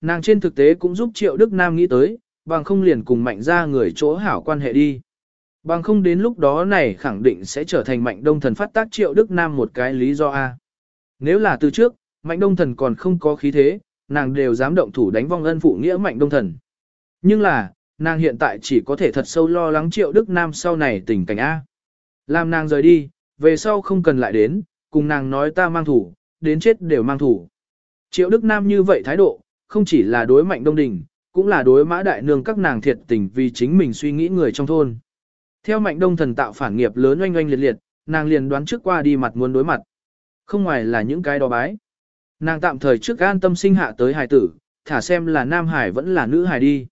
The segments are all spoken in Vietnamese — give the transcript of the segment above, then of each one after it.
Nàng trên thực tế cũng giúp Triệu Đức Nam nghĩ tới, bằng không liền cùng mạnh ra người chỗ hảo quan hệ đi. Bằng không đến lúc đó này khẳng định sẽ trở thành mạnh đông thần phát tác Triệu Đức Nam một cái lý do A. Nếu là từ trước, mạnh đông thần còn không có khí thế, nàng đều dám động thủ đánh vong ân phụ nghĩa mạnh đông thần. Nhưng là, nàng hiện tại chỉ có thể thật sâu lo lắng Triệu Đức Nam sau này tình cảnh A. Làm nàng rời đi, về sau không cần lại đến, cùng nàng nói ta mang thủ, đến chết đều mang thủ. Triệu Đức Nam như vậy thái độ, không chỉ là đối mạnh đông đình, cũng là đối mã đại nương các nàng thiệt tình vì chính mình suy nghĩ người trong thôn. Theo mạnh đông thần tạo phản nghiệp lớn oanh oanh liệt liệt, nàng liền đoán trước qua đi mặt muốn đối mặt. Không ngoài là những cái đó bái. Nàng tạm thời trước an tâm sinh hạ tới hài tử, thả xem là nam hải vẫn là nữ hải đi.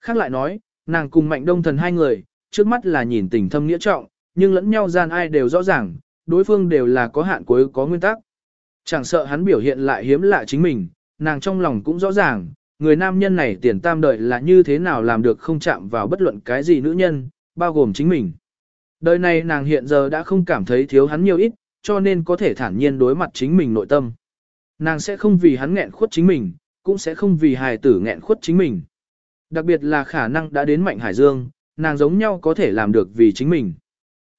Khác lại nói, nàng cùng mạnh đông thần hai người, trước mắt là nhìn tình thâm nghĩa trọng, nhưng lẫn nhau gian ai đều rõ ràng, đối phương đều là có hạn cuối có nguyên tắc. Chẳng sợ hắn biểu hiện lại hiếm lạ chính mình, nàng trong lòng cũng rõ ràng, người nam nhân này tiền tam đợi là như thế nào làm được không chạm vào bất luận cái gì nữ nhân, bao gồm chính mình. Đời này nàng hiện giờ đã không cảm thấy thiếu hắn nhiều ít, cho nên có thể thản nhiên đối mặt chính mình nội tâm. Nàng sẽ không vì hắn nghẹn khuất chính mình, cũng sẽ không vì hài tử nghẹn khuất chính mình. Đặc biệt là khả năng đã đến mạnh hải dương, nàng giống nhau có thể làm được vì chính mình.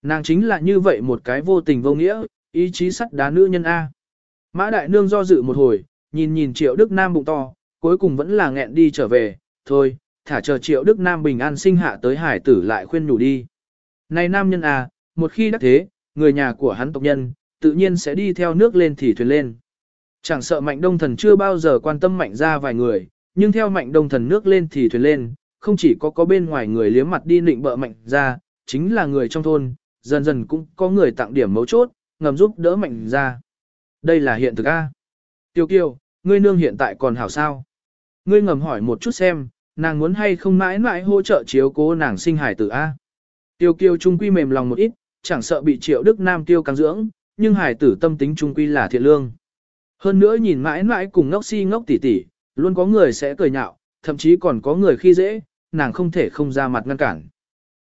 Nàng chính là như vậy một cái vô tình vô nghĩa, ý chí sắt đá nữ nhân A. Mã đại nương do dự một hồi, nhìn nhìn triệu Đức Nam bụng to, cuối cùng vẫn là nghẹn đi trở về, thôi, thả chờ triệu Đức Nam bình an sinh hạ tới hải tử lại khuyên nhủ đi. Này nam nhân à, một khi đắc thế, người nhà của hắn tộc nhân, tự nhiên sẽ đi theo nước lên thì thuyền lên. Chẳng sợ mạnh đông thần chưa bao giờ quan tâm mạnh ra vài người, nhưng theo mạnh đông thần nước lên thì thuyền lên, không chỉ có có bên ngoài người liếm mặt đi nịnh bợ mạnh ra, chính là người trong thôn, dần dần cũng có người tặng điểm mấu chốt, ngầm giúp đỡ mạnh ra. Đây là hiện thực A. Tiêu kiều, ngươi nương hiện tại còn hảo sao? Ngươi ngầm hỏi một chút xem, nàng muốn hay không mãi mãi hỗ trợ chiếu cố nàng sinh hải tử A. Tiêu Kiêu trung quy mềm lòng một ít, chẳng sợ bị triệu đức nam tiêu căng dưỡng, nhưng hải tử tâm tính trung quy là thiện lương. Hơn nữa nhìn mãi mãi cùng ngốc si ngốc tỉ tỉ, luôn có người sẽ cười nhạo, thậm chí còn có người khi dễ, nàng không thể không ra mặt ngăn cản.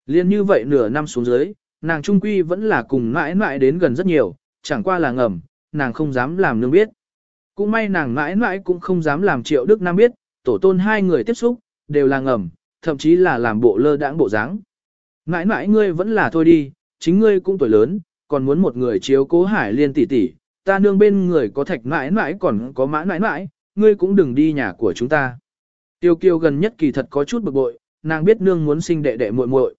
Liên như vậy nửa năm xuống dưới, nàng trung quy vẫn là cùng mãi mãi đến gần rất nhiều, chẳng qua là ngầm, nàng không dám làm nương biết. Cũng may nàng mãi mãi cũng không dám làm triệu đức nam biết, tổ tôn hai người tiếp xúc, đều là ngầm, thậm chí là làm bộ lơ đãng bộ dáng. Mãi mãi ngươi vẫn là thôi đi, chính ngươi cũng tuổi lớn, còn muốn một người chiếu cố hải liên tỷ tỷ, ta nương bên người có thạch mãi mãi còn có mãi mãi mãi, ngươi cũng đừng đi nhà của chúng ta. Tiêu kiêu gần nhất kỳ thật có chút bực bội, nàng biết nương muốn sinh đệ đệ muội muội.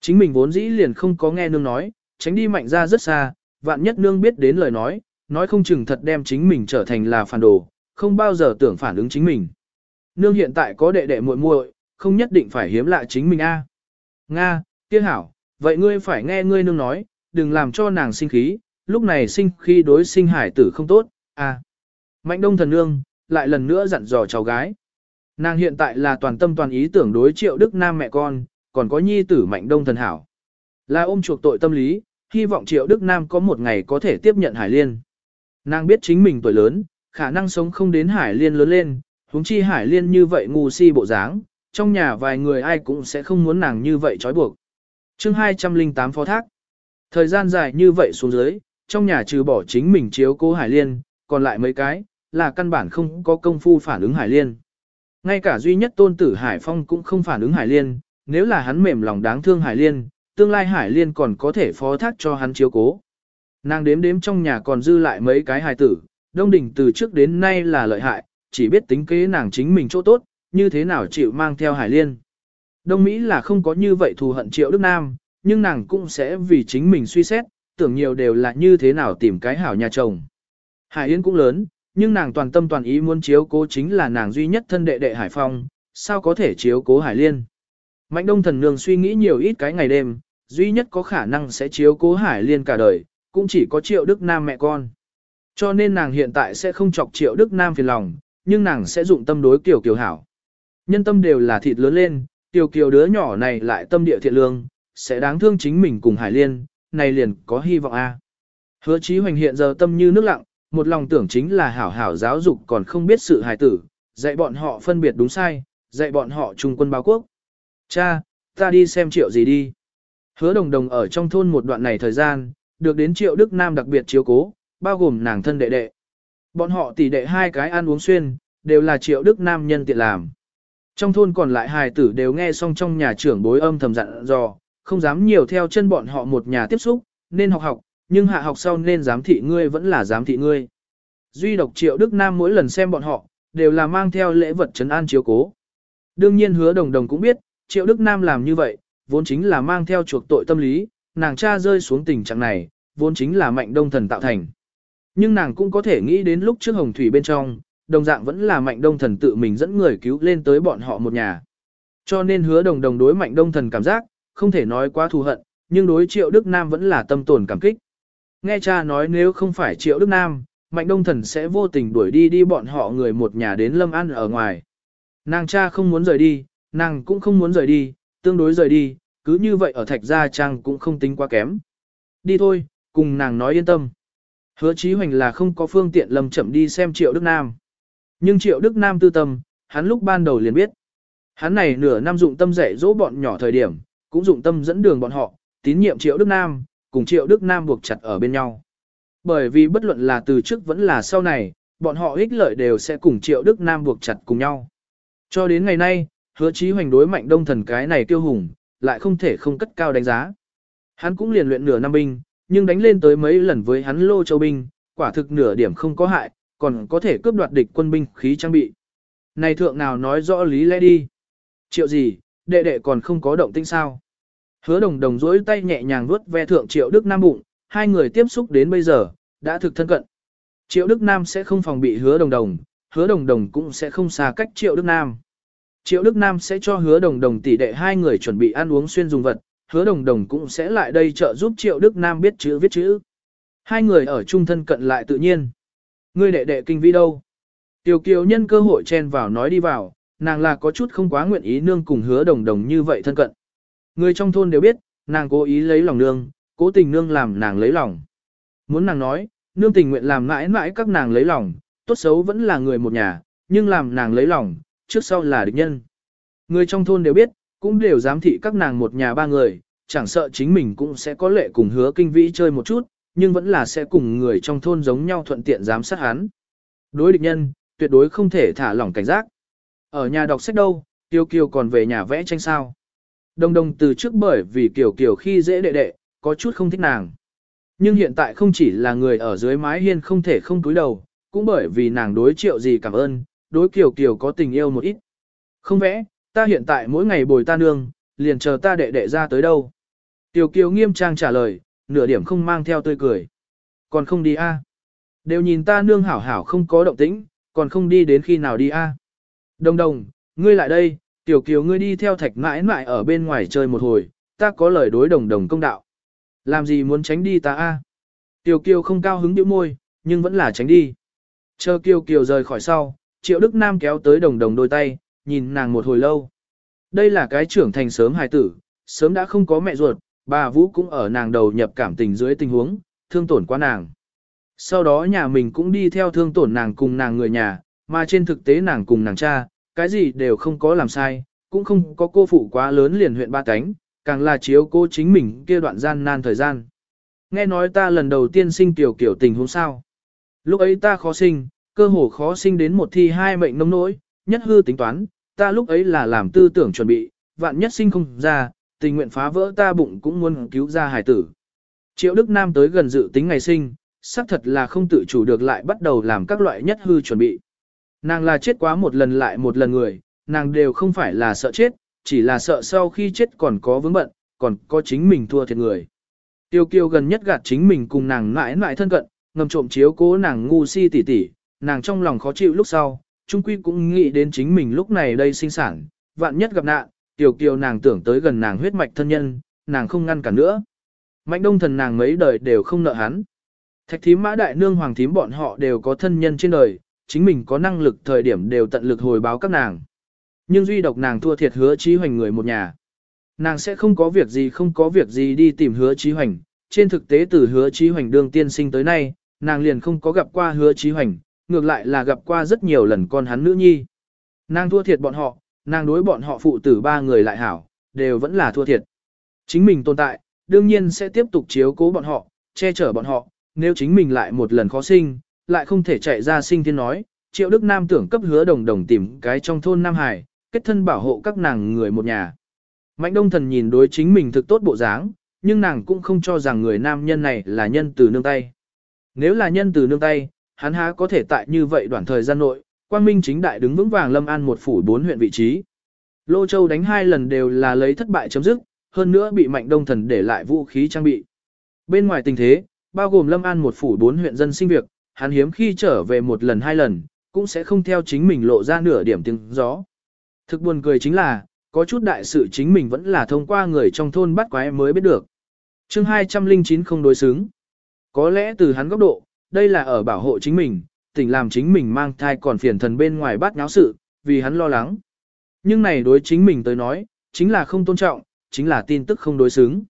Chính mình vốn dĩ liền không có nghe nương nói, tránh đi mạnh ra rất xa, vạn nhất nương biết đến lời nói, nói không chừng thật đem chính mình trở thành là phản đồ, không bao giờ tưởng phản ứng chính mình. Nương hiện tại có đệ đệ muội muội, không nhất định phải hiếm lạ chính mình a. Nga, kia hảo, vậy ngươi phải nghe ngươi nương nói, đừng làm cho nàng sinh khí, lúc này sinh khi đối sinh hải tử không tốt, a. Mạnh đông thần nương, lại lần nữa dặn dò cháu gái. Nàng hiện tại là toàn tâm toàn ý tưởng đối triệu đức nam mẹ con, còn có nhi tử mạnh đông thần hảo. Là ôm chuộc tội tâm lý, hy vọng triệu đức nam có một ngày có thể tiếp nhận hải liên. Nàng biết chính mình tuổi lớn, khả năng sống không đến hải liên lớn lên, huống chi hải liên như vậy ngu si bộ dáng, trong nhà vài người ai cũng sẽ không muốn nàng như vậy trói buộc. chương 208 phó thác. Thời gian dài như vậy xuống dưới, trong nhà trừ bỏ chính mình chiếu cố hải liên, còn lại mấy cái, là căn bản không có công phu phản ứng hải liên. Ngay cả duy nhất tôn tử Hải Phong cũng không phản ứng hải liên, nếu là hắn mềm lòng đáng thương hải liên, tương lai hải liên còn có thể phó thác cho hắn chiếu cố. Nàng đếm đếm trong nhà còn dư lại mấy cái hài tử, đông đỉnh từ trước đến nay là lợi hại, chỉ biết tính kế nàng chính mình chỗ tốt, như thế nào chịu mang theo hải liên. Đông Mỹ là không có như vậy thù hận triệu Đức Nam, nhưng nàng cũng sẽ vì chính mình suy xét, tưởng nhiều đều là như thế nào tìm cái hảo nhà chồng. Hải Yến cũng lớn, nhưng nàng toàn tâm toàn ý muốn chiếu cố chính là nàng duy nhất thân đệ đệ Hải Phong, sao có thể chiếu cố Hải Liên. Mạnh đông thần nương suy nghĩ nhiều ít cái ngày đêm, duy nhất có khả năng sẽ chiếu cố Hải Liên cả đời, cũng chỉ có triệu Đức Nam mẹ con. Cho nên nàng hiện tại sẽ không chọc triệu Đức Nam phiền lòng, nhưng nàng sẽ dụng tâm đối Kiều kiều hảo. Nhân tâm đều là thịt lớn lên, tiểu kiều đứa nhỏ này lại tâm địa thiện lương, sẽ đáng thương chính mình cùng Hải Liên, này liền có hy vọng a. Hứa Chí Hoành hiện giờ tâm như nước lặng, một lòng tưởng chính là hảo hảo giáo dục còn không biết sự hài tử, dạy bọn họ phân biệt đúng sai, dạy bọn họ trung quân báo quốc. Cha, ta đi xem triệu gì đi. Hứa đồng đồng ở trong thôn một đoạn này thời gian, được đến triệu Đức Nam đặc biệt chiếu cố, bao gồm nàng thân đệ đệ. Bọn họ tỷ đệ hai cái ăn uống xuyên, đều là triệu đức nam nhân tiện làm. Trong thôn còn lại hài tử đều nghe xong trong nhà trưởng bối âm thầm dặn dò, không dám nhiều theo chân bọn họ một nhà tiếp xúc, nên học học, nhưng hạ học sau nên giám thị ngươi vẫn là giám thị ngươi. Duy độc triệu Đức Nam mỗi lần xem bọn họ, đều là mang theo lễ vật trấn an chiếu cố. Đương nhiên hứa đồng đồng cũng biết, triệu Đức Nam làm như vậy, vốn chính là mang theo chuộc tội tâm lý, nàng cha rơi xuống tình trạng này, vốn chính là mạnh đông thần tạo thành. Nhưng nàng cũng có thể nghĩ đến lúc trước hồng thủy bên trong, đồng dạng vẫn là mạnh đông thần tự mình dẫn người cứu lên tới bọn họ một nhà. Cho nên hứa đồng đồng đối mạnh đông thần cảm giác, không thể nói quá thù hận, nhưng đối triệu Đức Nam vẫn là tâm tồn cảm kích. Nghe cha nói nếu không phải triệu Đức Nam, mạnh đông thần sẽ vô tình đuổi đi đi bọn họ người một nhà đến Lâm An ở ngoài. Nàng cha không muốn rời đi, nàng cũng không muốn rời đi, tương đối rời đi, cứ như vậy ở thạch gia trang cũng không tính quá kém. Đi thôi, cùng nàng nói yên tâm. Hứa Chí Hoành là không có phương tiện lầm chậm đi xem Triệu Đức Nam. Nhưng Triệu Đức Nam tư tâm, hắn lúc ban đầu liền biết. Hắn này nửa năm dụng tâm dạy dỗ bọn nhỏ thời điểm, cũng dụng tâm dẫn đường bọn họ, tín nhiệm Triệu Đức Nam, cùng Triệu Đức Nam buộc chặt ở bên nhau. Bởi vì bất luận là từ trước vẫn là sau này, bọn họ ích lợi đều sẽ cùng Triệu Đức Nam buộc chặt cùng nhau. Cho đến ngày nay, hứa chí hoành đối mạnh đông thần cái này tiêu hùng, lại không thể không cất cao đánh giá. Hắn cũng liền luyện nửa năm binh, nhưng đánh lên tới mấy lần với hắn lô châu binh, quả thực nửa điểm không có hại, còn có thể cướp đoạt địch quân binh khí trang bị. Này thượng nào nói rõ lý lẽ đi. Triệu gì, đệ đệ còn không có động tĩnh sao. Hứa đồng đồng dối tay nhẹ nhàng vuốt ve thượng triệu Đức Nam bụng, hai người tiếp xúc đến bây giờ, đã thực thân cận. Triệu Đức Nam sẽ không phòng bị hứa đồng đồng, hứa đồng đồng cũng sẽ không xa cách Triệu Đức Nam. Triệu Đức Nam sẽ cho hứa đồng đồng tỷ đệ hai người chuẩn bị ăn uống xuyên dùng vật, hứa đồng đồng cũng sẽ lại đây trợ giúp Triệu Đức Nam biết chữ viết chữ. Hai người ở chung thân cận lại tự nhiên. Ngươi đệ đệ kinh vi đâu? Tiểu kiều nhân cơ hội chen vào nói đi vào, nàng là có chút không quá nguyện ý nương cùng hứa đồng đồng như vậy thân cận. Người trong thôn đều biết, nàng cố ý lấy lòng nương, cố tình nương làm nàng lấy lòng. Muốn nàng nói, nương tình nguyện làm mãi mãi các nàng lấy lòng, tốt xấu vẫn là người một nhà, nhưng làm nàng lấy lòng, trước sau là địch nhân. Người trong thôn đều biết, cũng đều giám thị các nàng một nhà ba người, chẳng sợ chính mình cũng sẽ có lệ cùng hứa kinh vĩ chơi một chút, nhưng vẫn là sẽ cùng người trong thôn giống nhau thuận tiện giám sát hắn. Đối địch nhân, tuyệt đối không thể thả lỏng cảnh giác. Ở nhà đọc sách đâu, Tiêu Kiều còn về nhà vẽ tranh sao. Đồng đồng từ trước bởi vì Kiều Kiều khi dễ đệ đệ, có chút không thích nàng. Nhưng hiện tại không chỉ là người ở dưới mái hiên không thể không cúi đầu, cũng bởi vì nàng đối triệu gì cảm ơn, đối Kiều Kiều có tình yêu một ít. Không vẽ, ta hiện tại mỗi ngày bồi ta nương, liền chờ ta đệ đệ ra tới đâu. Tiểu Kiều nghiêm trang trả lời, nửa điểm không mang theo tươi cười. Còn không đi a? À? Đều nhìn ta nương hảo hảo không có động tĩnh, còn không đi đến khi nào đi a? À? Đồng đồng, ngươi lại đây, Tiểu Kiều ngươi đi theo thạch mãi mãi ở bên ngoài chơi một hồi, ta có lời đối đồng đồng công đạo. Làm gì muốn tránh đi ta a? Tiểu Kiều không cao hứng điệu môi, nhưng vẫn là tránh đi. Chờ Kiều Kiều rời khỏi sau, Triệu Đức Nam kéo tới đồng đồng đôi tay, nhìn nàng một hồi lâu. Đây là cái trưởng thành sớm hài tử, sớm đã không có mẹ ruột, bà Vũ cũng ở nàng đầu nhập cảm tình dưới tình huống, thương tổn quá nàng. Sau đó nhà mình cũng đi theo thương tổn nàng cùng nàng người nhà, mà trên thực tế nàng cùng nàng cha, cái gì đều không có làm sai, cũng không có cô phụ quá lớn liền huyện ba cánh, càng là chiếu cô chính mình kia đoạn gian nan thời gian. Nghe nói ta lần đầu tiên sinh tiểu kiểu tình huống sao. Lúc ấy ta khó sinh, cơ hồ khó sinh đến một thi hai mệnh nông nỗi, nhất hư tính toán, ta lúc ấy là làm tư tưởng chuẩn bị, vạn nhất sinh không ra, tình nguyện phá vỡ ta bụng cũng muốn cứu ra hải tử. Triệu Đức Nam tới gần dự tính ngày sinh, xác thật là không tự chủ được lại bắt đầu làm các loại nhất hư chuẩn bị. Nàng là chết quá một lần lại một lần người, nàng đều không phải là sợ chết, chỉ là sợ sau khi chết còn có vướng bận, còn có chính mình thua thiệt người. Tiêu kiêu gần nhất gạt chính mình cùng nàng mãi mãi thân cận, ngầm trộm chiếu cố nàng ngu si tỉ tỉ, nàng trong lòng khó chịu lúc sau, trung quy cũng nghĩ đến chính mình lúc này đây sinh sản, vạn nhất gặp nạn, tiểu kiều nàng tưởng tới gần nàng huyết mạch thân nhân, nàng không ngăn cản nữa. Mạnh đông thần nàng mấy đời đều không nợ hắn. Thạch thím mã đại nương hoàng thím bọn họ đều có thân nhân trên đời, chính mình có năng lực thời điểm đều tận lực hồi báo các nàng. Nhưng duy độc nàng thua thiệt hứa trí hoành người một nhà. Nàng sẽ không có việc gì không có việc gì đi tìm hứa trí hoành. Trên thực tế từ hứa trí hoành đương tiên sinh tới nay, nàng liền không có gặp qua hứa trí hoành, ngược lại là gặp qua rất nhiều lần con hắn nữ nhi. Nàng thua thiệt bọn họ, nàng đối bọn họ phụ tử ba người lại hảo, đều vẫn là thua thiệt. Chính mình tồn tại, đương nhiên sẽ tiếp tục chiếu cố bọn họ, che chở bọn họ, nếu chính mình lại một lần khó sinh, lại không thể chạy ra sinh thiên nói, Triệu Đức Nam tưởng cấp hứa đồng đồng tìm cái trong thôn Nam Hải, kết thân bảo hộ các nàng người một nhà. Mạnh đông thần nhìn đối chính mình thực tốt bộ dáng, nhưng nàng cũng không cho rằng người nam nhân này là nhân từ nương tay. Nếu là nhân từ nương tay, hắn há có thể tại như vậy đoạn thời gian nội, quang minh chính đại đứng vững vàng lâm an một phủ bốn huyện vị trí. Lô Châu đánh hai lần đều là lấy thất bại chấm dứt, hơn nữa bị mạnh đông thần để lại vũ khí trang bị. Bên ngoài tình thế, bao gồm lâm an một phủ bốn huyện dân sinh việc, hắn hiếm khi trở về một lần hai lần, cũng sẽ không theo chính mình lộ ra nửa điểm tiếng gió. Thực buồn cười chính là, có chút đại sự chính mình vẫn là thông qua người trong thôn bắt quái mới biết được. chương 209 không đối xứng. Có lẽ từ hắn góc độ, đây là ở bảo hộ chính mình, tỉnh làm chính mình mang thai còn phiền thần bên ngoài bắt nháo sự, vì hắn lo lắng. Nhưng này đối chính mình tới nói, chính là không tôn trọng, chính là tin tức không đối xứng.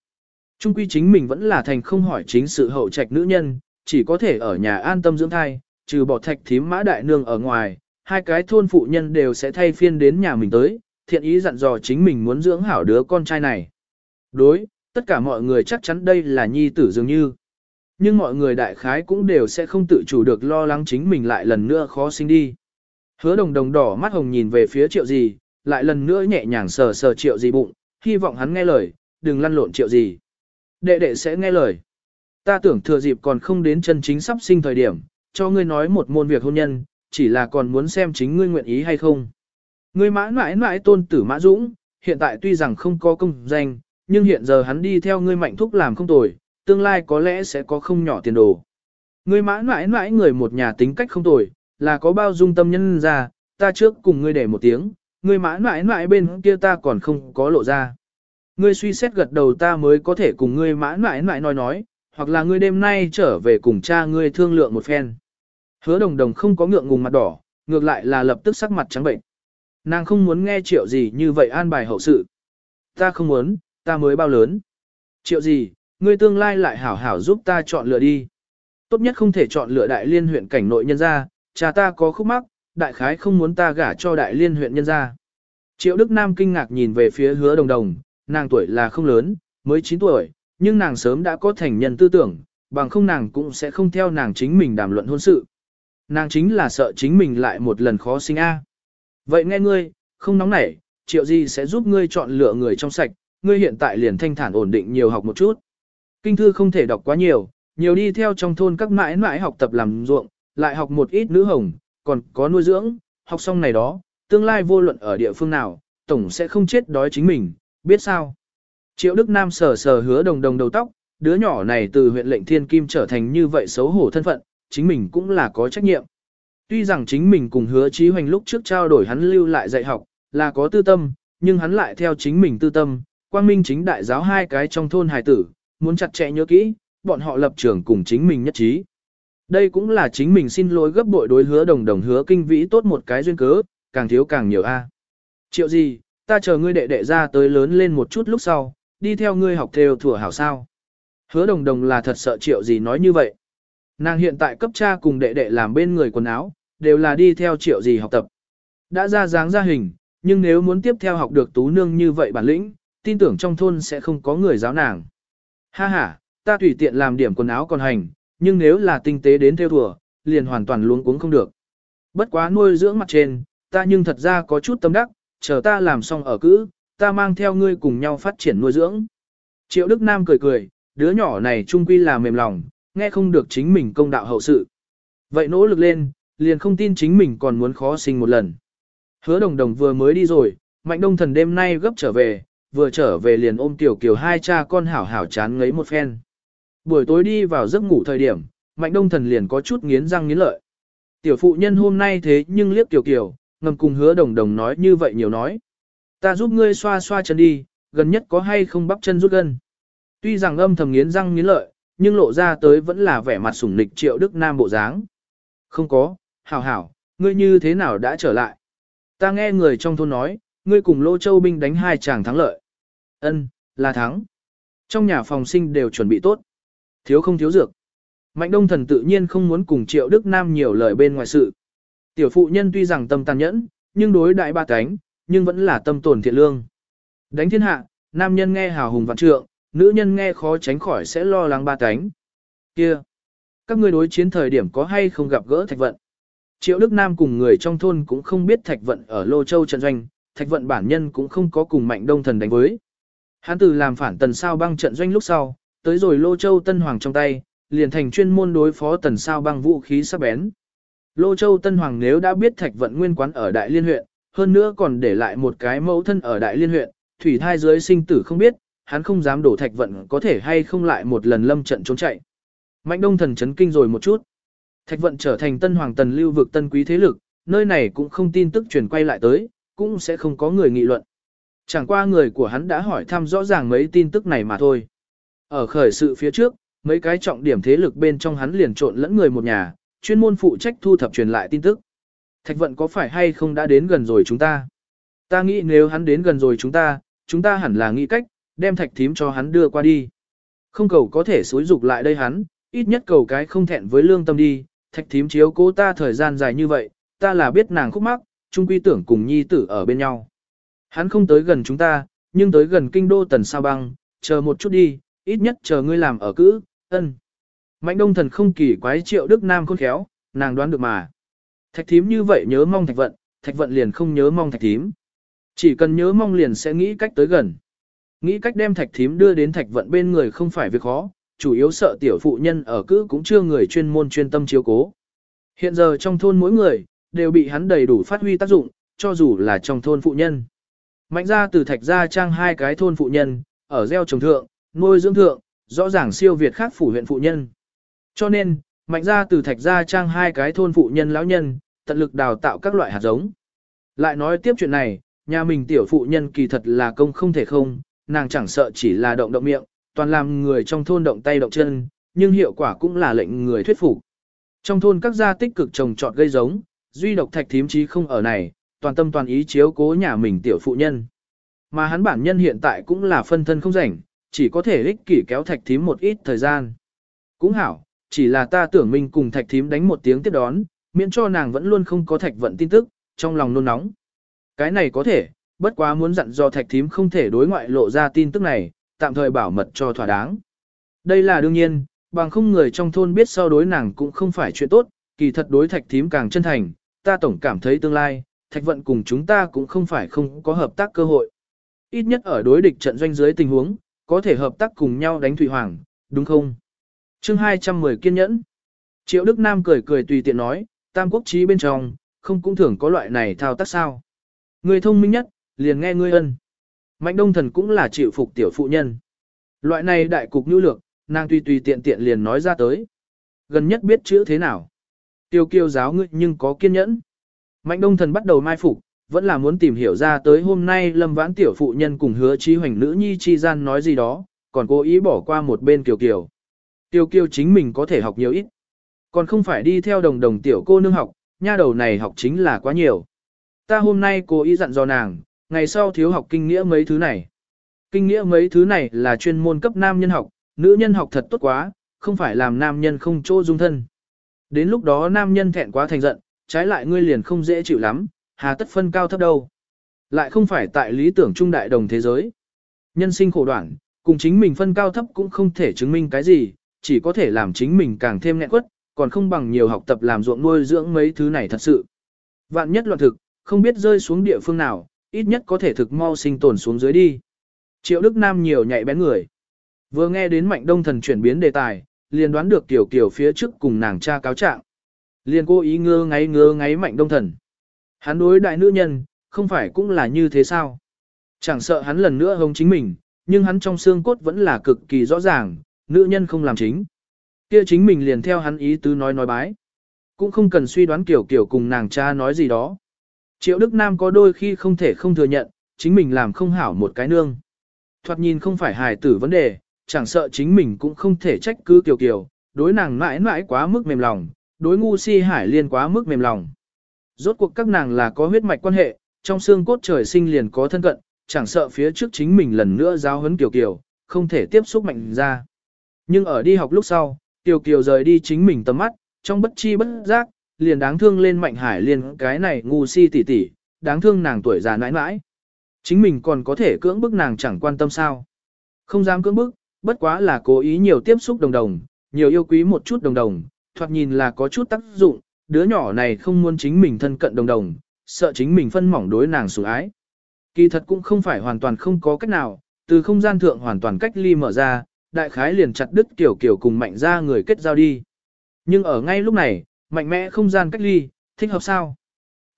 Trung quy chính mình vẫn là thành không hỏi chính sự hậu trạch nữ nhân, chỉ có thể ở nhà an tâm dưỡng thai, trừ bỏ thạch thím mã đại nương ở ngoài, hai cái thôn phụ nhân đều sẽ thay phiên đến nhà mình tới, thiện ý dặn dò chính mình muốn dưỡng hảo đứa con trai này. Đối, tất cả mọi người chắc chắn đây là nhi tử dường như. Nhưng mọi người đại khái cũng đều sẽ không tự chủ được lo lắng chính mình lại lần nữa khó sinh đi. Hứa đồng đồng đỏ mắt hồng nhìn về phía triệu gì, lại lần nữa nhẹ nhàng sờ sờ triệu gì bụng, hy vọng hắn nghe lời, đừng lăn lộn triệu gì. Đệ đệ sẽ nghe lời. Ta tưởng thừa dịp còn không đến chân chính sắp sinh thời điểm, cho ngươi nói một môn việc hôn nhân, chỉ là còn muốn xem chính ngươi nguyện ý hay không. Ngươi mã mãi mãi tôn tử mã dũng, hiện tại tuy rằng không có công danh, nhưng hiện giờ hắn đi theo ngươi mạnh thúc làm không tồi, tương lai có lẽ sẽ có không nhỏ tiền đồ. Ngươi mãi mãi mãi người một nhà tính cách không tồi, là có bao dung tâm nhân ra, ta trước cùng ngươi để một tiếng, ngươi mãi mãi mãi bên kia ta còn không có lộ ra. Ngươi suy xét gật đầu ta mới có thể cùng ngươi mãi mãi mãi nói nói, hoặc là ngươi đêm nay trở về cùng cha ngươi thương lượng một phen. Hứa đồng đồng không có ngượng ngùng mặt đỏ, ngược lại là lập tức sắc mặt trắng bệnh. Nàng không muốn nghe triệu gì như vậy an bài hậu sự. Ta không muốn, ta mới bao lớn. Triệu gì, ngươi tương lai lại hảo hảo giúp ta chọn lựa đi. Tốt nhất không thể chọn lựa đại liên huyện cảnh nội nhân gia, cha ta có khúc mắc, đại khái không muốn ta gả cho đại liên huyện nhân gia. Triệu Đức Nam kinh ngạc nhìn về phía hứa đồng đồng, nàng tuổi là không lớn, mới 9 tuổi, nhưng nàng sớm đã có thành nhân tư tưởng, bằng không nàng cũng sẽ không theo nàng chính mình đàm luận hôn sự. Nàng chính là sợ chính mình lại một lần khó sinh A. Vậy nghe ngươi, không nóng nảy, triệu gì sẽ giúp ngươi chọn lựa người trong sạch, ngươi hiện tại liền thanh thản ổn định nhiều học một chút. Kinh thư không thể đọc quá nhiều, nhiều đi theo trong thôn các mãi mãi học tập làm ruộng, lại học một ít nữ hồng, còn có nuôi dưỡng, học xong này đó, tương lai vô luận ở địa phương nào, tổng sẽ không chết đói chính mình, biết sao. Triệu Đức Nam sờ sờ hứa đồng đồng đầu tóc, đứa nhỏ này từ huyện lệnh thiên kim trở thành như vậy xấu hổ thân phận, chính mình cũng là có trách nhiệm. Tuy rằng chính mình cùng hứa trí hoành lúc trước trao đổi hắn lưu lại dạy học, là có tư tâm, nhưng hắn lại theo chính mình tư tâm, quang minh chính đại giáo hai cái trong thôn hài tử, muốn chặt chẽ nhớ kỹ, bọn họ lập trường cùng chính mình nhất trí. Đây cũng là chính mình xin lỗi gấp bội đối hứa đồng đồng hứa kinh vĩ tốt một cái duyên cớ, càng thiếu càng nhiều a. Triệu gì, ta chờ ngươi đệ đệ ra tới lớn lên một chút lúc sau, đi theo ngươi học theo thủa hảo sao. Hứa đồng đồng là thật sợ triệu gì nói như vậy. Nàng hiện tại cấp cha cùng đệ đệ làm bên người quần áo, đều là đi theo triệu gì học tập. Đã ra dáng ra hình, nhưng nếu muốn tiếp theo học được tú nương như vậy bản lĩnh, tin tưởng trong thôn sẽ không có người giáo nàng. Ha ha, ta tùy tiện làm điểm quần áo còn hành, nhưng nếu là tinh tế đến theo thùa, liền hoàn toàn luống cuống không được. Bất quá nuôi dưỡng mặt trên, ta nhưng thật ra có chút tâm đắc, chờ ta làm xong ở cữ, ta mang theo ngươi cùng nhau phát triển nuôi dưỡng. Triệu Đức Nam cười cười, đứa nhỏ này trung quy là mềm lòng, nghe không được chính mình công đạo hậu sự. Vậy nỗ lực lên, liền không tin chính mình còn muốn khó sinh một lần. Hứa đồng đồng vừa mới đi rồi, mạnh đông thần đêm nay gấp trở về, vừa trở về liền ôm tiểu kiều hai cha con hảo hảo chán ngấy một phen. Buổi tối đi vào giấc ngủ thời điểm, mạnh đông thần liền có chút nghiến răng nghiến lợi. Tiểu phụ nhân hôm nay thế nhưng liếc tiểu kiều, ngầm cùng hứa đồng đồng nói như vậy nhiều nói. Ta giúp ngươi xoa xoa chân đi, gần nhất có hay không bắp chân rút gân. Tuy rằng âm thầm nghiến răng nghiến lợi, nhưng lộ ra tới vẫn là vẻ mặt sủng nịch triệu Đức Nam bộ dáng. Không có, hảo hảo, ngươi như thế nào đã trở lại? Ta nghe người trong thôn nói, ngươi cùng Lô Châu binh đánh hai chàng thắng lợi. Ân, là thắng. Trong nhà phòng sinh đều chuẩn bị tốt. Thiếu không thiếu dược. Mạnh đông thần tự nhiên không muốn cùng triệu Đức Nam nhiều lời bên ngoài sự. Tiểu phụ nhân tuy rằng tâm tàn nhẫn, nhưng đối đại ba cánh, nhưng vẫn là tâm tồn thiện lương. Đánh thiên hạ, nam nhân nghe hào hùng vạn trượng, nữ nhân nghe khó tránh khỏi sẽ lo lắng ba cánh. Kia! Các ngươi đối chiến thời điểm có hay không gặp gỡ thạch vận? Triệu Đức Nam cùng người trong thôn cũng không biết Thạch Vận ở Lô Châu trận doanh, Thạch Vận bản nhân cũng không có cùng Mạnh Đông Thần đánh với. Hắn từ làm phản tần sao băng trận doanh lúc sau, tới rồi Lô Châu Tân Hoàng trong tay, liền thành chuyên môn đối phó tần sao băng vũ khí sắc bén. Lô Châu Tân Hoàng nếu đã biết Thạch Vận nguyên quán ở Đại Liên huyện, hơn nữa còn để lại một cái mẫu thân ở Đại Liên huyện, thủy thai dưới sinh tử không biết, hắn không dám đổ Thạch Vận có thể hay không lại một lần lâm trận trốn chạy. Mạnh Đông Thần chấn kinh rồi một chút. Thạch Vận trở thành Tân Hoàng Tần lưu vực tân quý thế lực, nơi này cũng không tin tức truyền quay lại tới, cũng sẽ không có người nghị luận. Chẳng qua người của hắn đã hỏi thăm rõ ràng mấy tin tức này mà thôi. Ở khởi sự phía trước, mấy cái trọng điểm thế lực bên trong hắn liền trộn lẫn người một nhà, chuyên môn phụ trách thu thập truyền lại tin tức. Thạch vận có phải hay không đã đến gần rồi chúng ta? Ta nghĩ nếu hắn đến gần rồi chúng ta, chúng ta hẳn là nghĩ cách, đem thạch thím cho hắn đưa qua đi. Không cầu có thể xối dục lại đây hắn, ít nhất cầu cái không thẹn với lương tâm đi, thạch thím chiếu cố ta thời gian dài như vậy, ta là biết nàng khúc mắc, chung quy tưởng cùng nhi tử ở bên nhau. Hắn không tới gần chúng ta, nhưng tới gần kinh đô tần sao băng, chờ một chút đi, ít nhất chờ ngươi làm ở cữ, ân. Mạnh đông thần không kỳ quái triệu Đức Nam khôn khéo, nàng đoán được mà. Thạch thím như vậy nhớ mong thạch vận, thạch vận liền không nhớ mong thạch thím. Chỉ cần nhớ mong liền sẽ nghĩ cách tới gần. Nghĩ cách đem thạch thím đưa đến thạch vận bên người không phải việc khó, chủ yếu sợ tiểu phụ nhân ở cữ cũng chưa người chuyên môn chuyên tâm chiếu cố. Hiện giờ trong thôn mỗi người, đều bị hắn đầy đủ phát huy tác dụng, cho dù là trong thôn phụ nhân. Mạnh ra từ thạch ra trang hai cái thôn phụ nhân, ở gieo trồng thượng, nuôi dưỡng thượng, rõ ràng siêu việt khác phủ huyện phụ nhân. Cho nên, mạnh ra từ thạch ra trang hai cái thôn phụ nhân lão nhân, tận lực đào tạo các loại hạt giống. Lại nói tiếp chuyện này, nhà mình tiểu phụ nhân kỳ thật là công không thể không, nàng chẳng sợ chỉ là động động miệng, toàn làm người trong thôn động tay động chân, nhưng hiệu quả cũng là lệnh người thuyết phục. Trong thôn các gia tích cực trồng trọt gây giống, duy độc thạch thím chí không ở này, toàn tâm toàn ý chiếu cố nhà mình tiểu phụ nhân. Mà hắn bản nhân hiện tại cũng là phân thân không rảnh, chỉ có thể ích kỷ kéo thạch thím một ít thời gian. Cũng hảo, chỉ là ta tưởng mình cùng thạch thím đánh một tiếng tiếp đón, miễn cho nàng vẫn luôn không có thạch vận tin tức, trong lòng nôn nóng. Cái này có thể, bất quá muốn dặn do thạch thím không thể đối ngoại lộ ra tin tức này, tạm thời bảo mật cho thỏa đáng. Đây là đương nhiên, bằng không người trong thôn biết sau đối nàng cũng không phải chuyện tốt, kỳ thật đối thạch thím càng chân thành, ta tổng cảm thấy tương lai, thạch vận cùng chúng ta cũng không phải không có hợp tác cơ hội. Ít nhất ở đối địch trận doanh dưới tình huống, có thể hợp tác cùng nhau đánh Thủy Hoàng, đúng không? chương 210 kiên nhẫn. Triệu Đức Nam cười cười tùy tiện nói, tam quốc trí bên trong, không cũng thường có loại này thao tác sao. Người thông minh nhất, liền nghe ngươi ân. Mạnh đông thần cũng là chịu phục tiểu phụ nhân. Loại này đại cục nhu lược, nàng tùy tùy tiện tiện liền nói ra tới. Gần nhất biết chữ thế nào. Tiêu kiêu giáo ngươi nhưng có kiên nhẫn. Mạnh đông thần bắt đầu mai phục, vẫn là muốn tìm hiểu ra tới hôm nay lâm vãn tiểu phụ nhân cùng hứa trí hoành nữ nhi chi gian nói gì đó, còn cố ý bỏ qua một bên kiều kiều. Tiêu Kiêu chính mình có thể học nhiều ít. Còn không phải đi theo đồng đồng tiểu cô nương học, nha đầu này học chính là quá nhiều. Ta hôm nay cố ý dặn dò nàng, ngày sau thiếu học kinh nghĩa mấy thứ này. Kinh nghĩa mấy thứ này là chuyên môn cấp nam nhân học, nữ nhân học thật tốt quá, không phải làm nam nhân không chỗ dung thân. Đến lúc đó nam nhân thẹn quá thành giận, trái lại ngươi liền không dễ chịu lắm, hà tất phân cao thấp đâu. Lại không phải tại lý tưởng trung đại đồng thế giới. Nhân sinh khổ đoạn, cùng chính mình phân cao thấp cũng không thể chứng minh cái gì, chỉ có thể làm chính mình càng thêm nghẹn quất, còn không bằng nhiều học tập làm ruộng nuôi dưỡng mấy thứ này thật sự. Vạn nhất loạn thực, không biết rơi xuống địa phương nào, ít nhất có thể thực mau sinh tồn xuống dưới đi. Triệu Đức Nam nhiều nhạy bén người. Vừa nghe đến Mạnh Đông Thần chuyển biến đề tài, liền đoán được Tiểu Kiều phía trước cùng nàng cha cáo trạng. Liền cố ý ngơ ngáy ngơ ngáy Mạnh Đông Thần. Hắn đối đại nữ nhân, không phải cũng là như thế sao? Chẳng sợ hắn lần nữa hông chính mình, nhưng hắn trong xương cốt vẫn là cực kỳ rõ ràng, nữ nhân không làm chính. Kia chính mình liền theo hắn ý tứ nói nói bái. Cũng không cần suy đoán kiểu kiểu cùng nàng cha nói gì đó. Triệu Đức Nam có đôi khi không thể không thừa nhận, chính mình làm không hảo một cái nương. Thoạt nhìn không phải hài tử vấn đề, chẳng sợ chính mình cũng không thể trách cứ Kiều Kiều, đối nàng mãi mãi quá mức mềm lòng, đối ngu si hải liên quá mức mềm lòng. Rốt cuộc các nàng là có huyết mạch quan hệ, trong xương cốt trời sinh liền có thân cận, chẳng sợ phía trước chính mình lần nữa giáo huấn Kiều Kiều, không thể tiếp xúc mạnh ra. Nhưng ở đi học lúc sau, Kiều Kiều rời đi chính mình tầm mắt, trong bất chi bất giác, liền đáng thương lên Mạnh Hải liên cái này ngu si tỉ tỉ, đáng thương nàng tuổi già nãi nãi. Chính mình còn có thể cưỡng bức nàng chẳng quan tâm sao. Không dám cưỡng bức, bất quá là cố ý nhiều tiếp xúc đồng đồng, nhiều yêu quý một chút đồng đồng, thoạt nhìn là có chút tác dụng, đứa nhỏ này không muốn chính mình thân cận đồng đồng, sợ chính mình phân mỏng đối nàng sủng ái. Kỳ thật cũng không phải hoàn toàn không có cách nào, từ không gian thượng hoàn toàn cách ly mở ra, đại khái liền chặt đứt kiểu kiểu cùng mạnh ra người kết giao đi. Nhưng ở ngay lúc này, mạnh mẽ không gian cách ly, thích hợp sao?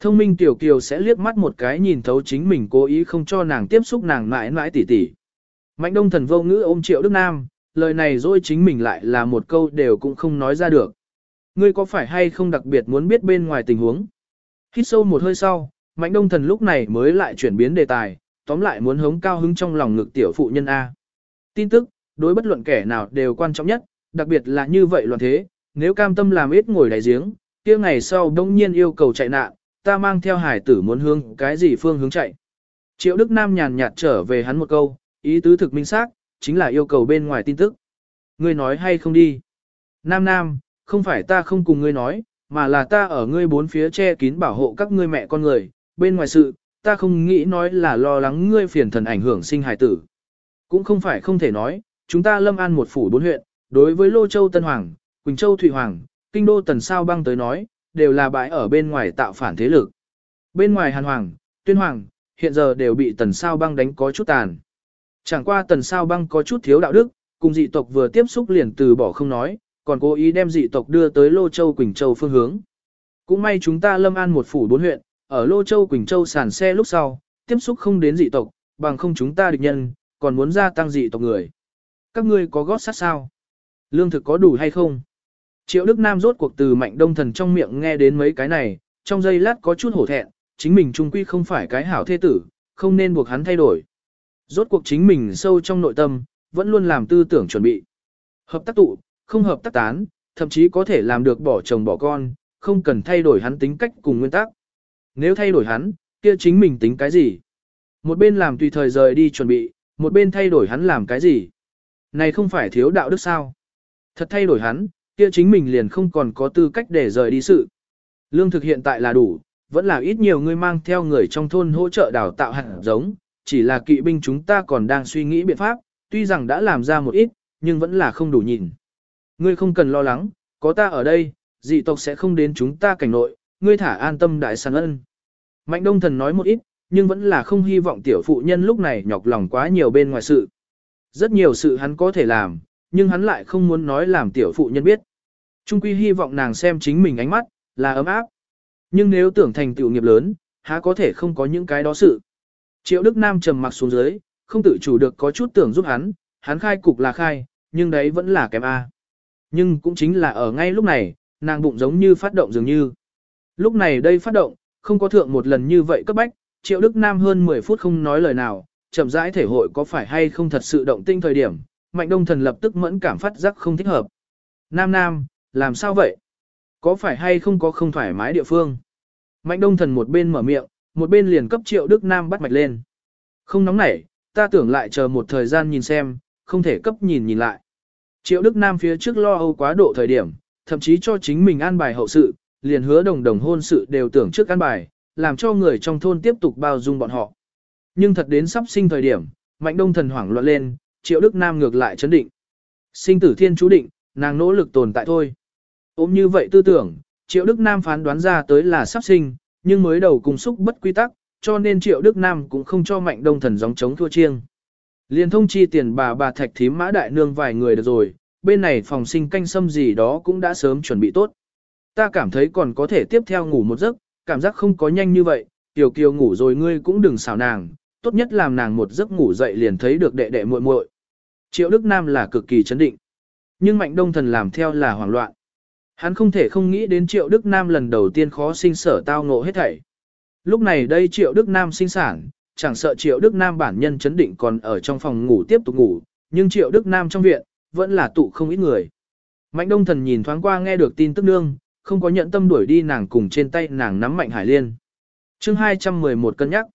Thông minh tiểu kiều sẽ liếc mắt một cái nhìn thấu chính mình cố ý không cho nàng tiếp xúc nàng mãi mãi tỉ tỉ. Mạnh đông thần vô ngữ ôm triệu Đức Nam, lời này dối chính mình lại là một câu đều cũng không nói ra được. Ngươi có phải hay không đặc biệt muốn biết bên ngoài tình huống? Hít sâu một hơi sau, mạnh đông thần lúc này mới lại chuyển biến đề tài, tóm lại muốn hống cao hứng trong lòng ngực tiểu phụ nhân A. Tin tức, đối bất luận kẻ nào đều quan trọng nhất, đặc biệt là như vậy loạn thế, nếu cam tâm làm ít ngồi đáy giếng, kia ngày sau đông nhiên yêu cầu chạy nạn, ta mang theo hải tử muốn hướng cái gì phương hướng chạy. Triệu Đức Nam nhàn nhạt trở về hắn một câu, ý tứ thực minh xác, chính là yêu cầu bên ngoài tin tức. Ngươi nói hay không đi? Nam Nam, không phải ta không cùng ngươi nói, mà là ta ở ngươi bốn phía che kín bảo hộ các ngươi mẹ con người, bên ngoài sự, ta không nghĩ nói là lo lắng ngươi phiền thần ảnh hưởng sinh hài tử. Cũng không phải không thể nói, chúng ta lâm an một phủ bốn huyện, đối với Lô Châu Tân Hoàng, Quỳnh Châu Thụy Hoàng, Kinh Đô Tần Sao Băng tới nói, đều là bãi ở bên ngoài tạo phản thế lực. Bên ngoài Hàn Hoàng, Tuyên Hoàng, hiện giờ đều bị Tần Sao Băng đánh có chút tàn. Chẳng qua Tần Sao Băng có chút thiếu đạo đức, cùng dị tộc vừa tiếp xúc liền từ bỏ không nói, còn cố ý đem dị tộc đưa tới Lô Châu Quỳnh Châu phương hướng. Cũng may chúng ta lâm an một phủ bốn huyện, ở Lô Châu Quỳnh Châu sàn xe lúc sau, tiếp xúc không đến dị tộc, bằng không chúng ta địch nhân, còn muốn gia tăng dị tộc người. Các ngươi có gót sát sao? Lương thực có đủ hay không? Triệu Đức Nam rốt cuộc từ mạnh đông thần trong miệng nghe đến mấy cái này, trong giây lát có chút hổ thẹn, chính mình trung quy không phải cái hảo thế tử, không nên buộc hắn thay đổi. Rốt cuộc chính mình sâu trong nội tâm, vẫn luôn làm tư tưởng chuẩn bị. Hợp tác tụ, không hợp tác tán, thậm chí có thể làm được bỏ chồng bỏ con, không cần thay đổi hắn tính cách cùng nguyên tắc. Nếu thay đổi hắn, kia chính mình tính cái gì? Một bên làm tùy thời rời đi chuẩn bị, một bên thay đổi hắn làm cái gì? Này không phải thiếu đạo đức sao? Thật thay đổi hắn, kia chính mình liền không còn có tư cách để rời đi sự. Lương thực hiện tại là đủ, vẫn là ít nhiều người mang theo người trong thôn hỗ trợ đào tạo hạt giống, chỉ là kỵ binh chúng ta còn đang suy nghĩ biện pháp, tuy rằng đã làm ra một ít, nhưng vẫn là không đủ nhìn. Ngươi không cần lo lắng, có ta ở đây, dị tộc sẽ không đến chúng ta cảnh nội, ngươi thả an tâm đại sản ân. Mạnh đông thần nói một ít, nhưng vẫn là không hy vọng tiểu phụ nhân lúc này nhọc lòng quá nhiều bên ngoài sự. Rất nhiều sự hắn có thể làm, nhưng hắn lại không muốn nói làm tiểu phụ nhân biết. Trung quy hy vọng nàng xem chính mình ánh mắt, là ấm áp. Nhưng nếu tưởng thành tiểu nghiệp lớn, há có thể không có những cái đó sự. Triệu Đức Nam trầm mặc xuống dưới, không tự chủ được có chút tưởng giúp hắn, hắn khai cục là khai, nhưng đấy vẫn là kém A. Nhưng cũng chính là ở ngay lúc này, nàng bụng giống như phát động dường như. Lúc này đây phát động, không có thượng một lần như vậy cấp bách, Triệu Đức Nam hơn 10 phút không nói lời nào, chậm rãi thể hội có phải hay không thật sự động tinh thời điểm, Mạnh Đông Thần lập tức mẫn cảm phát giác không thích hợp. Nam Nam, làm sao vậy? Có phải hay không có không thoải mái địa phương? Mạnh Đông Thần một bên mở miệng, một bên liền cấp Triệu Đức Nam bắt mạch lên. Không nóng nảy, ta tưởng lại chờ một thời gian nhìn xem, không thể cấp nhìn nhìn lại. Triệu Đức Nam phía trước lo âu quá độ thời điểm, thậm chí cho chính mình an bài hậu sự, liền hứa đồng đồng hôn sự đều tưởng trước an bài, làm cho người trong thôn tiếp tục bao dung bọn họ. Nhưng thật đến sắp sinh thời điểm, Mạnh Đông Thần hoảng loạn lên, Triệu Đức Nam ngược lại chấn định. Sinh tử thiên chú định, nàng nỗ lực tồn tại thôi. Ôm như vậy tư tưởng, Triệu Đức Nam phán đoán ra tới là sắp sinh, nhưng mới đầu cùng xúc bất quy tắc, cho nên Triệu Đức Nam cũng không cho Mạnh Đông Thần gióng chống thua chiêng. Liên thông chi tiền bà bà thạch thím mã đại nương vài người được rồi, bên này phòng sinh canh sâm gì đó cũng đã sớm chuẩn bị tốt. Ta cảm thấy còn có thể tiếp theo ngủ một giấc, cảm giác không có nhanh như vậy, Tiểu Kiều ngủ rồi ngươi cũng đừng xảo nàng, tốt nhất làm nàng một giấc ngủ dậy liền thấy được đệ đệ muội muội. Triệu Đức Nam là cực kỳ chấn định. Nhưng Mạnh Đông Thần làm theo là hoảng loạn. Hắn không thể không nghĩ đến Triệu Đức Nam lần đầu tiên khó sinh sở tao ngộ hết thảy. Lúc này đây Triệu Đức Nam sinh sản, chẳng sợ Triệu Đức Nam bản nhân chấn định còn ở trong phòng ngủ tiếp tục ngủ, nhưng Triệu Đức Nam trong viện, vẫn là tụ không ít người. Mạnh Đông Thần nhìn thoáng qua nghe được tin tức nương, không có nhận tâm đuổi đi nàng cùng trên tay nàng nắm Mạnh Hải Liên. chương 211 cân nhắc.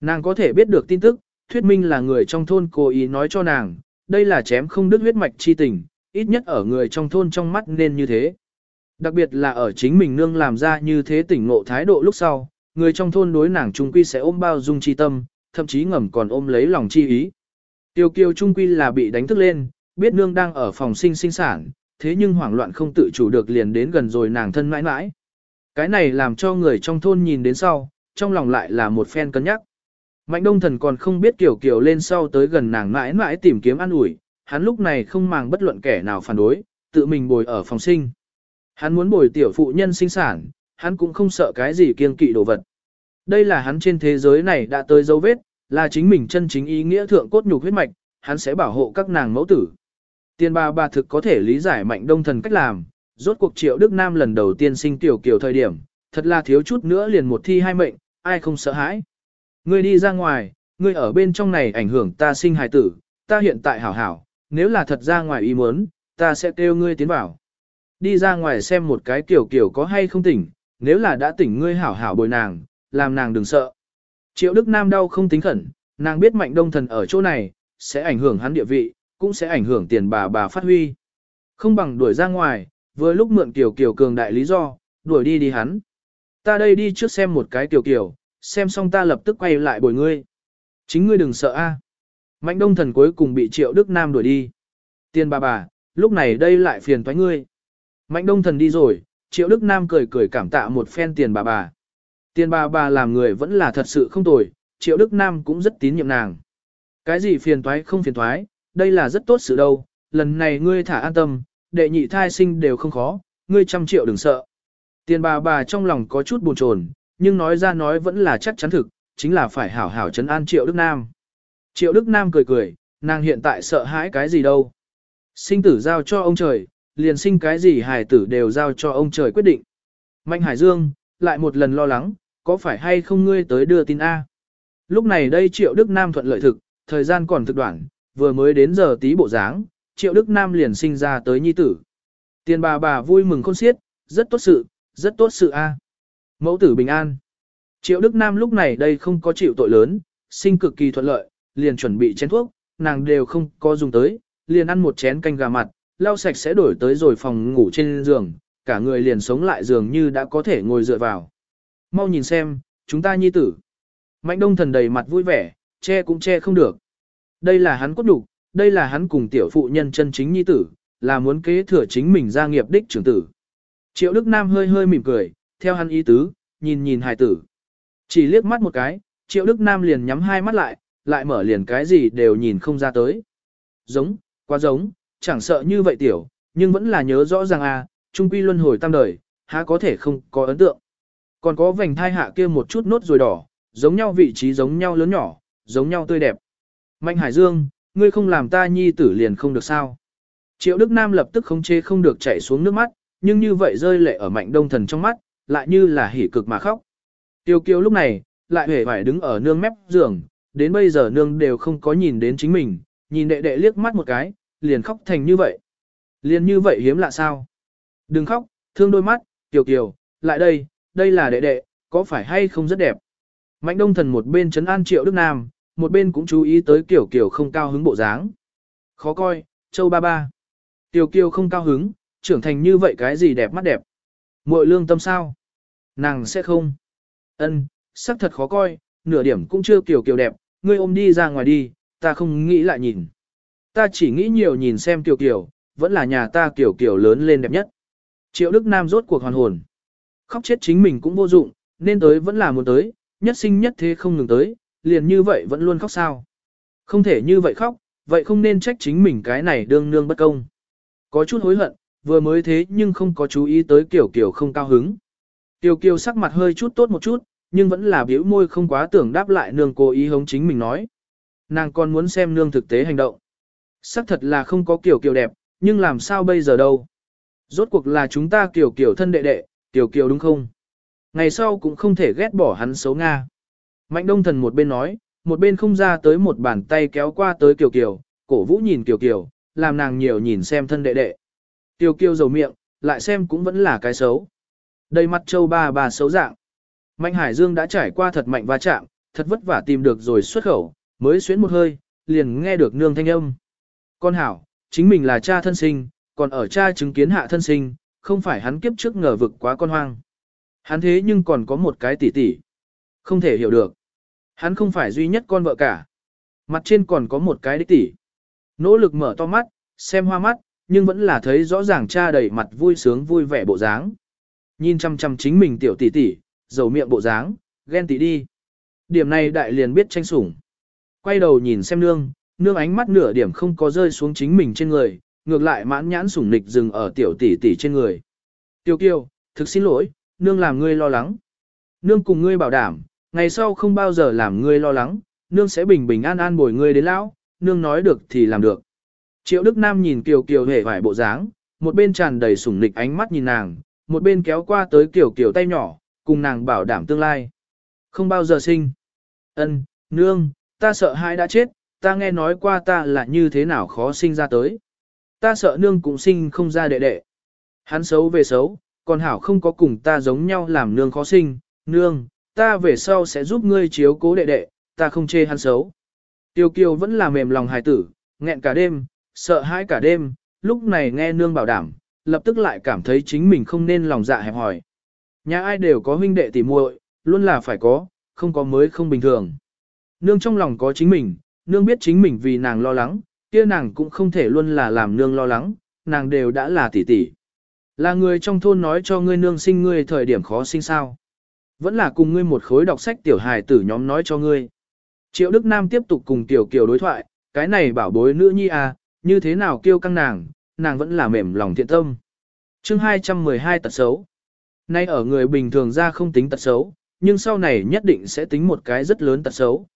Nàng có thể biết được tin tức, thuyết minh là người trong thôn cố ý nói cho nàng, đây là chém không đứt huyết mạch chi tình, ít nhất ở người trong thôn trong mắt nên như thế. Đặc biệt là ở chính mình nương làm ra như thế tỉnh ngộ thái độ lúc sau, người trong thôn đối nàng trung quy sẽ ôm bao dung chi tâm, thậm chí ngầm còn ôm lấy lòng chi ý. Tiêu kiều trung quy là bị đánh thức lên, biết nương đang ở phòng sinh sinh sản, thế nhưng hoảng loạn không tự chủ được liền đến gần rồi nàng thân mãi mãi. Cái này làm cho người trong thôn nhìn đến sau, trong lòng lại là một phen cân nhắc. Mạnh đông thần còn không biết kiểu kiểu lên sau tới gần nàng mãi mãi tìm kiếm an ủi, hắn lúc này không màng bất luận kẻ nào phản đối, tự mình bồi ở phòng sinh. Hắn muốn bồi tiểu phụ nhân sinh sản, hắn cũng không sợ cái gì kiêng kỵ đồ vật. Đây là hắn trên thế giới này đã tới dấu vết, là chính mình chân chính ý nghĩa thượng cốt nhục huyết mạch, hắn sẽ bảo hộ các nàng mẫu tử. Tiên bà bà thực có thể lý giải mạnh đông thần cách làm, rốt cuộc triệu Đức Nam lần đầu tiên sinh tiểu kiểu thời điểm, thật là thiếu chút nữa liền một thi hai mệnh, ai không sợ hãi. Ngươi đi ra ngoài, ngươi ở bên trong này ảnh hưởng ta sinh hài tử, ta hiện tại hảo hảo, nếu là thật ra ngoài ý muốn, ta sẽ kêu ngươi tiến vào. Đi ra ngoài xem một cái kiểu kiểu có hay không tỉnh, nếu là đã tỉnh ngươi hảo hảo bồi nàng, làm nàng đừng sợ. Triệu Đức Nam đau không tính khẩn, nàng biết mạnh đông thần ở chỗ này, sẽ ảnh hưởng hắn địa vị, cũng sẽ ảnh hưởng tiền bà bà phát huy. Không bằng đuổi ra ngoài, vừa lúc mượn kiểu kiểu cường đại lý do, đuổi đi đi hắn. Ta đây đi trước xem một cái kiểu kiểu, xem xong ta lập tức quay lại bồi ngươi. Chính ngươi đừng sợ a. Mạnh đông thần cuối cùng bị triệu Đức Nam đuổi đi. Tiền bà bà, lúc này đây lại phiền toái ngươi. Mạnh đông thần đi rồi, triệu Đức Nam cười cười cảm tạ một phen tiền bà bà. Tiền bà bà làm người vẫn là thật sự không tồi, triệu Đức Nam cũng rất tín nhiệm nàng. Cái gì phiền toái không phiền toái, đây là rất tốt sự đâu, lần này ngươi thả an tâm, đệ nhị thai sinh đều không khó, ngươi trăm triệu đừng sợ. Tiền bà bà trong lòng có chút buồn chồn, nhưng nói ra nói vẫn là chắc chắn thực, chính là phải hảo hảo chấn an Triệu Đức Nam. Triệu Đức Nam cười cười, nàng hiện tại sợ hãi cái gì đâu. Sinh tử giao cho ông trời, liền sinh cái gì hài tử đều giao cho ông trời quyết định. Mạnh Hải Dương, lại một lần lo lắng, có phải hay không ngươi tới đưa tin A. Lúc này đây Triệu Đức Nam thuận lợi thực, thời gian còn thực đoạn, vừa mới đến giờ tí bộ dáng, Triệu Đức Nam liền sinh ra tới nhi tử. Tiền bà bà vui mừng khôn xiết, rất tốt sự, rất tốt sự A. Mẫu tử bình an. Triệu Đức Nam lúc này đây không có chịu tội lớn, sinh cực kỳ thuận lợi, liền chuẩn bị chén thuốc, nàng đều không có dùng tới, liền ăn một chén canh gà mặt, lau sạch sẽ đổi tới rồi phòng ngủ trên giường, cả người liền sống lại giường như đã có thể ngồi dựa vào. Mau nhìn xem, chúng ta nhi tử. Mạnh đông thần đầy mặt vui vẻ, che cũng che không được. Đây là hắn cốt đủ, đây là hắn cùng tiểu phụ nhân chân chính nhi tử, là muốn kế thừa chính mình gia nghiệp đích trưởng tử. Triệu Đức Nam hơi hơi mỉm cười, theo hắn ý tứ, nhìn nhìn hài tử. Chỉ liếc mắt một cái, Triệu Đức Nam liền nhắm hai mắt lại, lại mở liền cái gì đều nhìn không ra tới. Giống, quá giống, chẳng sợ như vậy tiểu, nhưng vẫn là nhớ rõ ràng à, trung quy luân hồi tam đời, há có thể không có ấn tượng. Còn có vành thai hạ kia một chút nốt rồi đỏ, giống nhau vị trí giống nhau lớn nhỏ, giống nhau tươi đẹp. Mạnh Hải Dương, ngươi không làm ta nhi tử liền không được sao. Triệu Đức Nam lập tức không chế không được chảy xuống nước mắt, nhưng như vậy rơi lệ ở mạnh đông thần trong mắt, lại như là hỉ cực mà khóc. Tiêu kiêu lúc này, lại hề phải đứng ở nương mép giường, đến bây giờ nương đều không có nhìn đến chính mình, nhìn đệ đệ liếc mắt một cái, liền khóc thành như vậy. Liền như vậy hiếm lạ sao? Đừng khóc, thương đôi mắt, tiểu Kiều, lại đây, đây là đệ đệ, có phải hay không rất đẹp? Mạnh đông thần một bên chấn an triệu Đức Nam, một bên cũng chú ý tới kiểu Kiều không cao hứng bộ dáng. Khó coi, châu ba ba. tiểu Kiều không cao hứng, trưởng thành như vậy cái gì đẹp mắt đẹp. Muội lương tâm sao? Nàng sẽ không. Ân, sắc thật khó coi, nửa điểm cũng chưa kiểu kiểu đẹp, ngươi ôm đi ra ngoài đi, ta không nghĩ lại nhìn. Ta chỉ nghĩ nhiều nhìn xem tiểu kiểu, vẫn là nhà ta kiểu kiểu lớn lên đẹp nhất. Triệu Đức Nam rốt cuộc hoàn hồn. Khóc chết chính mình cũng vô dụng, nên tới vẫn là muốn tới, nhất sinh nhất thế không ngừng tới, liền như vậy vẫn luôn khóc sao. Không thể như vậy khóc, vậy không nên trách chính mình cái này đương nương bất công. Có chút hối hận, vừa mới thế nhưng không có chú ý tới kiểu kiểu không cao hứng. Tiểu kiều sắc mặt hơi chút tốt một chút, nhưng vẫn là biểu môi không quá tưởng đáp lại nương cố ý hống chính mình nói. Nàng còn muốn xem nương thực tế hành động. Sắc thật là không có kiểu kiều đẹp, nhưng làm sao bây giờ đâu. Rốt cuộc là chúng ta kiểu kiểu thân đệ đệ, kiểu kiểu đúng không? Ngày sau cũng không thể ghét bỏ hắn xấu Nga. Mạnh đông thần một bên nói, một bên không ra tới một bàn tay kéo qua tới kiểu kiểu, cổ vũ nhìn kiểu kiểu, làm nàng nhiều nhìn xem thân đệ đệ. Tiểu kiều dầu miệng, lại xem cũng vẫn là cái xấu. Đầy mặt châu ba bà xấu dạng. Mạnh Hải Dương đã trải qua thật mạnh va chạm, thật vất vả tìm được rồi xuất khẩu, mới xuyến một hơi, liền nghe được nương thanh âm. Con hảo, chính mình là cha thân sinh, còn ở cha chứng kiến hạ thân sinh, không phải hắn kiếp trước ngờ vực quá con hoang. Hắn thế nhưng còn có một cái tỷ tỷ. Không thể hiểu được. Hắn không phải duy nhất con vợ cả. Mặt trên còn có một cái đích tỷ. Nỗ lực mở to mắt, xem hoa mắt, nhưng vẫn là thấy rõ ràng cha đầy mặt vui sướng vui vẻ bộ dáng. Nhìn chăm chăm chính mình tiểu tỷ tỷ, dầu miệng bộ dáng, ghen tỷ đi. Điểm này đại liền biết tranh sủng. Quay đầu nhìn xem nương, nương ánh mắt nửa điểm không có rơi xuống chính mình trên người, ngược lại mãn nhãn sủng nịch dừng ở tiểu tỷ tỷ trên người. Tiêu kiêu, thực xin lỗi, nương làm ngươi lo lắng. Nương cùng ngươi bảo đảm, ngày sau không bao giờ làm ngươi lo lắng, nương sẽ bình bình an an bồi ngươi đến lão, nương nói được thì làm được. Triệu Đức Nam nhìn Kiều Kiều hề vải bộ dáng, một bên tràn đầy sủng nịch ánh mắt nhìn nàng, một bên kéo qua tới Kiều Kiều tay nhỏ, cùng nàng bảo đảm tương lai. Không bao giờ sinh. Ân, nương, ta sợ hai đã chết, ta nghe nói qua ta là như thế nào khó sinh ra tới. Ta sợ nương cũng sinh không ra đệ đệ. Hắn xấu về xấu, còn hảo không có cùng ta giống nhau làm nương khó sinh, nương, ta về sau sẽ giúp ngươi chiếu cố đệ đệ, ta không chê hắn xấu. Tiêu kiều vẫn là mềm lòng hài tử, nghẹn cả đêm, sợ hãi cả đêm, lúc này nghe nương bảo đảm, lập tức lại cảm thấy chính mình không nên lòng dạ hẹp hỏi. Nhà ai đều có huynh đệ tỉ muội, luôn là phải có, không có mới không bình thường. Nương trong lòng có chính mình, nương biết chính mình vì nàng lo lắng, kia nàng cũng không thể luôn là làm nương lo lắng, nàng đều đã là tỷ tỷ. Là người trong thôn nói cho ngươi nương sinh ngươi thời điểm khó sinh sao. Vẫn là cùng ngươi một khối đọc sách tiểu hài tử nhóm nói cho ngươi. Triệu Đức Nam tiếp tục cùng Tiểu Kiều đối thoại, cái này bảo bối nữ nhi à, như thế nào kêu căng nàng, nàng vẫn là mềm lòng thiện tâm. chương 212 tật xấu. Nay ở người bình thường ra không tính tật xấu, nhưng sau này nhất định sẽ tính một cái rất lớn tật xấu.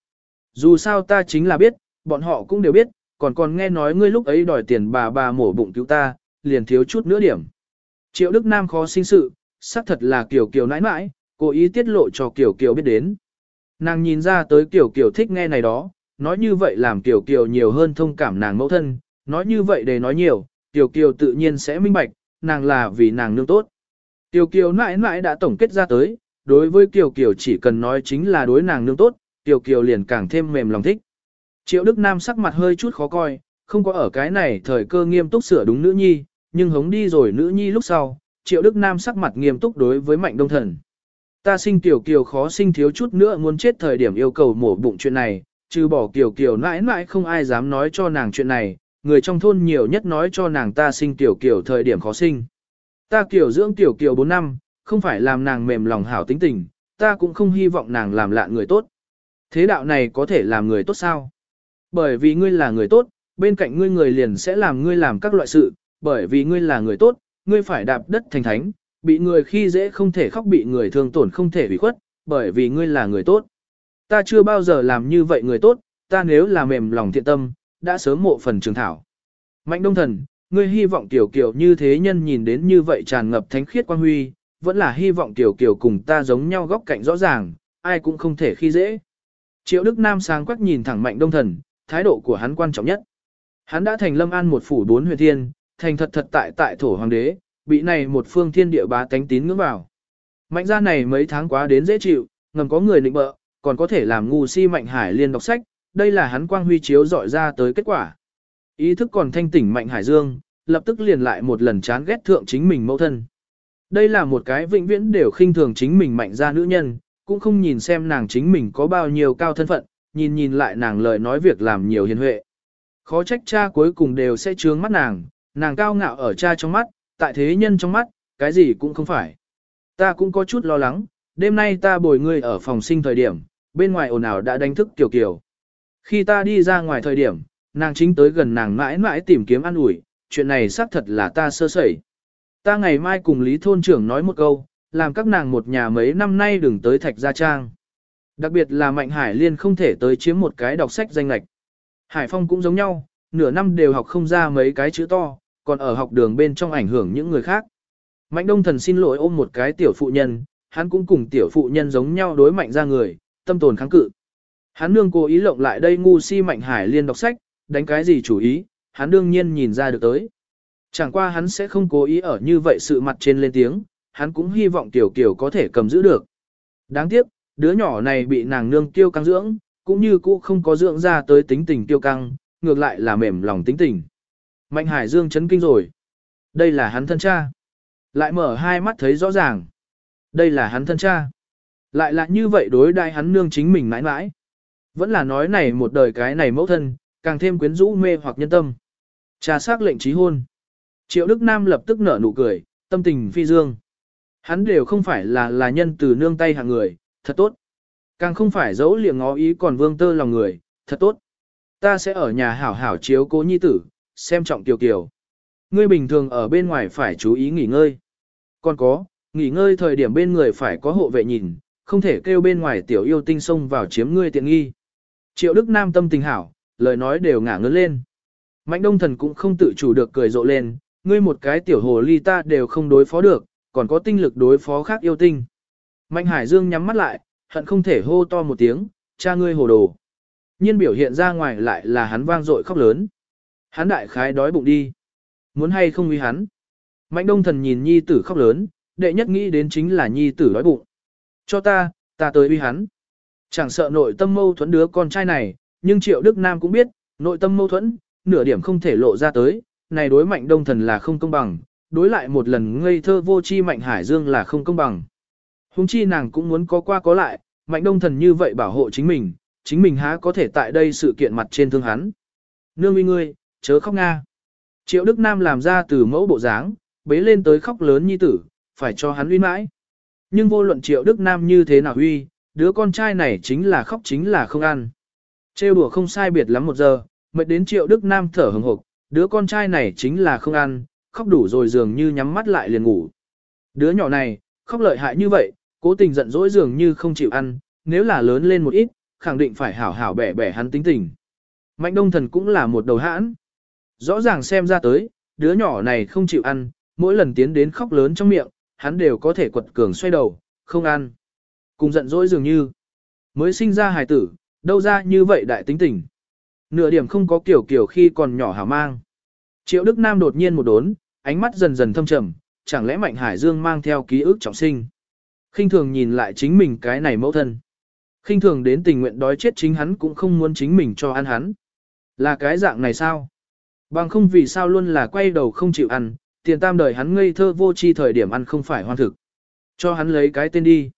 Dù sao ta chính là biết, bọn họ cũng đều biết, còn còn nghe nói ngươi lúc ấy đòi tiền bà bà mổ bụng cứu ta, liền thiếu chút nữa điểm. Triệu Đức Nam khó sinh sự, xác thật là Kiều Kiều nãi nãi, cố ý tiết lộ cho Kiều Kiều biết đến. Nàng nhìn ra tới Kiều Kiều thích nghe này đó, nói như vậy làm Kiều Kiều nhiều hơn thông cảm nàng mẫu thân, nói như vậy để nói nhiều, Kiều Kiều tự nhiên sẽ minh bạch, nàng là vì nàng nương tốt. Kiều Kiều nãi nãi đã tổng kết ra tới, đối với Kiều Kiều chỉ cần nói chính là đối nàng nương tốt, Kiều Kiều liền càng thêm mềm lòng thích. Triệu Đức Nam sắc mặt hơi chút khó coi, không có ở cái này thời cơ nghiêm túc sửa đúng nữ nhi, nhưng hống đi rồi nữ nhi lúc sau, Triệu Đức Nam sắc mặt nghiêm túc đối với Mạnh Đông Thần. Ta sinh Kiều Kiều khó sinh thiếu chút nữa muốn chết thời điểm yêu cầu mổ bụng chuyện này, trừ bỏ Kiều Kiều mãi mãi không ai dám nói cho nàng chuyện này, người trong thôn nhiều nhất nói cho nàng ta sinh Kiều Kiều thời điểm khó sinh. Ta Kiều dưỡng Kiều Kiều 4 năm, không phải làm nàng mềm lòng hảo tính tình, ta cũng không hy vọng nàng làm lạ người tốt. Thế đạo này có thể làm người tốt sao? Bởi vì ngươi là người tốt, bên cạnh ngươi người liền sẽ làm ngươi làm các loại sự, bởi vì ngươi là người tốt, ngươi phải đạp đất thành thánh, bị người khi dễ không thể khóc bị người thương tổn không thể bị khuất, bởi vì ngươi là người tốt. Ta chưa bao giờ làm như vậy người tốt, ta nếu là mềm lòng thiện tâm, đã sớm mộ phần trường thảo. Mạnh đông thần, ngươi hy vọng tiểu kiều như thế nhân nhìn đến như vậy tràn ngập thánh khiết quang huy, vẫn là hy vọng tiểu kiều cùng ta giống nhau góc cạnh rõ ràng, ai cũng không thể khi dễ. Triệu Đức Nam sáng quắc nhìn thẳng mạnh đông thần, thái độ của hắn quan trọng nhất. Hắn đã thành lâm an một phủ bốn huyền thiên, thành thật thật tại tại thổ hoàng đế, bị này một phương thiên địa bá tánh tín ngưỡng vào. Mạnh gia này mấy tháng quá đến dễ chịu, ngầm có người định bợ, còn có thể làm ngu si mạnh hải liên đọc sách, đây là hắn quang huy chiếu dọi ra tới kết quả. Ý thức còn thanh tỉnh mạnh hải dương, lập tức liền lại một lần chán ghét thượng chính mình mẫu thân. Đây là một cái vĩnh viễn đều khinh thường chính mình mạnh gia nữ nhân, cũng không nhìn xem nàng chính mình có bao nhiêu cao thân phận, nhìn nhìn lại nàng lời nói việc làm nhiều hiền huệ. Khó trách cha cuối cùng đều sẽ trướng mắt nàng, nàng cao ngạo ở cha trong mắt, tại thế nhân trong mắt, cái gì cũng không phải. Ta cũng có chút lo lắng, đêm nay ta bồi ngươi ở phòng sinh thời điểm, bên ngoài ồn ào đã đánh thức Kiều Kiều. Khi ta đi ra ngoài thời điểm, nàng chính tới gần nàng mãi mãi tìm kiếm ăn ủi, chuyện này xác thật là ta sơ sẩy. Ta ngày mai cùng Lý Thôn trưởng nói một câu, làm các nàng một nhà mấy năm nay đừng tới Thạch Gia Trang. Đặc biệt là Mạnh Hải Liên không thể tới chiếm một cái đọc sách danh lạch. Hải Phong cũng giống nhau, nửa năm đều học không ra mấy cái chữ to, còn ở học đường bên trong ảnh hưởng những người khác. Mạnh Đông Thần xin lỗi ôm một cái tiểu phụ nhân, hắn cũng cùng tiểu phụ nhân giống nhau đối mạnh ra người, tâm tồn kháng cự. Hắn nương cố ý lộng lại đây ngu si Mạnh Hải Liên đọc sách, đánh cái gì chủ ý, hắn đương nhiên nhìn ra được tới. Chẳng qua hắn sẽ không cố ý ở như vậy sự mặt trên lên tiếng, hắn cũng hy vọng tiểu kiểu có thể cầm giữ được. Đáng tiếc, đứa nhỏ này bị nàng nương tiêu căng dưỡng, cũng như cũ không có dưỡng ra tới tính tình tiêu căng, ngược lại là mềm lòng tính tình. Mạnh Hải Dương chấn kinh rồi. Đây là hắn thân cha. Lại mở hai mắt thấy rõ ràng. Đây là hắn thân cha. Lại là như vậy đối đại hắn nương chính mình mãi mãi. Vẫn là nói này một đời cái này mẫu thân, càng thêm quyến rũ mê hoặc nhân tâm. Cha xác lệnh trí hôn. Triệu Đức Nam lập tức nở nụ cười, tâm tình phi dương. Hắn đều không phải là là nhân từ nương tay hạng người, thật tốt. Càng không phải dấu liệng ngó ý còn vương tơ lòng người, thật tốt. Ta sẽ ở nhà hảo hảo chiếu cố nhi tử, xem trọng tiểu kiều. Ngươi bình thường ở bên ngoài phải chú ý nghỉ ngơi. Còn có, nghỉ ngơi thời điểm bên người phải có hộ vệ nhìn, không thể kêu bên ngoài tiểu yêu tinh xông vào chiếm ngươi tiện nghi. Triệu Đức Nam tâm tình hảo, lời nói đều ngả ngớn lên. Mạnh Đông Thần cũng không tự chủ được cười rộ lên, ngươi một cái tiểu hồ ly ta đều không đối phó được, còn có tinh lực đối phó khác yêu tinh. Mạnh Hải Dương nhắm mắt lại, hận không thể hô to một tiếng, cha ngươi hồ đồ. Nhiên biểu hiện ra ngoài lại là hắn vang dội khóc lớn. Hắn đại khái đói bụng đi. Muốn hay không uy hắn. Mạnh Đông Thần nhìn nhi tử khóc lớn, đệ nhất nghĩ đến chính là nhi tử đói bụng. Cho ta, ta tới uy hắn. Chẳng sợ nội tâm mâu thuẫn đứa con trai này, nhưng Triệu Đức Nam cũng biết, nội tâm mâu thuẫn, nửa điểm không thể lộ ra tới, này đối mạnh đông thần là không công bằng, đối lại một lần ngây thơ vô chi mạnh hải dương là không công bằng. Hùng chi nàng cũng muốn có qua có lại, mạnh đông thần như vậy bảo hộ chính mình, chính mình há có thể tại đây sự kiện mặt trên thương hắn. Nương uy ngươi, chớ khóc nga. Triệu Đức Nam làm ra từ mẫu bộ dáng, bế lên tới khóc lớn nhi tử, phải cho hắn uy mãi. Nhưng vô luận Triệu Đức Nam như thế nào uy, đứa con trai này chính là khóc chính là không ăn. Trêu đùa không sai biệt lắm một giờ, mệt đến Triệu Đức Nam thở hừng hực, đứa con trai này chính là không ăn, khóc đủ rồi dường như nhắm mắt lại liền ngủ. Đứa nhỏ này, khóc lợi hại như vậy, cố tình giận dỗi dường như không chịu ăn, nếu là lớn lên một ít, khẳng định phải hảo hảo bẻ bẻ hắn tính tình. Mạnh đông thần cũng là một đầu hãn. Rõ ràng xem ra tới, đứa nhỏ này không chịu ăn, mỗi lần tiến đến khóc lớn trong miệng, hắn đều có thể quật cường xoay đầu, không ăn. Cùng giận dỗi dường như, mới sinh ra hài tử, đâu ra như vậy đại tính tình. Nửa điểm không có kiểu kiểu khi còn nhỏ hảo mang. Triệu Đức Nam đột nhiên một đốn, ánh mắt dần dần thâm trầm, chẳng lẽ Mạnh Hải Dương mang theo ký ức trọng sinh. khinh thường nhìn lại chính mình cái này mẫu thân. khinh thường đến tình nguyện đói chết chính hắn cũng không muốn chính mình cho ăn hắn. Là cái dạng này sao? Bằng không vì sao luôn là quay đầu không chịu ăn, tiền tam đời hắn ngây thơ vô tri thời điểm ăn không phải hoan thực. Cho hắn lấy cái tên đi.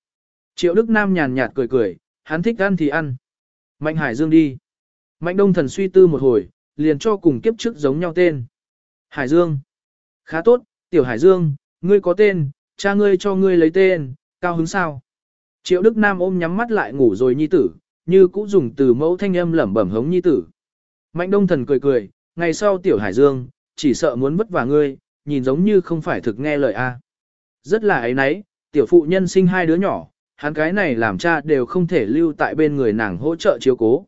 Triệu Đức Nam nhàn nhạt cười cười, hắn thích ăn thì ăn. Mạnh Hải Dương đi. Mạnh Đông Thần suy tư một hồi, liền cho cùng kiếp trước giống nhau tên. Hải Dương. Khá tốt, Tiểu Hải Dương, ngươi có tên, cha ngươi cho ngươi lấy tên, cao hứng sao. Triệu Đức Nam ôm nhắm mắt lại ngủ rồi nhi tử, như cũ dùng từ mẫu thanh âm lẩm bẩm hống nhi tử. Mạnh Đông Thần cười cười, ngày sau Tiểu Hải Dương, chỉ sợ muốn vất vả ngươi, nhìn giống như không phải thực nghe lời a. Rất là ấy nấy, tiểu phụ nhân sinh hai đứa nhỏ, hắn cái này làm cha đều không thể lưu tại bên người nàng hỗ trợ chiếu cố.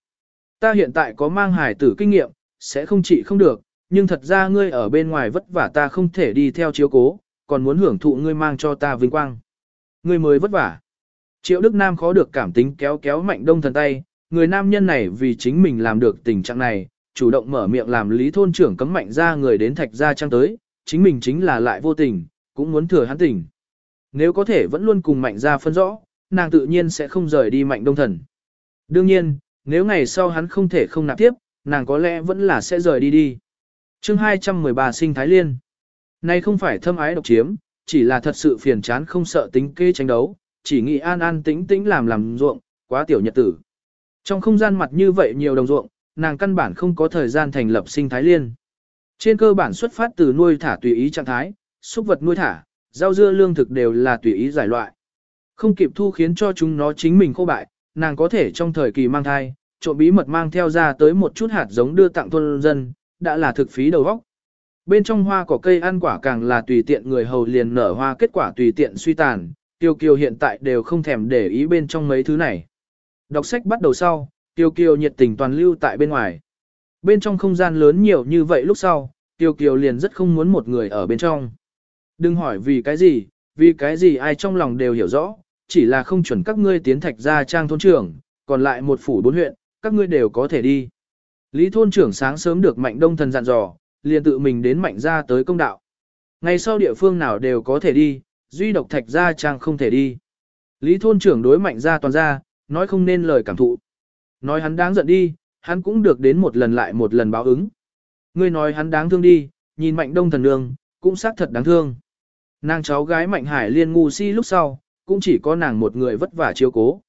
Ta hiện tại có mang hài tử kinh nghiệm, sẽ không trị không được, nhưng thật ra ngươi ở bên ngoài vất vả ta không thể đi theo chiếu cố, còn muốn hưởng thụ ngươi mang cho ta vinh quang. Ngươi mới vất vả. Triệu Đức Nam khó được cảm tính kéo kéo mạnh đông thần tay, người nam nhân này vì chính mình làm được tình trạng này, chủ động mở miệng làm lý thôn trưởng cấm mạnh ra người đến thạch gia trang tới, chính mình chính là lại vô tình, cũng muốn thừa hắn tình. Nếu có thể vẫn luôn cùng mạnh ra phân rõ, nàng tự nhiên sẽ không rời đi mạnh đông thần. Đương nhiên, nếu ngày sau hắn không thể không nạp tiếp, nàng có lẽ vẫn là sẽ rời đi đi chương 213 sinh Thái Liên. Nay không phải thâm ái độc chiếm, chỉ là thật sự phiền chán không sợ tính kê tranh đấu, chỉ nghĩ an an tĩnh tĩnh làm làm ruộng, quá tiểu nhật tử. Trong không gian mặt như vậy nhiều đồng ruộng, nàng căn bản không có thời gian thành lập sinh thái liên. Trên cơ bản xuất phát từ nuôi thả tùy ý trạng thái, xúc vật nuôi thả, rau dưa lương thực đều là tùy ý giải loại. Không kịp thu khiến cho chúng nó chính mình khô bại, nàng có thể trong thời kỳ mang thai, trộm bí mật mang theo ra tới một chút hạt giống đưa tặng thôn dân, đã là thực phí đầu óc. Bên trong hoa cỏ cây ăn quả càng là tùy tiện người hầu liền nở hoa kết quả tùy tiện suy tàn, Tiêu Kiều hiện tại đều không thèm để ý bên trong mấy thứ này. Đọc sách bắt đầu sau, Tiêu Kiều nhiệt tình toàn lưu tại bên ngoài. Bên trong không gian lớn nhiều như vậy lúc sau, Tiêu Kiều liền rất không muốn một người ở bên trong. Đừng hỏi vì cái gì, vì cái gì ai trong lòng đều hiểu rõ, chỉ là không chuẩn các ngươi tiến thạch ra trang thôn trưởng, còn lại một phủ bốn huyện, các ngươi đều có thể đi. Lý thôn trưởng sáng sớm được mạnh đông thần dặn dò, liền tự mình đến mạnh ra tới công đạo. Ngày sau địa phương nào đều có thể đi, duy độc thạch ra trang không thể đi. Lý thôn trưởng đối mạnh ra toàn ra, nói không nên lời cảm thụ. Nói hắn đáng giận đi, hắn cũng được đến một lần lại một lần báo ứng. Ngươi nói hắn đáng thương đi, nhìn mạnh đông thần nương, cũng xác thật đáng thương. Nàng cháu gái mạnh hải liên ngu si lúc sau, cũng chỉ có nàng một người vất vả chiếu cố.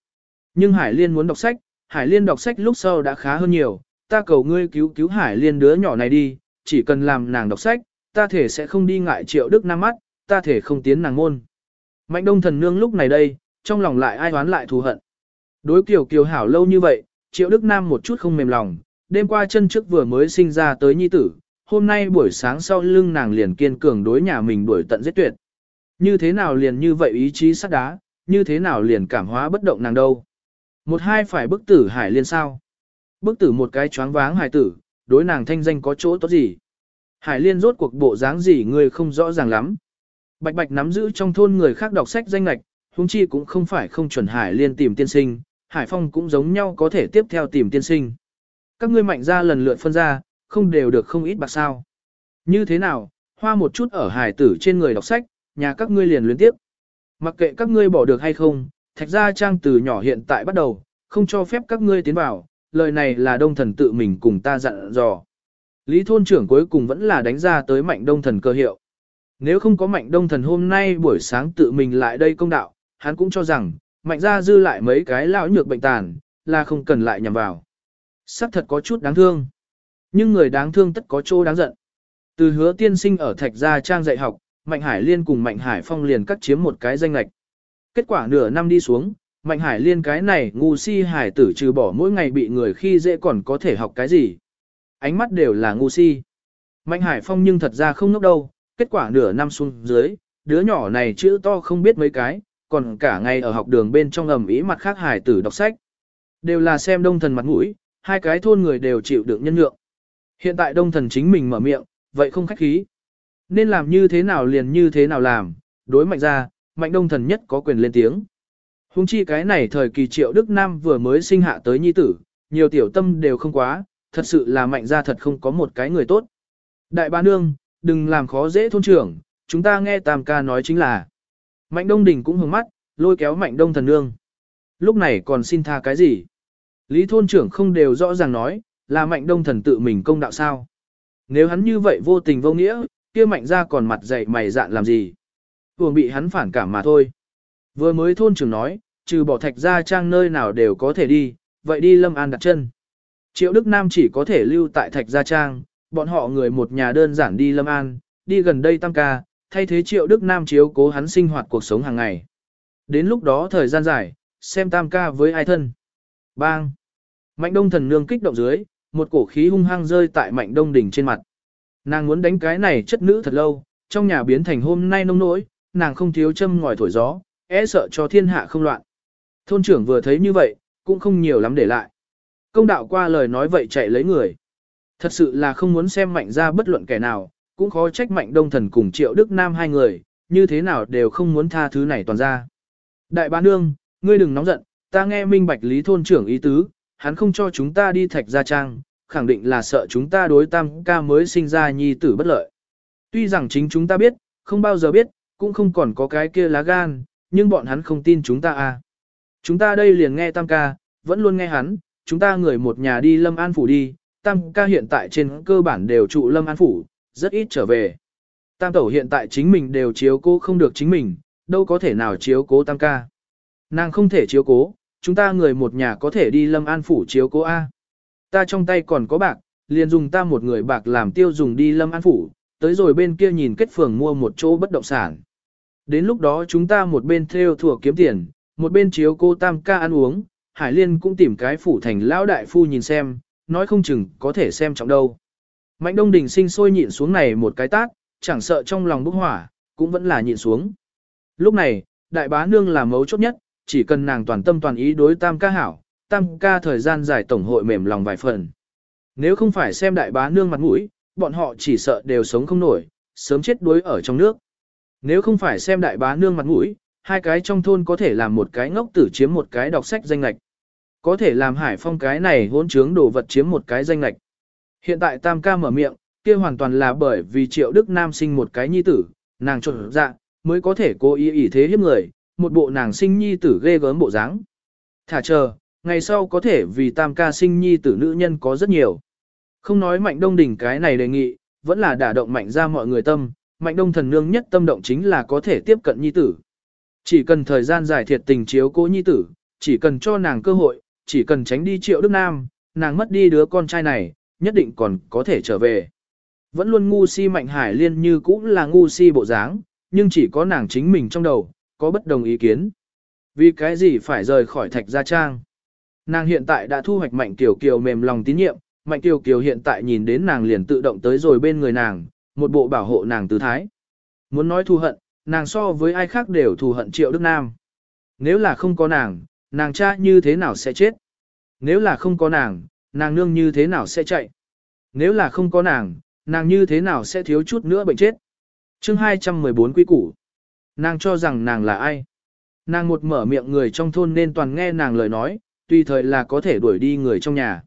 Nhưng hải liên muốn đọc sách, hải liên đọc sách lúc sau đã khá hơn nhiều, ta cầu ngươi cứu cứu hải liên đứa nhỏ này đi, chỉ cần làm nàng đọc sách, ta thể sẽ không đi ngại triệu đức nam mắt, ta thể không tiến nàng môn. Mạnh đông thần nương lúc này đây, trong lòng lại ai oán lại thù hận. Đối kiều kiều hảo lâu như vậy, triệu đức nam một chút không mềm lòng, đêm qua chân trước vừa mới sinh ra tới nhi tử, hôm nay buổi sáng sau lưng nàng liền kiên cường đối nhà mình đuổi tận giết tuyệt. Như thế nào liền như vậy ý chí sắt đá, như thế nào liền cảm hóa bất động nàng đâu. Một hai phải bức tử hải liên sao. Bức tử một cái choáng váng hải tử, đối nàng thanh danh có chỗ tốt gì. Hải liên rốt cuộc bộ dáng gì người không rõ ràng lắm. Bạch bạch nắm giữ trong thôn người khác đọc sách danh lạch, huống chi cũng không phải không chuẩn hải liên tìm tiên sinh, hải phong cũng giống nhau có thể tiếp theo tìm tiên sinh. Các ngươi mạnh ra lần lượt phân ra, không đều được không ít bạc sao. Như thế nào, hoa một chút ở hải tử trên người đọc sách, nhà các ngươi liền luyến tiếp. Mặc kệ các ngươi bỏ được hay không, thạch gia trang từ nhỏ hiện tại bắt đầu, không cho phép các ngươi tiến vào, lời này là đông thần tự mình cùng ta dặn dò. Lý thôn trưởng cuối cùng vẫn là đánh ra tới mạnh đông thần cơ hiệu. Nếu không có mạnh đông thần hôm nay buổi sáng tự mình lại đây công đạo, hắn cũng cho rằng, mạnh ra dư lại mấy cái lão nhược bệnh tàn, là không cần lại nhằm vào. Sắc thật có chút đáng thương. Nhưng người đáng thương tất có chỗ đáng giận. Từ hứa tiên sinh ở thạch gia trang dạy học, Mạnh Hải Liên cùng Mạnh Hải Phong liền cắt chiếm một cái danh lạch. Kết quả nửa năm đi xuống, Mạnh Hải Liên cái này ngu si hải tử trừ bỏ mỗi ngày bị người khi dễ còn có thể học cái gì. Ánh mắt đều là ngu si. Mạnh Hải Phong nhưng thật ra không ngốc đâu, kết quả nửa năm xuống dưới, đứa nhỏ này chữ to không biết mấy cái, còn cả ngày ở học đường bên trong ầm ĩ mặt khác hải tử đọc sách. Đều là xem đông thần mặt mũi, hai cái thôn người đều chịu được nhân nhượng. Hiện tại đông thần chính mình mở miệng, vậy không khách khí. Nên làm như thế nào liền như thế nào làm, đối mạnh ra, mạnh đông thần nhất có quyền lên tiếng. Hùng chi cái này thời kỳ triệu Đức Nam vừa mới sinh hạ tới nhi tử, nhiều tiểu tâm đều không quá, thật sự là mạnh ra thật không có một cái người tốt. Đại ba nương, đừng làm khó dễ thôn trưởng, chúng ta nghe tam ca nói chính là. Mạnh đông đình cũng hướng mắt, lôi kéo mạnh đông thần nương. Lúc này còn xin tha cái gì? Lý thôn trưởng không đều rõ ràng nói, là mạnh đông thần tự mình công đạo sao. Nếu hắn như vậy vô tình vô nghĩa, kia mạnh ra còn mặt dày mày dạn làm gì? Vừa bị hắn phản cảm mà thôi. Vừa mới thôn trưởng nói, trừ bỏ thạch Gia trang nơi nào đều có thể đi, vậy đi Lâm An đặt chân. Triệu Đức Nam chỉ có thể lưu tại thạch gia trang, bọn họ người một nhà đơn giản đi Lâm An, đi gần đây tăng ca, thay thế Triệu Đức Nam chiếu cố hắn sinh hoạt cuộc sống hàng ngày. Đến lúc đó thời gian dài, xem tam ca với ai thân. Bang! Mạnh đông thần nương kích động dưới, một cổ khí hung hăng rơi tại mạnh đông đỉnh trên mặt. Nàng muốn đánh cái này chất nữ thật lâu, trong nhà biến thành hôm nay nông nỗi, nàng không thiếu châm ngòi thổi gió, e sợ cho thiên hạ không loạn. Thôn trưởng vừa thấy như vậy, cũng không nhiều lắm để lại. Công đạo qua lời nói vậy chạy lấy người. Thật sự là không muốn xem mạnh ra bất luận kẻ nào, cũng khó trách mạnh đông thần cùng triệu đức nam hai người, như thế nào đều không muốn tha thứ này toàn ra. Đại bá nương, ngươi đừng nóng giận, ta nghe minh bạch lý thôn trưởng ý tứ, hắn không cho chúng ta đi thạch gia trang, khẳng định là sợ chúng ta đối tam ca mới sinh ra nhi tử bất lợi. Tuy rằng chính chúng ta biết, không bao giờ biết, cũng không còn có cái kia lá gan, nhưng bọn hắn không tin chúng ta à. Chúng ta đây liền nghe tam ca, vẫn luôn nghe hắn, chúng ta người một nhà đi lâm an phủ đi, tam ca hiện tại trên cơ bản đều trụ lâm an phủ, rất ít trở về. Tam tẩu hiện tại chính mình đều chiếu cố không được chính mình, đâu có thể nào chiếu cố tam ca. Nàng không thể chiếu cố, chúng ta người một nhà có thể đi lâm an phủ chiếu cố A. Ta trong tay còn có bạc, liền dùng ta một người bạc làm tiêu dùng đi lâm an phủ, tới rồi bên kia nhìn kết phường mua một chỗ bất động sản. Đến lúc đó chúng ta một bên theo thủa kiếm tiền, một bên chiếu cô tam ca ăn uống, Hải Liên cũng tìm cái phủ thành lão đại phu nhìn xem, nói không chừng có thể xem trọng đâu. Mạnh Đông Đình sinh sôi nhịn xuống này một cái tát, chẳng sợ trong lòng bốc hỏa, cũng vẫn là nhịn xuống. Lúc này, đại bá nương là mấu chốt nhất, chỉ cần nàng toàn tâm toàn ý đối tam ca hảo, tam ca thời gian dài tổng hội mềm lòng vài phần. Nếu không phải xem đại bá nương mặt mũi, bọn họ chỉ sợ đều sống không nổi, sớm chết đuối ở trong nước. Nếu không phải xem đại bá nương mặt mũi, hai cái trong thôn có thể làm một cái ngốc tử chiếm một cái đọc sách danh lạch. Có thể làm hải phong cái này hỗn trướng đồ vật chiếm một cái danh lạch. Hiện tại tam ca mở miệng, kia hoàn toàn là bởi vì triệu đức nam sinh một cái nhi tử, nàng trộn dạ, mới có thể cố ý ý thế hiếp người, một bộ nàng sinh nhi tử ghê gớm bộ dáng. Thả chờ, ngày sau có thể vì tam ca sinh nhi tử nữ nhân có rất nhiều. Không nói mạnh đông đỉnh cái này đề nghị, vẫn là đả động mạnh ra mọi người tâm, mạnh đông thần nương nhất tâm động chính là có thể tiếp cận nhi tử. Chỉ cần thời gian giải thiệt tình chiếu cố nhi tử, chỉ cần cho nàng cơ hội, chỉ cần tránh đi triệu Đức Nam, nàng mất đi đứa con trai này, nhất định còn có thể trở về. Vẫn luôn ngu si mạnh hải liên như cũng là ngu si bộ dáng, nhưng chỉ có nàng chính mình trong đầu, có bất đồng ý kiến. Vì cái gì phải rời khỏi thạch gia trang? Nàng hiện tại đã thu hoạch mạnh tiểu kiều mềm lòng tín nhiệm, mạnh tiểu kiều hiện tại nhìn đến nàng liền tự động tới rồi bên người nàng, một bộ bảo hộ nàng tư thái. Muốn nói thu hận, nàng so với ai khác đều thù hận triệu Đức Nam. Nếu là không có nàng, nàng cha như thế nào sẽ chết? Nếu là không có nàng, nàng nương như thế nào sẽ chạy? Nếu là không có nàng, nàng như thế nào sẽ thiếu chút nữa bệnh chết? chương 214 quy củ. Nàng cho rằng nàng là ai? Nàng một mở miệng người trong thôn nên toàn nghe nàng lời nói, tùy thời là có thể đuổi đi người trong nhà.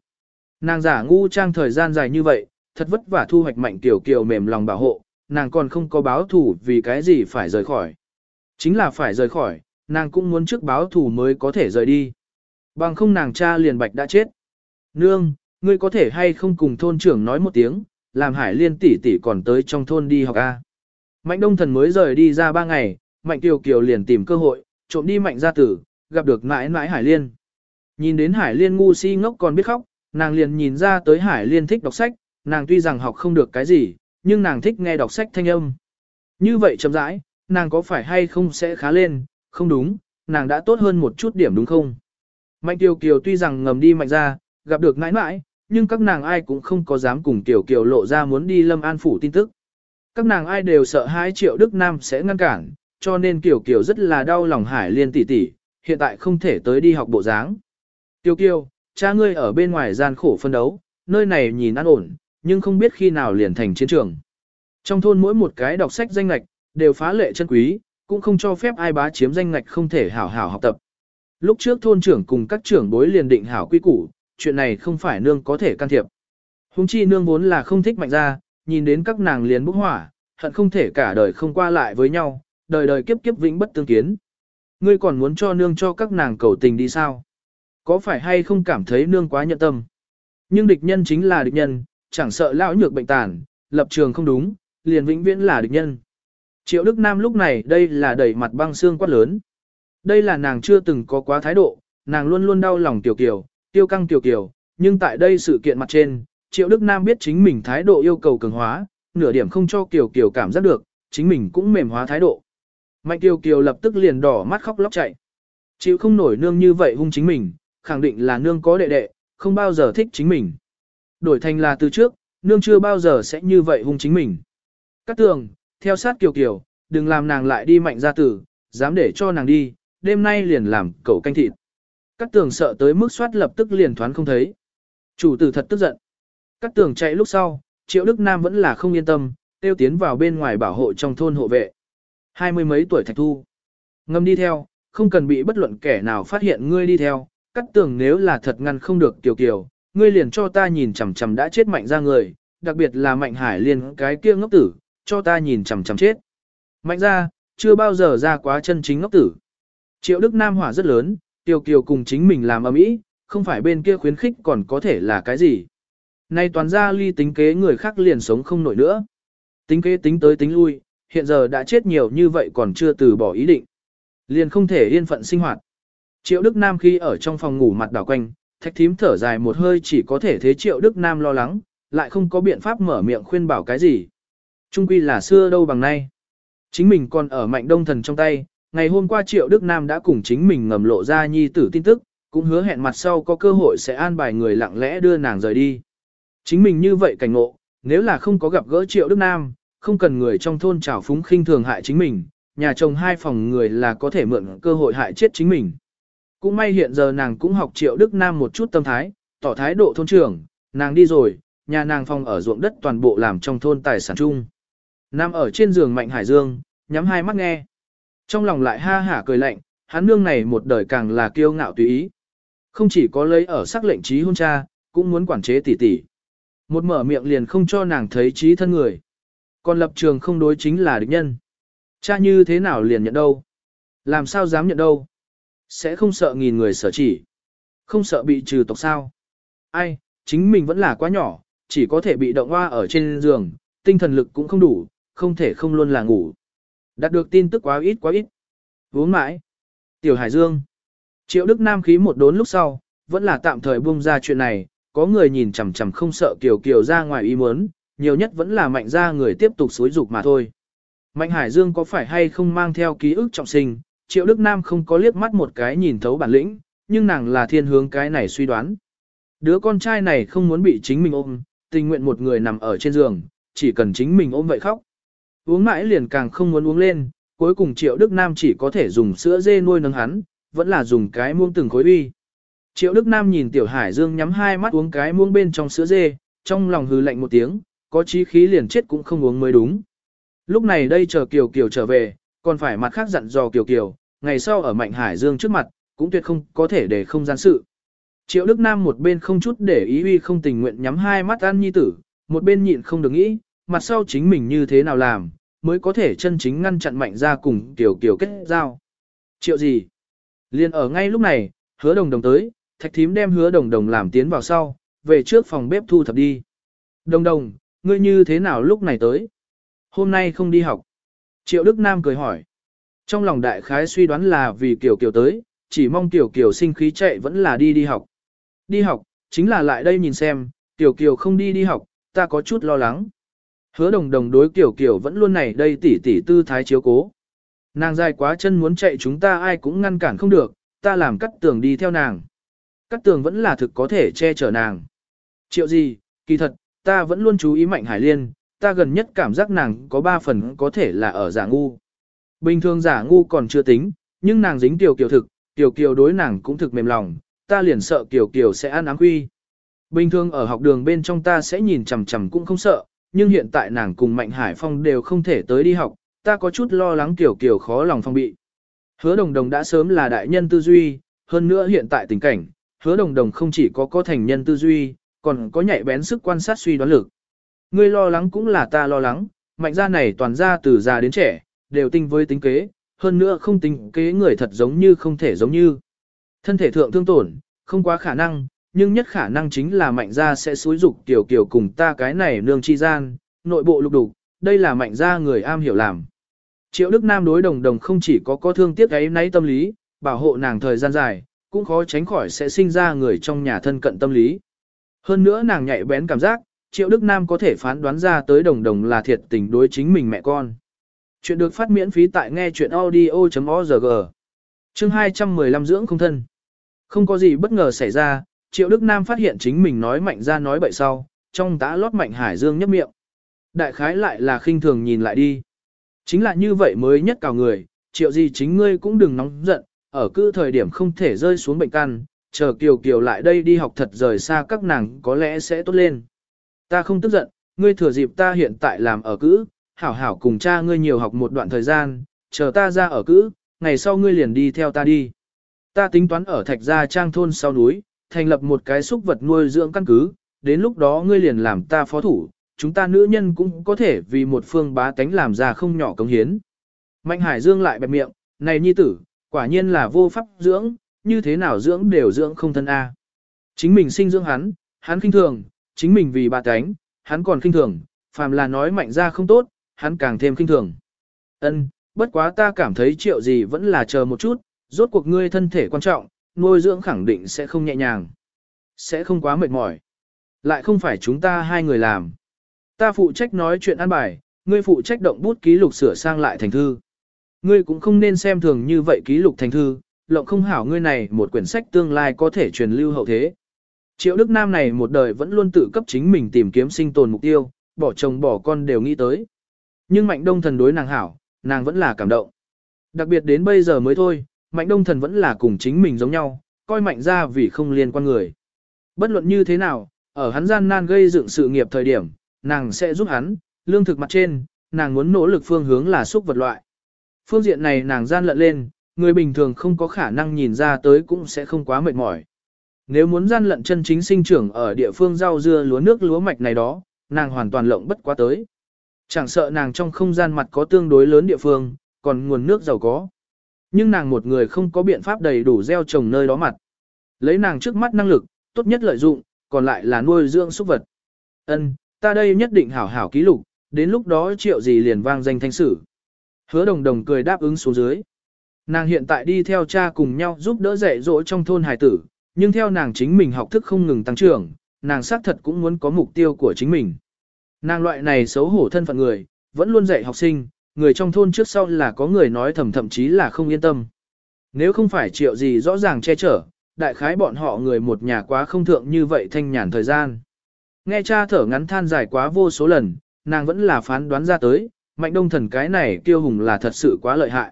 Nàng giả ngu trang thời gian dài như vậy, thật vất vả thu hoạch mạnh tiểu kiều mềm lòng bảo hộ, nàng còn không có báo thủ vì cái gì phải rời khỏi. Chính là phải rời khỏi, nàng cũng muốn trước báo thủ mới có thể rời đi. Bằng không nàng cha liền bạch đã chết. Nương, ngươi có thể hay không cùng thôn trưởng nói một tiếng, làm hải liên tỷ tỷ còn tới trong thôn đi học A. Mạnh đông thần mới rời đi ra ba ngày, mạnh tiểu kiều liền tìm cơ hội, trộm đi mạnh gia tử, gặp được mãi mãi hải liên. Nhìn đến hải liên ngu si ngốc còn biết khóc, nàng liền nhìn ra tới hải liên thích đọc sách, nàng tuy rằng học không được cái gì, nhưng nàng thích nghe đọc sách thanh âm. Như vậy chậm rãi, nàng có phải hay không sẽ khá lên, không đúng, nàng đã tốt hơn một chút điểm đúng không? Mạnh Kiều Kiều tuy rằng ngầm đi mạnh ra, gặp được nãi nãi, nhưng các nàng ai cũng không có dám cùng Kiều Kiều lộ ra muốn đi Lâm An Phủ tin tức. Các nàng ai đều sợ hai triệu Đức Nam sẽ ngăn cản, cho nên Kiều Kiều rất là đau lòng Hải Liên tỷ tỷ, hiện tại không thể tới đi học bộ dáng. Kiều Kiều, cha ngươi ở bên ngoài gian khổ phân đấu, nơi này nhìn an ổn, nhưng không biết khi nào liền thành chiến trường. Trong thôn mỗi một cái đọc sách danh ngạch, đều phá lệ chân quý, cũng không cho phép ai bá chiếm danh ngạch không thể hảo hảo học tập. Lúc trước thôn trưởng cùng các trưởng bối liền định hảo quy củ, chuyện này không phải nương có thể can thiệp. Hùng chi nương vốn là không thích mạnh ra, nhìn đến các nàng liền bốc hỏa, hận không thể cả đời không qua lại với nhau, đời đời kiếp kiếp vĩnh bất tương kiến. Ngươi còn muốn cho nương cho các nàng cầu tình đi sao? Có phải hay không cảm thấy nương quá nhận tâm? Nhưng địch nhân chính là địch nhân, chẳng sợ lão nhược bệnh tàn, lập trường không đúng, liền vĩnh viễn là địch nhân. Triệu Đức Nam lúc này đây là đẩy mặt băng xương quát lớn. Đây là nàng chưa từng có quá thái độ, nàng luôn luôn đau lòng Tiểu Kiều, tiêu căng Tiểu Kiều, nhưng tại đây sự kiện mặt trên, Triệu Đức Nam biết chính mình thái độ yêu cầu cường hóa, nửa điểm không cho Kiều Kiều cảm giác được, chính mình cũng mềm hóa thái độ. Mạnh Kiều Kiều lập tức liền đỏ mắt khóc lóc chạy. Chịu không nổi nương như vậy hung chính mình, khẳng định là nương có đệ đệ, không bao giờ thích chính mình. Đổi thành là từ trước, nương chưa bao giờ sẽ như vậy hung chính mình. Cát tường, theo sát Kiều Kiều, đừng làm nàng lại đi mạnh ra tử, dám để cho nàng đi, đêm nay liền làm cậu canh thịt. Cát tường sợ tới mức soát lập tức liền thoán không thấy. Chủ tử thật tức giận. Cát tường chạy lúc sau, Triệu Đức Nam vẫn là không yên tâm, tiêu tiến vào bên ngoài bảo hộ trong thôn hộ vệ. Hai mươi mấy tuổi thạch thu. Ngâm đi theo, không cần bị bất luận kẻ nào phát hiện ngươi đi theo. Cát tường nếu là thật ngăn không được Kiều Kiều, ngươi liền cho ta nhìn chằm chằm đã chết mạnh ra người, đặc biệt là mạnh hải liên cái kia ngốc tử, cho ta nhìn chằm chằm chết. Mạnh ra, chưa bao giờ ra quá chân chính ngốc tử. Triệu Đức Nam hỏa rất lớn, Tiêu Kiều cùng chính mình làm ầm ĩ, không phải bên kia khuyến khích còn có thể là cái gì. Nay toàn ra ly tính kế người khác liền sống không nổi nữa. Tính kế tính tới tính lui, hiện giờ đã chết nhiều như vậy còn chưa từ bỏ ý định. Liền không thể yên phận sinh hoạt. Triệu Đức Nam khi ở trong phòng ngủ mặt đảo quanh, thạch thím thở dài một hơi chỉ có thể thế Triệu Đức Nam lo lắng, lại không có biện pháp mở miệng khuyên bảo cái gì. Trung quy là xưa đâu bằng nay. Chính mình còn ở mạnh đông thần trong tay, ngày hôm qua Triệu Đức Nam đã cùng chính mình ngầm lộ ra nhi tử tin tức, cũng hứa hẹn mặt sau có cơ hội sẽ an bài người lặng lẽ đưa nàng rời đi. Chính mình như vậy cảnh ngộ, nếu là không có gặp gỡ Triệu Đức Nam, không cần người trong thôn trào phúng khinh thường hại chính mình, nhà chồng hai phòng người là có thể mượn cơ hội hại chết chính mình. Cũng may hiện giờ nàng cũng học Triệu Đức Nam một chút tâm thái, tỏ thái độ thôn trưởng, nàng đi rồi, nhà nàng phòng ở ruộng đất toàn bộ làm trong thôn tài sản chung. Nam ở trên giường Mạnh Hải Dương, nhắm hai mắt nghe. Trong lòng lại ha hả cười lạnh, hắn nương này một đời càng là kiêu ngạo tùy ý. Không chỉ có lấy ở sắc lệnh trí hôn cha, cũng muốn quản chế tỷ tỷ. Một mở miệng liền không cho nàng thấy trí thân người. Còn lập trường không đối chính là địch nhân. Cha như thế nào liền nhận đâu? Làm sao dám nhận đâu? Sẽ không sợ nghìn người sở chỉ. Không sợ bị trừ tộc sao? Ai, chính mình vẫn là quá nhỏ, chỉ có thể bị động hoa ở trên giường, tinh thần lực cũng không đủ, không thể không luôn là ngủ. Đạt được tin tức quá ít quá ít. Vốn mãi. Tiểu Hải Dương. Triệu Đức Nam khí một đốn lúc sau, vẫn là tạm thời buông ra chuyện này, có người nhìn chằm chằm không sợ Kiều Kiều ra ngoài ý muốn, nhiều nhất vẫn là mạnh ra người tiếp tục xối dục mà thôi. Mạnh Hải Dương có phải hay không mang theo ký ức trọng sinh, Triệu Đức Nam không có liếc mắt một cái nhìn thấu bản lĩnh, nhưng nàng là thiên hướng cái này suy đoán. Đứa con trai này không muốn bị chính mình ôm, tình nguyện một người nằm ở trên giường, chỉ cần chính mình ôm vậy khóc. Uống mãi liền càng không muốn uống lên, cuối cùng Triệu Đức Nam chỉ có thể dùng sữa dê nuôi nấng hắn, vẫn là dùng cái muông từng khối uy. Triệu Đức Nam nhìn Tiểu Hải Dương nhắm hai mắt uống cái muông bên trong sữa dê, trong lòng hừ lạnh một tiếng, có chí khí liền chết cũng không uống mới đúng. Lúc này đây chờ Kiều Kiều trở về, còn phải mặt khác dặn dò Kiều Kiều, ngày sau ở Mạnh Hải Dương trước mặt, cũng tuyệt không có thể để không gian sự. Triệu Đức Nam một bên không chút để ý uy không tình nguyện nhắm hai mắt ăn nhi tử, một bên nhịn không được nghĩ, mặt sau chính mình như thế nào làm, mới có thể chân chính ngăn chặn mạnh ra cùng tiểu kiểu kết giao. Triệu gì? Liên ở ngay lúc này, hứa đồng đồng tới, thạch thím đem hứa đồng đồng làm tiến vào sau, về trước phòng bếp thu thập đi. Đồng đồng, ngươi như thế nào lúc này tới? Hôm nay không đi học. Triệu Đức Nam cười hỏi. Trong lòng đại khái suy đoán là vì Kiều Kiều tới, chỉ mong Kiều Kiều sinh khí chạy vẫn là đi đi học. Đi học, chính là lại đây nhìn xem, Kiều Kiều không đi đi học, ta có chút lo lắng. Hứa đồng đồng đối Kiều Kiều vẫn luôn này đây tỉ tỉ tư thái chiếu cố. Nàng dài quá chân muốn chạy chúng ta ai cũng ngăn cản không được, ta làm cắt tường đi theo nàng. Cắt tường vẫn là thực có thể che chở nàng. Triệu gì, kỳ thật, ta vẫn luôn chú ý Mạnh Hải Liên, ta gần nhất cảm giác nàng có ba phần có thể là ở giả ngu. Bình thường giả ngu còn chưa tính, nhưng nàng dính tiểu kiều thực, tiểu kiều đối nàng cũng thực mềm lòng, ta liền sợ tiểu kiều sẽ ăn ám quy. Bình thường ở học đường bên trong ta sẽ nhìn chằm chằm cũng không sợ, nhưng hiện tại nàng cùng Mạnh Hải Phong đều không thể tới đi học, ta có chút lo lắng tiểu kiều khó lòng phong bị. Hứa đồng đồng đã sớm là đại nhân tư duy, hơn nữa hiện tại tình cảnh, hứa đồng đồng không chỉ có có thành nhân tư duy, còn có nhạy bén sức quan sát suy đoán lực. Ngươi lo lắng cũng là ta lo lắng, mạnh gia này toàn ra từ già đến trẻ, đều tinh với tính kế, hơn nữa không tính kế người thật giống như không thể giống như. Thân thể thượng thương tổn, không quá khả năng, nhưng nhất khả năng chính là mạnh gia sẽ xúi dục tiểu kiểu cùng ta cái này nương chi gian, nội bộ lục đục, đây là mạnh gia người am hiểu làm. Triệu Đức Nam đối đồng đồng không chỉ có có thương tiếc ấy nấy tâm lý, bảo hộ nàng thời gian dài, cũng khó tránh khỏi sẽ sinh ra người trong nhà thân cận tâm lý. Hơn nữa nàng nhạy bén cảm giác, Triệu Đức Nam có thể phán đoán ra tới đồng đồng là thiệt tình đối chính mình mẹ con. Chuyện được phát miễn phí tại nghe chuyện audio.org. Chương 215 dưỡng không thân. Không có gì bất ngờ xảy ra, Triệu Đức Nam phát hiện chính mình nói mạnh ra nói bậy sau, trong tá lót mạnh Hải Dương nhấp miệng. Đại khái lại là khinh thường nhìn lại đi. Chính là như vậy mới nhất cào người, Triệu gì chính ngươi cũng đừng nóng giận, ở cứ thời điểm không thể rơi xuống bệnh căn, chờ Kiều Kiều lại đây đi học thật rời xa các nàng có lẽ sẽ tốt lên. Ta không tức giận, ngươi thừa dịp ta hiện tại làm ở cữ, hảo hảo cùng cha ngươi nhiều học một đoạn thời gian, chờ ta ra ở cữ, ngày sau ngươi liền đi theo ta đi. Ta tính toán ở thạch gia trang thôn sau núi, thành lập một cái xúc vật nuôi dưỡng căn cứ, đến lúc đó ngươi liền làm ta phó thủ, chúng ta nữ nhân cũng có thể vì một phương bá tánh làm ra không nhỏ công hiến. Mạnh Hải Dương lại bẹp miệng, này nhi tử, quả nhiên là vô pháp dưỡng, như thế nào dưỡng đều dưỡng không thân A. Chính mình sinh dưỡng hắn, hắn khinh thường, chính mình vì bà tánh, hắn còn khinh thường, phàm là nói mạnh ra không tốt, hắn càng thêm khinh thường. Ân, bất quá ta cảm thấy triệu gì vẫn là chờ một chút, rốt cuộc ngươi thân thể quan trọng, nuôi dưỡng khẳng định sẽ không nhẹ nhàng. Sẽ không quá mệt mỏi. Lại không phải chúng ta hai người làm. Ta phụ trách nói chuyện ăn bài, ngươi phụ trách động bút ký lục sửa sang lại thành thư. Ngươi cũng không nên xem thường như vậy ký lục thành thư, lộng không hảo ngươi này một quyển sách tương lai có thể truyền lưu hậu thế. Triệu Đức Nam này một đời vẫn luôn tự cấp chính mình tìm kiếm sinh tồn mục tiêu, bỏ chồng bỏ con đều nghĩ tới. Nhưng Mạnh Đông Thần đối nàng hảo, nàng vẫn là cảm động. Đặc biệt đến bây giờ mới thôi, Mạnh Đông Thần vẫn là cùng chính mình giống nhau, coi Mạnh ra vì không liên quan người. Bất luận như thế nào, ở hắn gian nan gây dựng sự nghiệp thời điểm, nàng sẽ giúp hắn, lương thực mặt trên, nàng muốn nỗ lực phương hướng là xúc vật loại. Phương diện này nàng gian lận lên, người bình thường không có khả năng nhìn ra tới cũng sẽ không quá mệt mỏi. Nếu muốn gian lận chân chính sinh trưởng ở địa phương rau dưa lúa nước lúa mạch này đó, nàng hoàn toàn lộng bất quá tới. Chẳng sợ nàng trong không gian mặt có tương đối lớn địa phương, còn nguồn nước giàu có. Nhưng nàng một người không có biện pháp đầy đủ gieo trồng nơi đó mặt. Lấy nàng trước mắt năng lực, tốt nhất lợi dụng, còn lại là nuôi dưỡng súc vật. Ân, ta đây nhất định hảo hảo ký lục, đến lúc đó triệu gì liền vang danh thanh sử. Hứa đồng đồng cười đáp ứng xuống dưới. Nàng hiện tại đi theo cha cùng nhau giúp đỡ dạy dỗ trong thôn hải tử, nhưng theo nàng chính mình học thức không ngừng tăng trưởng, nàng xác thật cũng muốn có mục tiêu của chính mình. Nàng loại này xấu hổ thân phận người, vẫn luôn dạy học sinh, người trong thôn trước sau là có người nói thầm thậm chí là không yên tâm. Nếu không phải triệu gì rõ ràng che chở, đại khái bọn họ người một nhà quá không thượng như vậy thanh nhàn thời gian. Nghe cha thở ngắn than dài quá vô số lần, nàng vẫn là phán đoán ra tới, mạnh đông thần cái này kiêu hùng là thật sự quá lợi hại.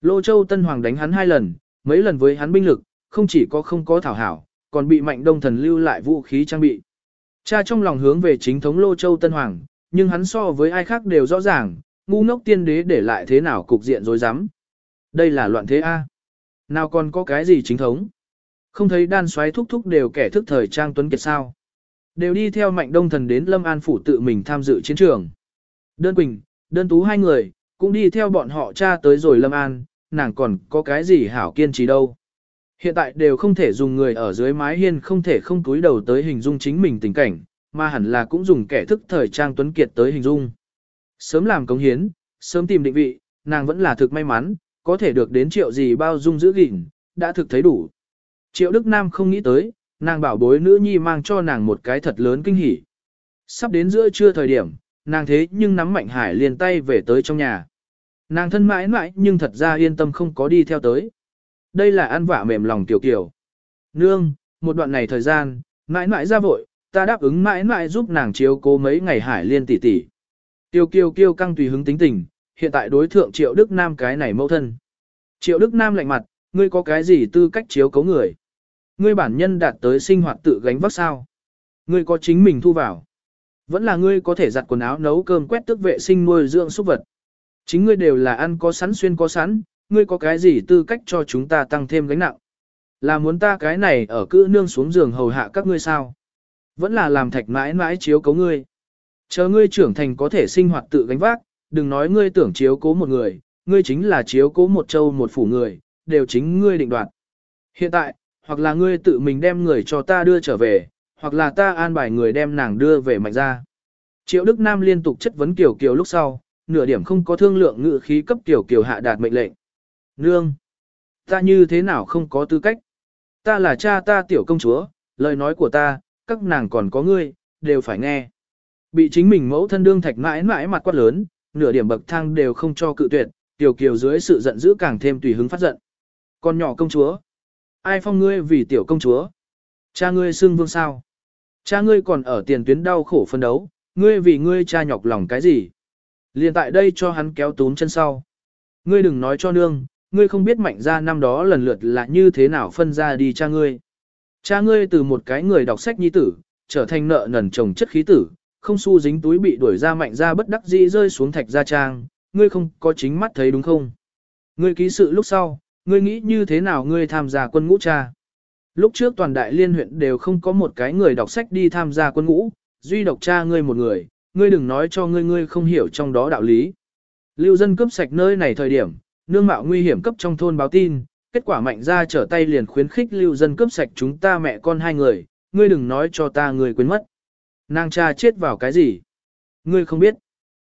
Lô Châu Tân Hoàng đánh hắn hai lần, mấy lần với hắn binh lực, không chỉ có không có thảo hảo, còn bị mạnh đông thần lưu lại vũ khí trang bị. Cha trong lòng hướng về chính thống Lô Châu Tân Hoàng, nhưng hắn so với ai khác đều rõ ràng, ngu ngốc tiên đế để lại thế nào cục diện rối rắm. Đây là loạn thế A. Nào còn có cái gì chính thống? Không thấy đan xoáy thúc thúc đều kẻ thức thời trang tuấn kiệt sao? Đều đi theo mạnh đông thần đến Lâm An Phủ tự mình tham dự chiến trường. Đơn Quỳnh, đơn tú hai người, cũng đi theo bọn họ cha tới rồi Lâm An, nàng còn có cái gì hảo kiên trì đâu. Hiện tại đều không thể dùng người ở dưới mái hiên không thể không túi đầu tới hình dung chính mình tình cảnh, mà hẳn là cũng dùng kẻ thức thời trang tuấn kiệt tới hình dung. Sớm làm cống hiến, sớm tìm định vị, nàng vẫn là thực may mắn, có thể được đến triệu gì bao dung giữ gìn, đã thực thấy đủ. Triệu Đức Nam không nghĩ tới, nàng bảo bối nữ nhi mang cho nàng một cái thật lớn kinh hỉ. Sắp đến giữa trưa thời điểm, nàng thế nhưng nắm Mạnh Hải liền tay về tới trong nhà. Nàng thân mãi mãi nhưng thật ra yên tâm không có đi theo tới. Đây là ăn vạ mềm lòng tiểu kiểu. Nương, một đoạn này thời gian, mãi mãi ra vội, ta đáp ứng mãi mãi giúp nàng chiếu cố mấy ngày Hải liên tỷ tỷ. Tiêu kiêu kiêu căng tùy hứng tính tình, hiện tại đối thượng Triệu Đức Nam cái này mẫu thân. Triệu Đức Nam lạnh mặt, ngươi có cái gì tư cách chiếu cấu người? Ngươi bản nhân đạt tới sinh hoạt tự gánh vác sao? Ngươi có chính mình thu vào. Vẫn là ngươi có thể giặt quần áo nấu cơm quét tước vệ sinh nuôi dưỡng súc vật. Chính ngươi đều là ăn có sẵn xuyên có sẵn, ngươi có cái gì tư cách cho chúng ta tăng thêm gánh nặng? Là muốn ta cái này ở cữ nương xuống giường hầu hạ các ngươi sao? Vẫn là làm thạch mãi mãi chiếu cấu ngươi. Chờ ngươi trưởng thành có thể sinh hoạt tự gánh vác, đừng nói ngươi tưởng chiếu cố một người, ngươi chính là chiếu cố một châu một phủ người, đều chính ngươi định đoạt. Hiện tại, hoặc là ngươi tự mình đem người cho ta đưa trở về, hoặc là ta an bài người đem nàng đưa về mạnh ra. Triệu Đức Nam liên tục chất vấn Kiều Kiều lúc sau, nửa điểm không có thương lượng ngự khí cấp Kiều Kiều hạ đạt mệnh lệnh. Nương! Ta như thế nào không có tư cách? Ta là cha ta tiểu công chúa, lời nói của ta, các nàng còn có ngươi, đều phải nghe. Bị chính mình mẫu thân đương thạch mãi mãi mặt quát lớn, nửa điểm bậc thang đều không cho cự tuyệt, Tiểu Kiều dưới sự giận dữ càng thêm tùy hứng phát giận. Con nhỏ công chúa, ai phong ngươi vì tiểu công chúa? Cha ngươi xưng vương sao? Cha ngươi còn ở tiền tuyến đau khổ phân đấu, ngươi vì ngươi cha nhọc lòng cái gì? Liên tại đây cho hắn kéo túm chân sau. Ngươi đừng nói cho nương, ngươi không biết mạnh ra năm đó lần lượt là như thế nào phân ra đi cha ngươi. Cha ngươi từ một cái người đọc sách nhi tử, trở thành nợ nần chồng chất khí tử, không xu dính túi bị đuổi ra mạnh ra bất đắc dĩ rơi xuống thạch gia trang, ngươi không có chính mắt thấy đúng không? Ngươi ký sự lúc sau, ngươi nghĩ như thế nào ngươi tham gia quân ngũ cha? Lúc trước toàn đại liên huyện đều không có một cái người đọc sách đi tham gia quân ngũ, duy độc cha ngươi một người, ngươi đừng nói cho ngươi ngươi không hiểu trong đó đạo lý. Lưu dân cướp sạch nơi này thời điểm, nương mạo nguy hiểm cấp trong thôn báo tin, kết quả mạnh ra trở tay liền khuyến khích lưu dân cướp sạch chúng ta mẹ con hai người, ngươi đừng nói cho ta người quên mất. Nàng cha chết vào cái gì? Ngươi không biết.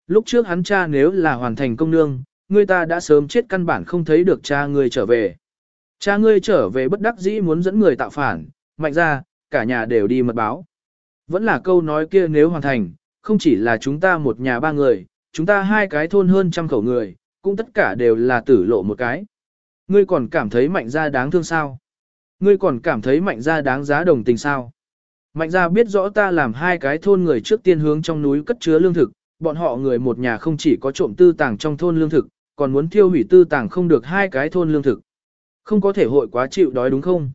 Lúc trước hắn cha nếu là hoàn thành công nương, ngươi ta đã sớm chết căn bản không thấy được cha ngươi trở về. Cha ngươi trở về bất đắc dĩ muốn dẫn người tạo phản, mạnh ra, cả nhà đều đi mật báo. Vẫn là câu nói kia nếu hoàn thành, không chỉ là chúng ta một nhà ba người, chúng ta hai cái thôn hơn trăm khẩu người, cũng tất cả đều là tử lộ một cái. Ngươi còn cảm thấy mạnh gia đáng thương sao? Ngươi còn cảm thấy mạnh gia đáng giá đồng tình sao? Mạnh gia biết rõ ta làm hai cái thôn người trước tiên hướng trong núi cất chứa lương thực, bọn họ người một nhà không chỉ có trộm tư tàng trong thôn lương thực, còn muốn thiêu hủy tư tàng không được hai cái thôn lương thực. Không có thể hội quá chịu đói đúng không?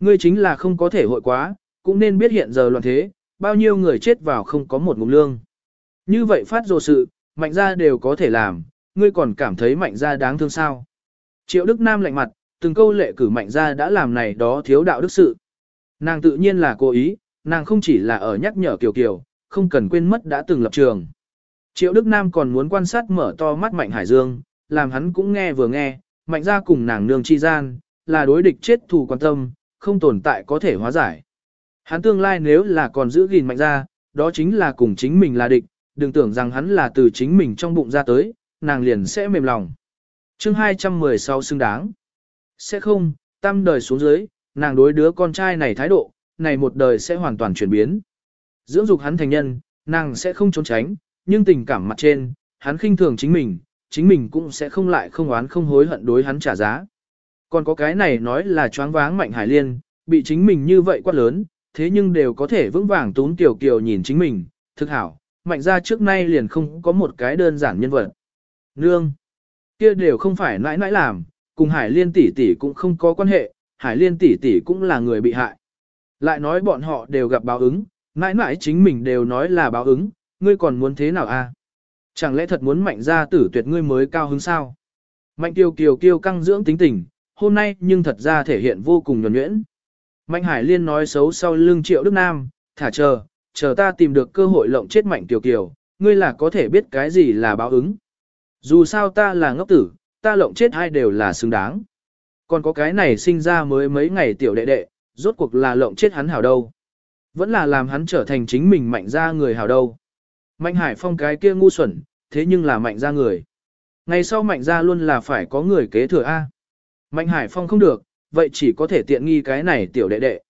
Ngươi chính là không có thể hội quá, cũng nên biết hiện giờ loạn thế, bao nhiêu người chết vào không có một ngụm lương. Như vậy phát dồ sự, mạnh ra đều có thể làm, ngươi còn cảm thấy mạnh gia đáng thương sao? Triệu Đức Nam lạnh mặt, từng câu lệ cử mạnh gia đã làm này đó thiếu đạo đức sự. Nàng tự nhiên là cố ý, nàng không chỉ là ở nhắc nhở Kiều Kiều, không cần quên mất đã từng lập trường. Triệu Đức Nam còn muốn quan sát mở to mắt Mạnh Hải Dương, làm hắn cũng nghe vừa nghe, Mạnh ra cùng nàng nương chi gian, là đối địch chết thù quan tâm, không tồn tại có thể hóa giải. Hắn tương lai nếu là còn giữ gìn Mạnh ra, đó chính là cùng chính mình là địch, đừng tưởng rằng hắn là từ chính mình trong bụng ra tới, nàng liền sẽ mềm lòng. chương 216 xứng đáng. Sẽ không, tam đời xuống dưới, nàng đối đứa con trai này thái độ, này một đời sẽ hoàn toàn chuyển biến. Dưỡng dục hắn thành nhân, nàng sẽ không trốn tránh, nhưng tình cảm mặt trên, hắn khinh thường chính mình, chính mình cũng sẽ không lại không oán không hối hận đối hắn trả giá. Còn có cái này nói là choáng váng Mạnh Hải Liên, bị chính mình như vậy quá lớn, thế nhưng đều có thể vững vàng tún tiểu kiều nhìn chính mình, thực hảo, Mạnh ra trước nay liền không có một cái đơn giản nhân vật. Nương, kia đều không phải nãi nãi làm, cùng Hải Liên tỷ tỷ cũng không có quan hệ, Hải Liên tỷ tỷ cũng là người bị hại. Lại nói bọn họ đều gặp báo ứng, nãi nãi chính mình đều nói là báo ứng, ngươi còn muốn thế nào a? Chẳng lẽ thật muốn mạnh ra tử tuyệt ngươi mới cao hứng sao? Mạnh tiêu kiều kiêu căng dưỡng tính tình, hôm nay nhưng thật ra thể hiện vô cùng nhuẩn nhuyễn. Mạnh Hải Liên nói xấu sau lưng triệu Đức Nam, thả chờ, chờ ta tìm được cơ hội lộng chết Mạnh Kiều Kiều, ngươi là có thể biết cái gì là báo ứng. Dù sao ta là ngốc tử, ta lộng chết hai đều là xứng đáng. Còn có cái này sinh ra mới mấy ngày tiểu đệ đệ, rốt cuộc là lộng chết hắn hảo đâu. Vẫn là làm hắn trở thành chính mình mạnh ra người hảo đâu. Mạnh Hải Phong cái kia ngu xuẩn, thế nhưng là mạnh ra người. Ngày sau mạnh ra luôn là phải có người kế thừa A. Mạnh Hải Phong không được, vậy chỉ có thể tiện nghi cái này tiểu đệ đệ.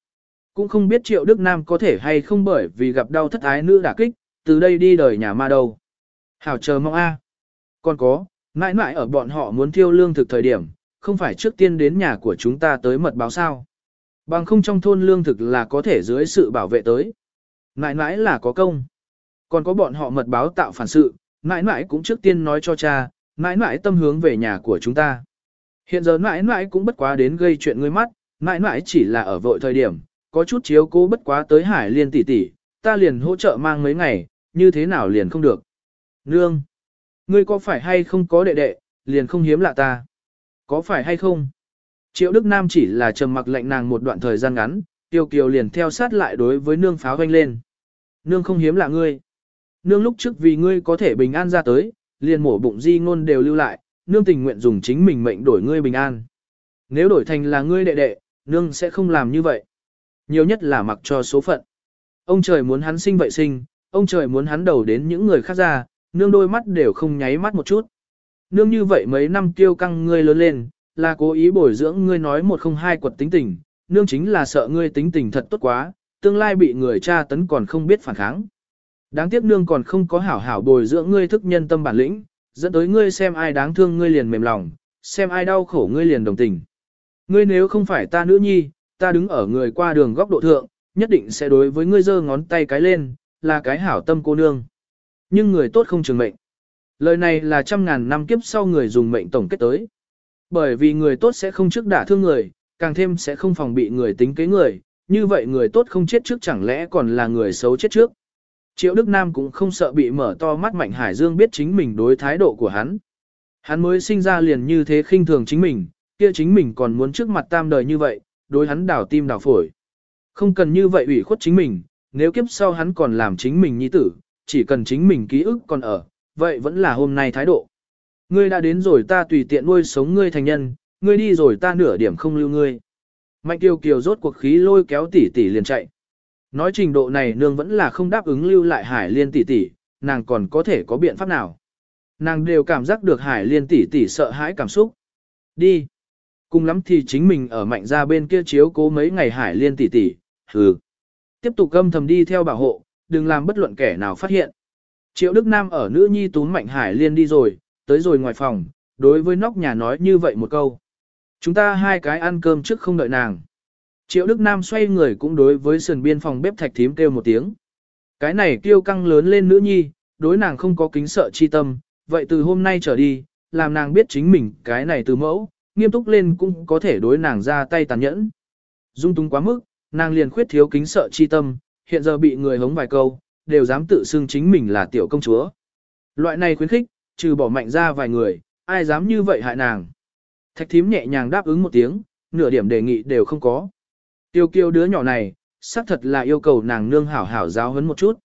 Cũng không biết Triệu Đức Nam có thể hay không bởi vì gặp đau thất ái nữ đả kích, từ đây đi đời nhà ma đâu. Hảo chờ mong A. Còn có, mãi mãi ở bọn họ muốn thiêu lương thực thời điểm, không phải trước tiên đến nhà của chúng ta tới mật báo sao. Bằng không trong thôn lương thực là có thể dưới sự bảo vệ tới. Mãi mãi là có công. Còn có bọn họ mật báo tạo phản sự, mãi mãi cũng trước tiên nói cho cha, mãi mãi tâm hướng về nhà của chúng ta. Hiện giờ mãi mãi cũng bất quá đến gây chuyện ngươi mắt, mãi mãi chỉ là ở vội thời điểm, có chút chiếu cố bất quá tới hải liên tỷ tỷ, ta liền hỗ trợ mang mấy ngày, như thế nào liền không được. Nương, ngươi có phải hay không có đệ đệ, liền không hiếm lạ ta. Có phải hay không? Triệu Đức Nam chỉ là trầm mặc lệnh nàng một đoạn thời gian ngắn, Tiêu Kiều liền theo sát lại đối với nương pháo vanh lên. Nương không hiếm lạ ngươi. Nương lúc trước vì ngươi có thể bình an ra tới, liền mổ bụng di ngôn đều lưu lại, nương tình nguyện dùng chính mình mệnh đổi ngươi bình an. Nếu đổi thành là ngươi đệ đệ, nương sẽ không làm như vậy. Nhiều nhất là mặc cho số phận. Ông trời muốn hắn sinh vậy sinh, ông trời muốn hắn đầu đến những người khác ra, nương đôi mắt đều không nháy mắt một chút. Nương như vậy mấy năm kêu căng ngươi lớn lên, là cố ý bồi dưỡng ngươi nói một không hai quật tính tình, nương chính là sợ ngươi tính tình thật tốt quá, tương lai bị người cha tấn còn không biết phản kháng. Đáng tiếc nương còn không có hảo hảo bồi dưỡng ngươi thức nhân tâm bản lĩnh, dẫn tới ngươi xem ai đáng thương ngươi liền mềm lòng, xem ai đau khổ ngươi liền đồng tình. Ngươi nếu không phải ta nữ nhi, ta đứng ở người qua đường góc độ thượng, nhất định sẽ đối với ngươi giơ ngón tay cái lên, là cái hảo tâm cô nương. Nhưng người tốt không trường mệnh. Lời này là trăm ngàn năm kiếp sau người dùng mệnh tổng kết tới. Bởi vì người tốt sẽ không trước đả thương người, càng thêm sẽ không phòng bị người tính kế người, như vậy người tốt không chết trước chẳng lẽ còn là người xấu chết trước. Triệu Đức Nam cũng không sợ bị mở to mắt Mạnh Hải Dương biết chính mình đối thái độ của hắn. Hắn mới sinh ra liền như thế khinh thường chính mình, kia chính mình còn muốn trước mặt tam đời như vậy, đối hắn đảo tim đảo phổi. Không cần như vậy ủy khuất chính mình, nếu kiếp sau hắn còn làm chính mình nhi tử, chỉ cần chính mình ký ức còn ở, vậy vẫn là hôm nay thái độ. Ngươi đã đến rồi ta tùy tiện nuôi sống ngươi thành nhân, ngươi đi rồi ta nửa điểm không lưu ngươi. Mạnh Kiều Kiều rốt cuộc khí lôi kéo tỷ tỷ liền chạy. Nói trình độ này nương vẫn là không đáp ứng lưu lại Hải Liên tỷ tỷ, nàng còn có thể có biện pháp nào. Nàng đều cảm giác được Hải Liên tỷ tỷ sợ hãi cảm xúc. Đi. Cùng lắm thì chính mình ở mạnh ra bên kia chiếu cố mấy ngày Hải Liên tỷ tỷ, hừ. Tiếp tục âm thầm đi theo bảo hộ, đừng làm bất luận kẻ nào phát hiện. Triệu Đức Nam ở nữ nhi tún mạnh Hải Liên đi rồi, tới rồi ngoài phòng, đối với nóc nhà nói như vậy một câu. Chúng ta hai cái ăn cơm trước không đợi nàng. Triệu Đức Nam xoay người cũng đối với sườn biên phòng bếp thạch thím kêu một tiếng. Cái này kêu căng lớn lên nữ nhi, đối nàng không có kính sợ chi tâm, vậy từ hôm nay trở đi, làm nàng biết chính mình cái này từ mẫu, nghiêm túc lên cũng có thể đối nàng ra tay tàn nhẫn. Dung túng quá mức, nàng liền khuyết thiếu kính sợ chi tâm, hiện giờ bị người hống vài câu, đều dám tự xưng chính mình là tiểu công chúa. Loại này khuyến khích, trừ bỏ mạnh ra vài người, ai dám như vậy hại nàng. Thạch thím nhẹ nhàng đáp ứng một tiếng, nửa điểm đề nghị đều không có. Tiêu kiêu đứa nhỏ này, xác thật là yêu cầu nàng nương hảo hảo giáo huấn một chút.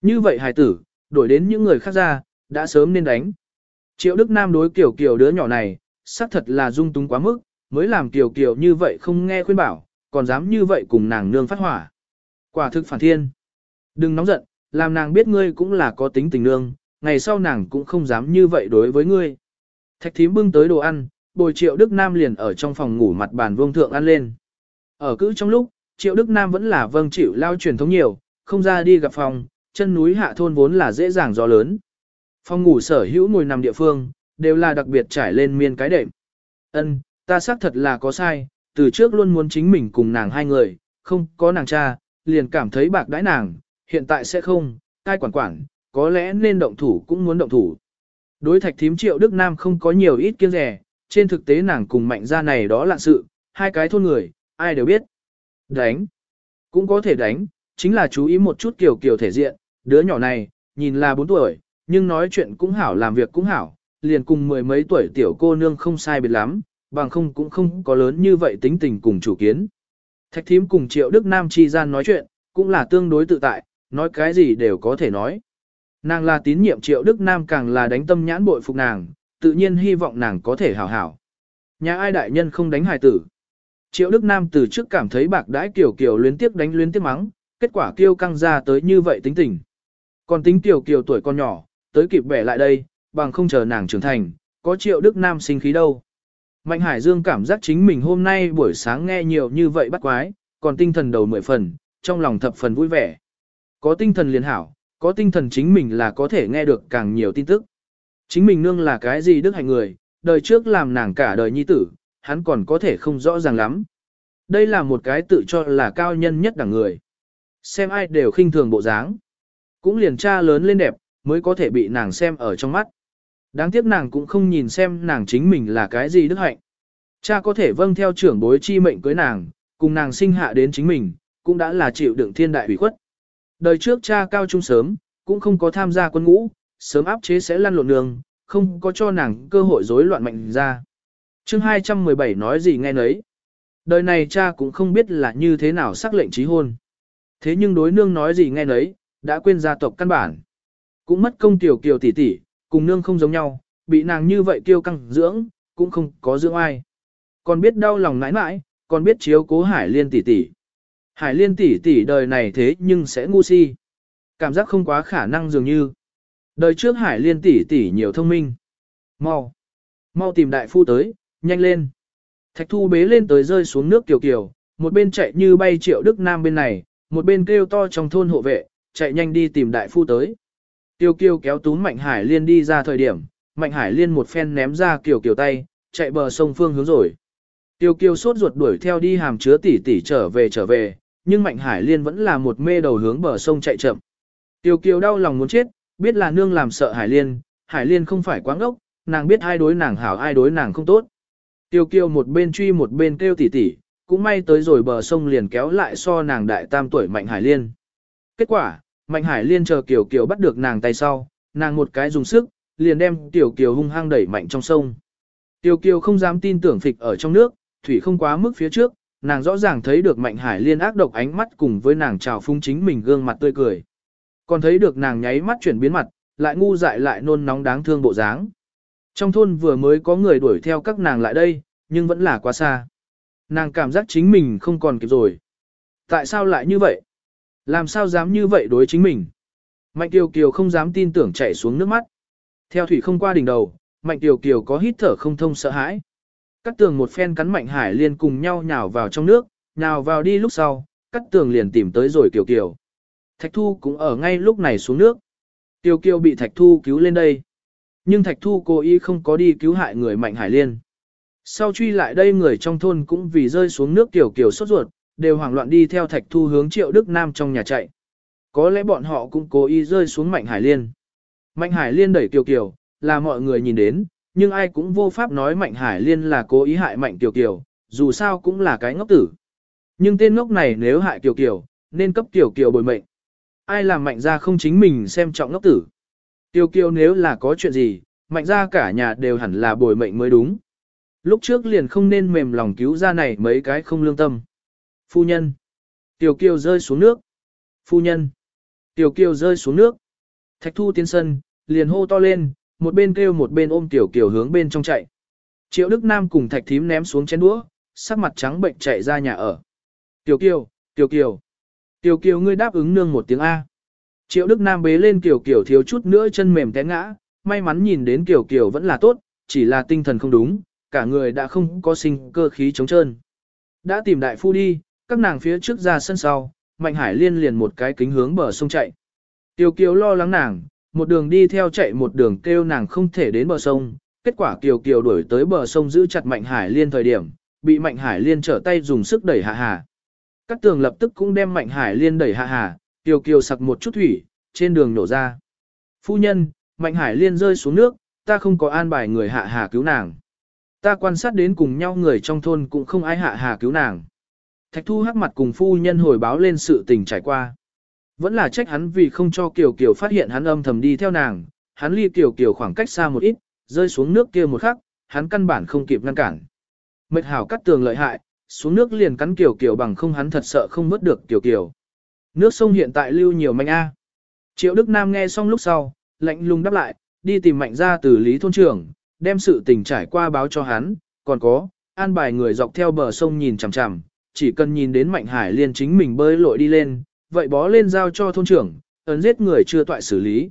Như vậy hài tử, đổi đến những người khác ra, đã sớm nên đánh. Triệu Đức Nam đối kiểu kiểu đứa nhỏ này, xác thật là dung túng quá mức, mới làm kiểu kiểu như vậy không nghe khuyên bảo, còn dám như vậy cùng nàng nương phát hỏa. Quả thực phản thiên. Đừng nóng giận, làm nàng biết ngươi cũng là có tính tình nương, ngày sau nàng cũng không dám như vậy đối với ngươi. Thạch thím bưng tới đồ ăn, bồi triệu Đức Nam liền ở trong phòng ngủ mặt bàn vương thượng ăn lên. Ở cứ trong lúc, Triệu Đức Nam vẫn là vâng chịu lao truyền thống nhiều, không ra đi gặp phòng, chân núi hạ thôn vốn là dễ dàng gió lớn. Phòng ngủ sở hữu ngồi nằm địa phương, đều là đặc biệt trải lên miên cái đệm. Ân, ta xác thật là có sai, từ trước luôn muốn chính mình cùng nàng hai người, không có nàng cha, liền cảm thấy bạc đãi nàng, hiện tại sẽ không, tai quản quản, có lẽ nên động thủ cũng muốn động thủ. Đối thạch thím triệu Đức Nam không có nhiều ít kiêng rẻ, trên thực tế nàng cùng mạnh gia này đó là sự, hai cái thôn người, ai đều biết. Đánh, cũng có thể đánh, chính là chú ý một chút kiểu kiểu thể diện, đứa nhỏ này, nhìn là 4 tuổi, nhưng nói chuyện cũng hảo làm việc cũng hảo, liền cùng mười mấy tuổi tiểu cô nương không sai biệt lắm, bằng không cũng không có lớn như vậy tính tình cùng chủ kiến. Thạch thím cùng triệu Đức Nam chi gian nói chuyện, cũng là tương đối tự tại, nói cái gì đều có thể nói. Nàng là tín nhiệm triệu Đức Nam càng là đánh tâm nhãn bội phục nàng, tự nhiên hy vọng nàng có thể hảo hảo. Nhà ai đại nhân không đánh hài tử. Triệu Đức Nam từ trước cảm thấy bạc đãi kiểu kiểu luyến tiếp đánh luyến tiếp mắng, kết quả kêu căng ra tới như vậy tính tình. Còn tính tiểu kiều tuổi con nhỏ, tới kịp bẻ lại đây, bằng không chờ nàng trưởng thành, có triệu Đức Nam sinh khí đâu. Mạnh Hải Dương cảm giác chính mình hôm nay buổi sáng nghe nhiều như vậy bắt quái, còn tinh thần đầu mười phần, trong lòng thập phần vui vẻ. Có tinh thần liền hảo, có tinh thần chính mình là có thể nghe được càng nhiều tin tức. Chính mình nương là cái gì đức hạnh người, đời trước làm nàng cả đời nhi tử, hắn còn có thể không rõ ràng lắm. Đây là một cái tự cho là cao nhân nhất đẳng người. Xem ai đều khinh thường bộ dáng. Cũng liền cha lớn lên đẹp, mới có thể bị nàng xem ở trong mắt. Đáng tiếc nàng cũng không nhìn xem nàng chính mình là cái gì đức hạnh. Cha có thể vâng theo trưởng bối chi mệnh cưới nàng, cùng nàng sinh hạ đến chính mình, cũng đã là chịu đựng thiên đại hủy khuất. Đời trước cha cao trung sớm, cũng không có tham gia quân ngũ, sớm áp chế sẽ lăn lộn đường, không có cho nàng cơ hội rối loạn mạnh ra. chương 217 nói gì nghe nấy. Đời này cha cũng không biết là như thế nào xác lệnh trí hôn. Thế nhưng đối nương nói gì nghe nấy, đã quên gia tộc căn bản. Cũng mất công tiểu kiều tỷ tỷ, cùng nương không giống nhau, bị nàng như vậy kiêu căng dưỡng, cũng không có dưỡng ai. Còn biết đau lòng nãi nãi, còn biết chiếu cố Hải Liên tỷ tỷ. Hải Liên tỷ tỷ đời này thế nhưng sẽ ngu si. Cảm giác không quá khả năng dường như. Đời trước Hải Liên tỷ tỷ nhiều thông minh. Mau. Mau tìm đại phu tới, nhanh lên. Thạch thu bế lên tới rơi xuống nước kiều kiều, một bên chạy như bay triệu Đức Nam bên này, một bên kêu to trong thôn hộ vệ, chạy nhanh đi tìm đại phu tới. Tiêu Kiêu kéo túm Mạnh Hải Liên đi ra thời điểm, Mạnh Hải Liên một phen ném ra kiểu kiểu tay, chạy bờ sông phương hướng rồi. Tiêu Kiêu sốt ruột đuổi theo đi hàm chứa tỷ tỷ trở về trở về, nhưng Mạnh Hải Liên vẫn là một mê đầu hướng bờ sông chạy chậm. Tiêu Kiêu đau lòng muốn chết, biết là nương làm sợ Hải Liên, Hải Liên không phải quáng ốc, nàng biết ai đối nàng hảo ai đối nàng không tốt. Tiêu Kiêu một bên truy một bên kêu tỷ tỷ, cũng may tới rồi bờ sông liền kéo lại so nàng đại tam tuổi Mạnh Hải Liên. Kết quả, Mạnh Hải Liên chờ Kiều Kiều bắt được nàng tay sau, nàng một cái dùng sức, liền đem Tiểu Kiều hung hăng đẩy mạnh trong sông. Tiểu Kiều không dám tin tưởng phịch ở trong nước, thủy không quá mức phía trước, nàng rõ ràng thấy được Mạnh Hải Liên ác độc ánh mắt cùng với nàng chào phung chính mình gương mặt tươi cười. Còn thấy được nàng nháy mắt chuyển biến mặt, lại ngu dại lại nôn nóng đáng thương bộ dáng. Trong thôn vừa mới có người đuổi theo các nàng lại đây, nhưng vẫn là quá xa. Nàng cảm giác chính mình không còn kịp rồi. Tại sao lại như vậy? Làm sao dám như vậy đối chính mình? Mạnh Kiều Kiều không dám tin tưởng chạy xuống nước mắt. Theo thủy không qua đỉnh đầu, Mạnh Kiều Kiều có hít thở không thông sợ hãi. Cắt tường một phen cắn Mạnh Hải Liên cùng nhau nhào vào trong nước, nhào vào đi lúc sau, cắt tường liền tìm tới rồi Kiều Kiều. Thạch Thu cũng ở ngay lúc này xuống nước. Kiều Kiều bị Thạch Thu cứu lên đây. Nhưng Thạch Thu cố ý không có đi cứu hại người Mạnh Hải Liên. Sau truy lại đây người trong thôn cũng vì rơi xuống nước Kiều Kiều sốt ruột, đều hoảng loạn đi theo Thạch Thu hướng Triệu Đức Nam trong nhà chạy. Có lẽ bọn họ cũng cố ý rơi xuống Mạnh Hải Liên. Mạnh Hải Liên đẩy Kiều Kiều, là mọi người nhìn đến, nhưng ai cũng vô pháp nói Mạnh Hải Liên là cố ý hại Mạnh Kiều Kiều, dù sao cũng là cái ngốc tử. Nhưng tên ngốc này nếu hại Kiều Kiều, nên cấp Kiều Kiều bồi mệnh. Ai làm Mạnh ra không chính mình xem trọng ngốc tử. Kiều Kiều nếu là có chuyện gì, Mạnh ra cả nhà đều hẳn là bồi mệnh mới đúng. Lúc trước liền không nên mềm lòng cứu ra này mấy cái không lương tâm. Phu nhân. Tiểu kiều rơi xuống nước. Phu nhân. Tiểu kiều rơi xuống nước. Thạch thu tiến sân, liền hô to lên, một bên kêu một bên ôm tiểu kiều hướng bên trong chạy. Triệu Đức Nam cùng thạch thím ném xuống chén đũa, sắc mặt trắng bệnh chạy ra nhà ở. Tiểu kiều, tiểu kiều. Tiểu kiều ngươi đáp ứng nương một tiếng A. Triệu Đức Nam bế lên tiểu Kiều thiếu chút nữa chân mềm té ngã, may mắn nhìn đến tiểu Kiều vẫn là tốt, chỉ là tinh thần không đúng, cả người đã không có sinh cơ khí chống trơn. Đã tìm đại phu đi, các nàng phía trước ra sân sau, Mạnh Hải Liên liền một cái kính hướng bờ sông chạy. Tiêu Kiều lo lắng nàng, một đường đi theo chạy một đường kêu nàng không thể đến bờ sông, kết quả Kiều Kiều đuổi tới bờ sông giữ chặt Mạnh Hải Liên thời điểm, bị Mạnh Hải Liên trở tay dùng sức đẩy hạ hà. Các tường lập tức cũng đem Mạnh Hải Liên đẩy hạ hà, Kiều Kiều sặc một chút thủy, trên đường nổ ra. Phu nhân, Mạnh Hải Liên rơi xuống nước, ta không có an bài người hạ hà cứu nàng. Ta quan sát đến cùng nhau người trong thôn cũng không ai hạ hà cứu nàng. Thạch Thu hắc mặt cùng phu nhân hồi báo lên sự tình trải qua. Vẫn là trách hắn vì không cho Kiều Kiều phát hiện hắn âm thầm đi theo nàng, hắn ly Kiều Kiều khoảng cách xa một ít, rơi xuống nước kia một khắc, hắn căn bản không kịp ngăn cản. Mệt hảo cắt tường lợi hại, xuống nước liền cắn Kiều Kiều bằng không hắn thật sợ không vớt được Kiều Kiều. Nước sông hiện tại lưu nhiều manh A. Triệu Đức Nam nghe xong lúc sau, lạnh lùng đáp lại, đi tìm mạnh ra từ lý thôn trưởng, đem sự tình trải qua báo cho hắn, còn có, an bài người dọc theo bờ sông nhìn chằm chằm, chỉ cần nhìn đến Mạnh Hải Liên chính mình bơi lội đi lên, vậy bó lên giao cho thôn trưởng, ấn giết người chưa toại xử lý.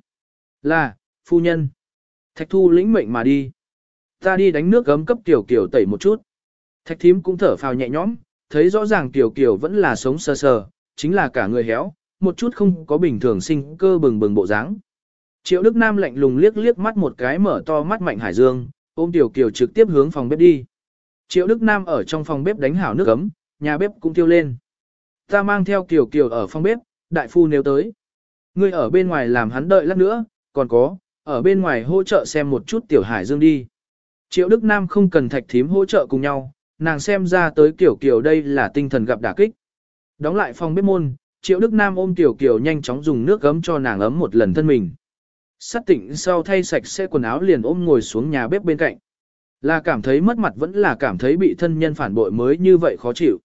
Là, phu nhân. Thạch thu lĩnh mệnh mà đi. Ta đi đánh nước gấm cấp tiểu kiểu tẩy một chút. Thạch thím cũng thở phào nhẹ nhõm, thấy rõ ràng tiểu kiểu vẫn là sống sờ sờ, chính là cả người héo, một chút không có bình thường sinh cơ bừng bừng bộ dáng. Triệu Đức Nam lạnh lùng liếc liếc mắt một cái mở to mắt Mạnh Hải Dương, ôm Tiểu Kiều trực tiếp hướng phòng bếp đi. Triệu Đức Nam ở trong phòng bếp đánh hảo nước ấm, nhà bếp cũng thiêu lên. Ta mang theo Kiều Kiều ở phòng bếp, đại phu nếu tới. Ngươi ở bên ngoài làm hắn đợi lát nữa, còn có, ở bên ngoài hỗ trợ xem một chút Tiểu Hải Dương đi. Triệu Đức Nam không cần thạch thím hỗ trợ cùng nhau, nàng xem ra tới Kiều Kiều đây là tinh thần gặp đả kích. Đóng lại phòng bếp môn, Triệu Đức Nam ôm Tiểu Kiều nhanh chóng dùng nước ấm cho nàng ấm một lần thân mình. Sát tịnh sau thay sạch sẽ quần áo liền ôm ngồi xuống nhà bếp bên cạnh. Là cảm thấy mất mặt vẫn là cảm thấy bị thân nhân phản bội mới như vậy khó chịu.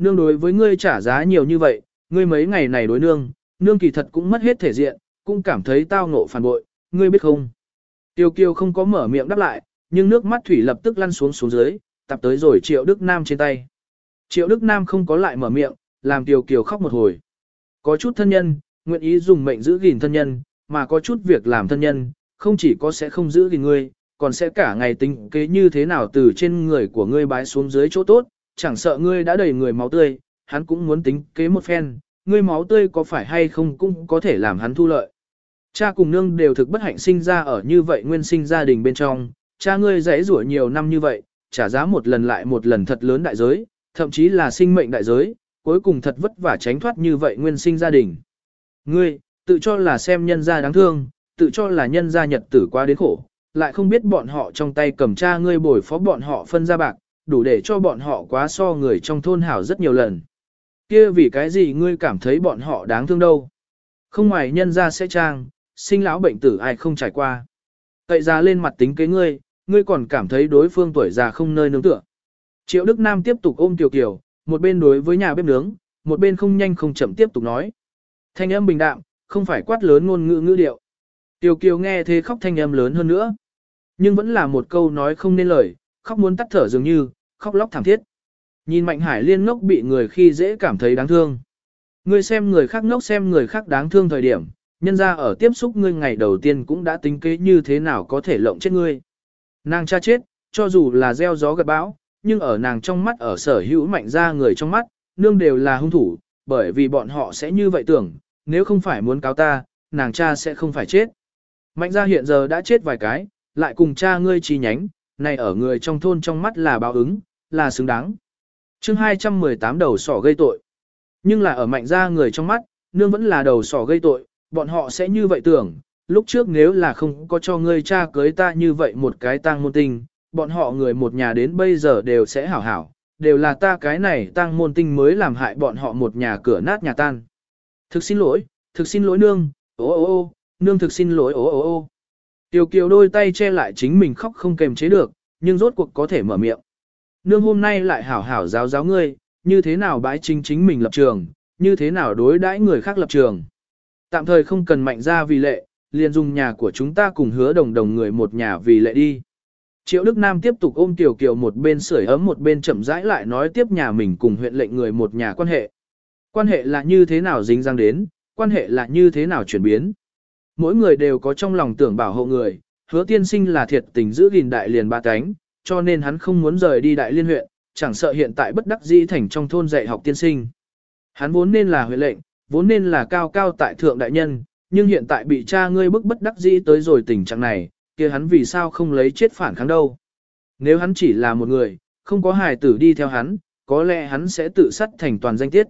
Nương đối với ngươi trả giá nhiều như vậy, ngươi mấy ngày này đối nương, nương kỳ thật cũng mất hết thể diện, cũng cảm thấy tao ngộ phản bội, ngươi biết không? Tiêu kiều không có mở miệng đáp lại, nhưng nước mắt thủy lập tức lăn xuống xuống dưới, tập tới rồi triệu Đức Nam trên tay. Triệu Đức Nam không có lại mở miệng, làm Tiêu kiều khóc một hồi. Có chút thân nhân, nguyện ý dùng mệnh giữ gìn thân nhân, mà có chút việc làm thân nhân, không chỉ có sẽ không giữ gìn ngươi, còn sẽ cả ngày tính kế như thế nào từ trên người của ngươi bái xuống dưới chỗ tốt, chẳng sợ ngươi đã đầy người máu tươi, hắn cũng muốn tính kế một phen, ngươi máu tươi có phải hay không cũng có thể làm hắn thu lợi. Cha cùng nương đều thực bất hạnh sinh ra ở như vậy nguyên sinh gia đình bên trong, cha ngươi dãy rủa nhiều năm như vậy, trả giá một lần lại một lần thật lớn đại giới, thậm chí là sinh mệnh đại giới, cuối cùng thật vất vả tránh thoát như vậy nguyên sinh gia đình. Ngươi, tự cho là xem nhân gia đáng thương, tự cho là nhân gia nhật tử quá đến khổ, lại không biết bọn họ trong tay cầm cha ngươi bồi phó bọn họ phân ra bạc, đủ để cho bọn họ quá so người trong thôn hảo rất nhiều lần. Kia vì cái gì ngươi cảm thấy bọn họ đáng thương đâu? Không ngoài nhân ra sẽ trang, sinh lão bệnh tử ai không trải qua. Cậy ra lên mặt tính kế ngươi, ngươi còn cảm thấy đối phương tuổi già không nơi nương tựa. Triệu Đức Nam tiếp tục ôm Kiều Kiều, một bên đối với nhà bếp nướng, một bên không nhanh không chậm tiếp tục nói. Thanh âm bình đạm, không phải quát lớn ngôn ngữ ngữ điệu. Tiểu Kiều nghe thế khóc thanh âm lớn hơn nữa. Nhưng vẫn là một câu nói không nên lời, khóc muốn tắt thở dường như, khóc lóc thảm thiết. Nhìn Mạnh Hải liên ngốc bị người khi dễ cảm thấy đáng thương. Ngươi xem người khác ngốc xem người khác đáng thương thời điểm, nhân ra ở tiếp xúc ngươi ngày đầu tiên cũng đã tính kế như thế nào có thể lộng chết ngươi. Nàng cha chết, cho dù là gieo gió gặt bão, nhưng ở nàng trong mắt ở sở hữu mạnh ra người trong mắt, nương đều là hung thủ, bởi vì bọn họ sẽ như vậy tưởng, nếu không phải muốn cáo ta, nàng cha sẽ không phải chết. Mạnh gia hiện giờ đã chết vài cái, lại cùng cha ngươi chi nhánh, này ở người trong thôn trong mắt là báo ứng, là xứng đáng. chương 218 đầu sỏ gây tội. Nhưng là ở mạnh gia người trong mắt, nương vẫn là đầu sỏ gây tội, bọn họ sẽ như vậy tưởng, lúc trước nếu là không có cho ngươi cha cưới ta như vậy một cái tang môn tinh, bọn họ người một nhà đến bây giờ đều sẽ hảo hảo, đều là ta cái này tang môn tinh mới làm hại bọn họ một nhà cửa nát nhà tan. Thực xin lỗi, thực xin lỗi nương, ô ô ô, nương thực xin lỗi ô ô ô. Tiểu kiều đôi tay che lại chính mình khóc không kềm chế được, nhưng rốt cuộc có thể mở miệng. Nương hôm nay lại hảo hảo giáo giáo ngươi, như thế nào bãi chính chính mình lập trường, như thế nào đối đãi người khác lập trường. Tạm thời không cần mạnh ra vì lệ, liền dùng nhà của chúng ta cùng hứa đồng đồng người một nhà vì lệ đi. Triệu Đức Nam tiếp tục ôm Tiểu Kiều một bên sưởi ấm một bên chậm rãi lại nói tiếp nhà mình cùng huyện lệnh người một nhà quan hệ. Quan hệ là như thế nào dính răng đến, quan hệ là như thế nào chuyển biến. Mỗi người đều có trong lòng tưởng bảo hộ người, hứa tiên sinh là thiệt tình giữ gìn đại liền ba cánh, cho nên hắn không muốn rời đi đại liên huyện, chẳng sợ hiện tại bất đắc dĩ thành trong thôn dạy học tiên sinh. Hắn vốn nên là huyện lệnh, vốn nên là cao cao tại thượng đại nhân, nhưng hiện tại bị cha ngươi bức bất đắc dĩ tới rồi tình trạng này, kia hắn vì sao không lấy chết phản kháng đâu. Nếu hắn chỉ là một người, không có hài tử đi theo hắn, có lẽ hắn sẽ tự sát thành toàn danh tiết.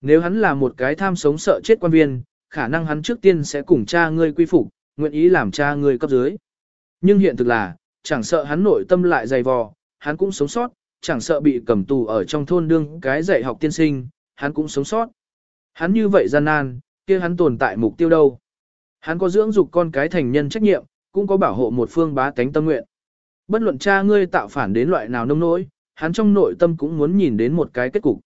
Nếu hắn là một cái tham sống sợ chết quan viên, khả năng hắn trước tiên sẽ cùng cha ngươi quy phục, nguyện ý làm cha ngươi cấp dưới. Nhưng hiện thực là, chẳng sợ hắn nội tâm lại dày vò, hắn cũng sống sót, chẳng sợ bị cầm tù ở trong thôn đương cái dạy học tiên sinh, hắn cũng sống sót. Hắn như vậy gian nan, kia hắn tồn tại mục tiêu đâu. Hắn có dưỡng dục con cái thành nhân trách nhiệm, cũng có bảo hộ một phương bá tánh tâm nguyện. Bất luận cha ngươi tạo phản đến loại nào nông nỗi, hắn trong nội tâm cũng muốn nhìn đến một cái kết cục.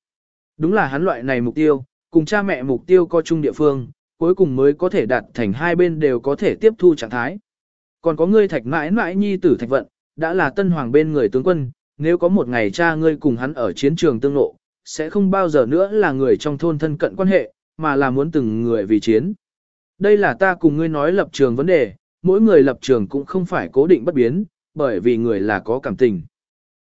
Đúng là hắn loại này mục tiêu, cùng cha mẹ mục tiêu co chung địa phương, cuối cùng mới có thể đạt thành hai bên đều có thể tiếp thu trạng thái. Còn có ngươi thạch mãi mãi nhi tử thạch vận, đã là tân hoàng bên người tướng quân, nếu có một ngày cha ngươi cùng hắn ở chiến trường tương lộ, sẽ không bao giờ nữa là người trong thôn thân cận quan hệ, mà là muốn từng người vì chiến. Đây là ta cùng ngươi nói lập trường vấn đề, mỗi người lập trường cũng không phải cố định bất biến, bởi vì người là có cảm tình.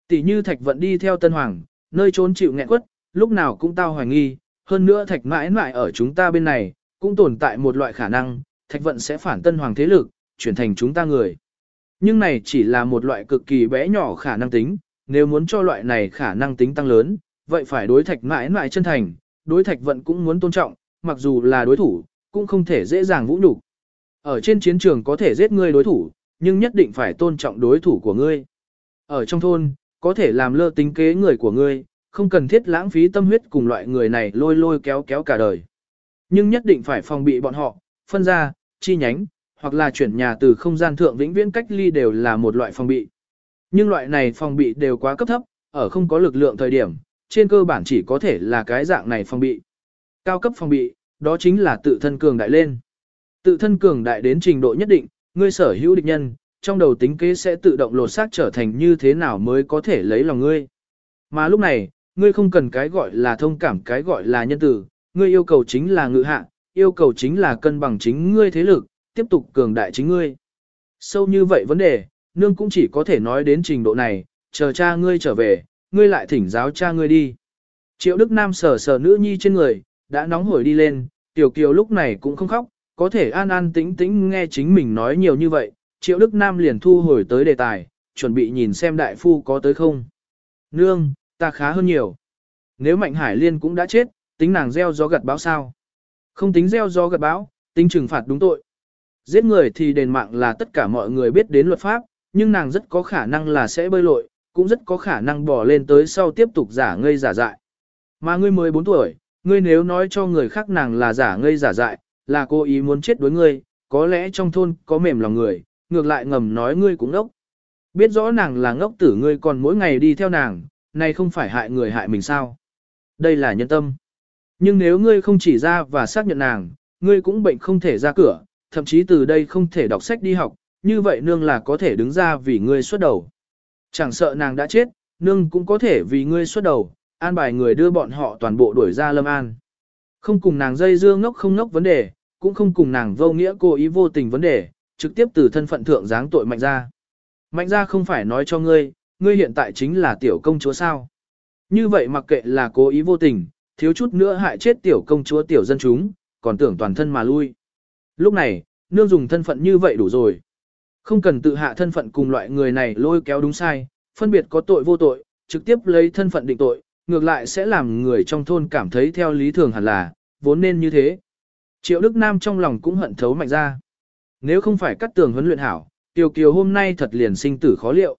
Tỷ như Thạch Vận đi theo Tân Hoàng, nơi trốn chịu nghẹn quất, lúc nào cũng tao hoài nghi, hơn nữa Thạch mãi mãi ở chúng ta bên này, cũng tồn tại một loại khả năng, Thạch Vận sẽ phản Tân Hoàng thế lực, chuyển thành chúng ta người. Nhưng này chỉ là một loại cực kỳ bé nhỏ khả năng tính, nếu muốn cho loại này khả năng tính tăng lớn, vậy phải đối Thạch mãi mãi chân thành, đối Thạch Vận cũng muốn tôn trọng, mặc dù là đối thủ, cũng không thể dễ dàng vũ nhục. Ở trên chiến trường có thể giết ngươi đối thủ, nhưng nhất định phải tôn trọng đối thủ của ngươi. Ở trong thôn, có thể làm lơ tính kế người của ngươi, không cần thiết lãng phí tâm huyết cùng loại người này lôi lôi kéo kéo cả đời. Nhưng nhất định phải phòng bị bọn họ, phân ra, chi nhánh, hoặc là chuyển nhà từ không gian thượng vĩnh viễn cách ly đều là một loại phòng bị. Nhưng loại này phòng bị đều quá cấp thấp, ở không có lực lượng thời điểm, trên cơ bản chỉ có thể là cái dạng này phòng bị. Cao cấp phòng bị, đó chính là tự thân cường đại lên. Tự thân cường đại đến trình độ nhất định, ngươi sở hữu địch nhân, trong đầu tính kế sẽ tự động lột xác trở thành như thế nào mới có thể lấy lòng ngươi. Mà lúc này, ngươi không cần cái gọi là thông cảm cái gọi là nhân tử, ngươi yêu cầu chính là ngự hạ, yêu cầu chính là cân bằng chính ngươi thế lực, tiếp tục cường đại chính ngươi. Sâu như vậy vấn đề, nương cũng chỉ có thể nói đến trình độ này, chờ cha ngươi trở về, ngươi lại thỉnh giáo cha ngươi đi. Triệu Đức Nam sờ sờ nữ nhi trên người, đã nóng hổi đi lên, Tiểu Kiều lúc này cũng không khóc, có thể an an tĩnh tĩnh nghe chính mình nói nhiều như vậy, Triệu Đức Nam liền thu hồi tới đề tài, chuẩn bị nhìn xem đại phu có tới không. Nương, ta khá hơn nhiều. Nếu Mạnh Hải Liên cũng đã chết, tính nàng gieo gió gặt báo sao? Không tính gieo gió gặt báo, tính trừng phạt đúng tội. Giết người thì đền mạng là tất cả mọi người biết đến luật pháp, nhưng nàng rất có khả năng là sẽ bơi lội, cũng rất có khả năng bỏ lên tới sau tiếp tục giả ngây giả dại. Mà ngươi 14 tuổi, ngươi nếu nói cho người khác nàng là giả ngây giả dại, là cô ý muốn chết đối ngươi, có lẽ trong thôn có mềm lòng người, ngược lại ngầm nói ngươi cũng ngốc. Biết rõ nàng là ngốc tử ngươi còn mỗi ngày đi theo nàng, này không phải hại người hại mình sao. Đây là nhân tâm. Nhưng nếu ngươi không chỉ ra và xác nhận nàng, ngươi cũng bệnh không thể ra cửa, thậm chí từ đây không thể đọc sách đi học, như vậy nương là có thể đứng ra vì ngươi xuất đầu. Chẳng sợ nàng đã chết, nương cũng có thể vì ngươi xuất đầu, an bài người đưa bọn họ toàn bộ đuổi ra Lâm An. Không cùng nàng dây dưa ngốc không ngốc vấn đề, cũng không cùng nàng vô nghĩa cố ý vô tình vấn đề, trực tiếp từ thân phận thượng giáng tội mạnh ra. Mạnh ra không phải nói cho ngươi, ngươi hiện tại chính là tiểu công chúa sao. Như vậy mặc kệ là cố ý vô tình, thiếu chút nữa hại chết tiểu công chúa tiểu dân chúng, còn tưởng toàn thân mà lui. Lúc này, nương dùng thân phận như vậy đủ rồi. Không cần tự hạ thân phận cùng loại người này lôi kéo đúng sai, phân biệt có tội vô tội, trực tiếp lấy thân phận định tội, ngược lại sẽ làm người trong thôn cảm thấy theo lý thường hẳn là, vốn nên như thế. Triệu Đức Nam trong lòng cũng hận thấu mạnh ra. Nếu không phải cắt tường huấn luyện hảo, Tiêu Kiều hôm nay thật liền sinh tử khó liệu.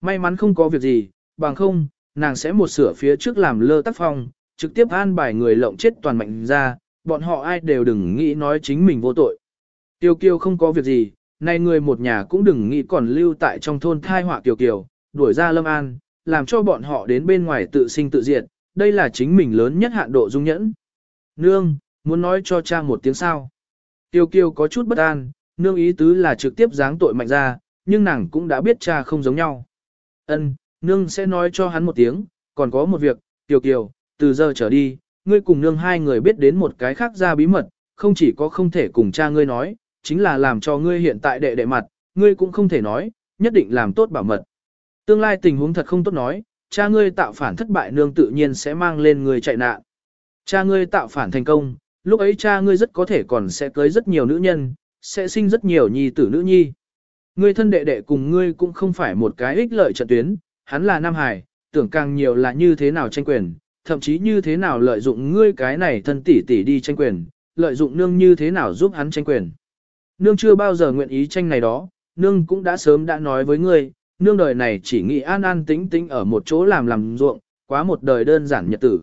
May mắn không có việc gì, bằng không, nàng sẽ một sửa phía trước làm lơ tác phong, trực tiếp an bài người lộng chết toàn mạnh ra, bọn họ ai đều đừng nghĩ nói chính mình vô tội. Tiêu Kiều không có việc gì, nay người một nhà cũng đừng nghĩ còn lưu tại trong thôn thai họa Tiêu Kiều, đuổi ra Lâm An, làm cho bọn họ đến bên ngoài tự sinh tự diệt, đây là chính mình lớn nhất hạn độ dung nhẫn. Nương, muốn nói cho cha một tiếng sao. Tiêu Kiều có chút bất an, nương ý tứ là trực tiếp giáng tội mạnh ra, nhưng nàng cũng đã biết cha không giống nhau. Ân, nương sẽ nói cho hắn một tiếng, còn có một việc, Tiêu Kiều, từ giờ trở đi, ngươi cùng nương hai người biết đến một cái khác ra bí mật, không chỉ có không thể cùng cha ngươi nói, chính là làm cho ngươi hiện tại đệ đệ mặt, ngươi cũng không thể nói, nhất định làm tốt bảo mật. Tương lai tình huống thật không tốt nói, cha ngươi tạo phản thất bại nương tự nhiên sẽ mang lên người chạy nạn. Cha ngươi tạo phản thành công, lúc ấy cha ngươi rất có thể còn sẽ cưới rất nhiều nữ nhân, sẽ sinh rất nhiều nhi tử nữ nhi. Ngươi thân đệ đệ cùng ngươi cũng không phải một cái ích lợi trận tuyến, hắn là Nam Hải, tưởng càng nhiều là như thế nào tranh quyền, thậm chí như thế nào lợi dụng ngươi cái này thân tỷ tỷ đi tranh quyền, lợi dụng nương như thế nào giúp hắn tranh quyền. Nương chưa bao giờ nguyện ý tranh này đó, nương cũng đã sớm đã nói với ngươi, nương đời này chỉ nghĩ an an tĩnh tĩnh ở một chỗ làm làm ruộng, quá một đời đơn giản nhật tử.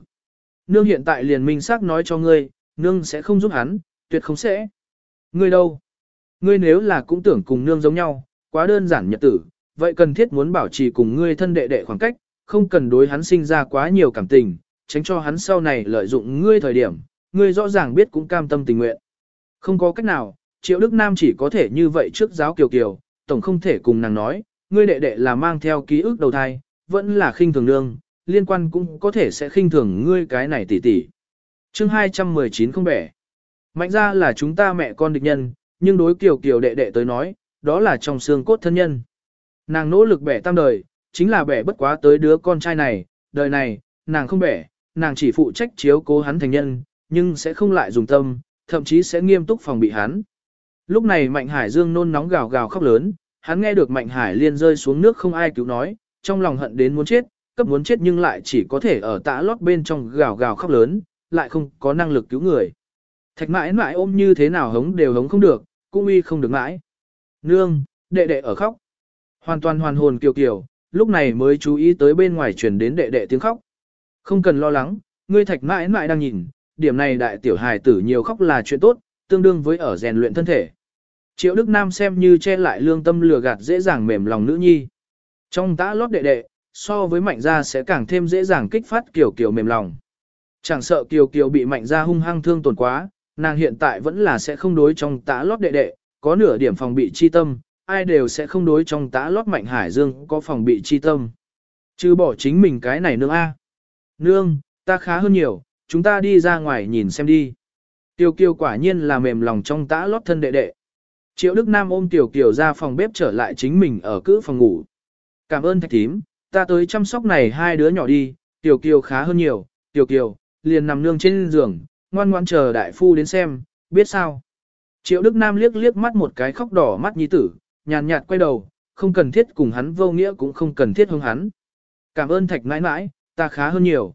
Nương hiện tại liền minh xác nói cho ngươi, nương sẽ không giúp hắn, tuyệt không sẽ. Ngươi đâu? Ngươi nếu là cũng tưởng cùng nương giống nhau, quá đơn giản nhật tử, vậy cần thiết muốn bảo trì cùng ngươi thân đệ đệ khoảng cách, không cần đối hắn sinh ra quá nhiều cảm tình, tránh cho hắn sau này lợi dụng ngươi thời điểm, ngươi rõ ràng biết cũng cam tâm tình nguyện. Không có cách nào, Triệu Đức Nam chỉ có thể như vậy trước giáo kiều kiều, tổng không thể cùng nàng nói, ngươi đệ đệ là mang theo ký ức đầu thai, vẫn là khinh thường nương, liên quan cũng có thể sẽ khinh thường ngươi cái này tỷ tỷ. Chương 219 không bẻ. Mạnh ra là chúng ta mẹ con địch nhân, nhưng đối kiều kiều đệ đệ tới nói, đó là trong xương cốt thân nhân. Nàng nỗ lực bẻ tam đời, chính là bẻ bất quá tới đứa con trai này, đời này, nàng không bẻ, nàng chỉ phụ trách chiếu cố hắn thành nhân, nhưng sẽ không lại dùng tâm, thậm chí sẽ nghiêm túc phòng bị hắn. Lúc này Mạnh Hải Dương nôn nóng gào gào khóc lớn, hắn nghe được Mạnh Hải liên rơi xuống nước không ai cứu nói, trong lòng hận đến muốn chết, cấp muốn chết nhưng lại chỉ có thể ở tã lót bên trong gào gào khóc lớn, lại không có năng lực cứu người. Thạch mãi mãi ôm như thế nào hống đều hống không được, cũng uy không được mãi. Nương, đệ đệ ở khóc. Hoàn toàn hoàn hồn kiều kiều, lúc này mới chú ý tới bên ngoài truyền đến đệ đệ tiếng khóc. Không cần lo lắng, ngươi thạch mãi mãi đang nhìn, điểm này đại tiểu hài tử nhiều khóc là chuyện tốt, tương đương với ở rèn luyện thân thể. Triệu Đức Nam xem như che lại lương tâm lừa gạt dễ dàng mềm lòng nữ nhi. Trong tã lót đệ đệ, so với mạnh gia sẽ càng thêm dễ dàng kích phát kiều kiều mềm lòng. Chẳng sợ kiều kiều bị mạnh gia hung hăng thương tổn quá, nàng hiện tại vẫn là sẽ không đối trong tã lót đệ đệ, có nửa điểm phòng bị chi tâm, ai đều sẽ không đối trong tã lót mạnh hải dương có phòng bị chi tâm. Chứ bỏ chính mình cái này nữa A. Nương, ta khá hơn nhiều, chúng ta đi ra ngoài nhìn xem đi. Tiêu kiều quả nhiên là mềm lòng trong tã lót thân đệ đệ. Triệu Đức Nam ôm Tiểu Kiều ra phòng bếp trở lại chính mình ở cữ phòng ngủ. Cảm ơn thạch thím, ta tới chăm sóc này hai đứa nhỏ đi, Tiểu Kiều khá hơn nhiều, Tiểu Kiều, liền nằm nương trên giường, ngoan ngoan chờ đại phu đến xem, biết sao. Triệu Đức Nam liếc liếc mắt một cái khóc đỏ mắt nhi tử, nhàn nhạt quay đầu, không cần thiết cùng hắn vô nghĩa cũng không cần thiết hông hắn. Cảm ơn thạch mãi mãi, ta khá hơn nhiều.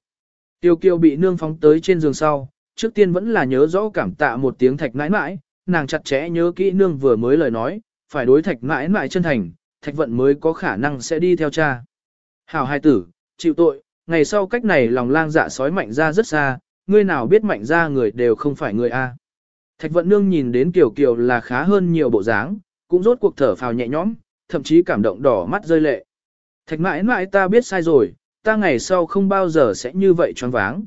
Tiêu kiều bị nương phóng tới trên giường sau, trước tiên vẫn là nhớ rõ cảm tạ một tiếng thạch mãi mãi, nàng chặt chẽ nhớ kỹ nương vừa mới lời nói, phải đối thạch mãi mãi chân thành, thạch vận mới có khả năng sẽ đi theo cha. Hảo hai tử, chịu tội, ngày sau cách này lòng lang dạ sói mạnh ra rất xa, ngươi nào biết mạnh ra người đều không phải người A. Thạch vận nương nhìn đến Kiều Kiều là khá hơn nhiều bộ dáng, cũng rốt cuộc thở phào nhẹ nhõm, thậm chí cảm động đỏ mắt rơi lệ. Thạch mãi mãi ta biết sai rồi, ta ngày sau không bao giờ sẽ như vậy choáng váng.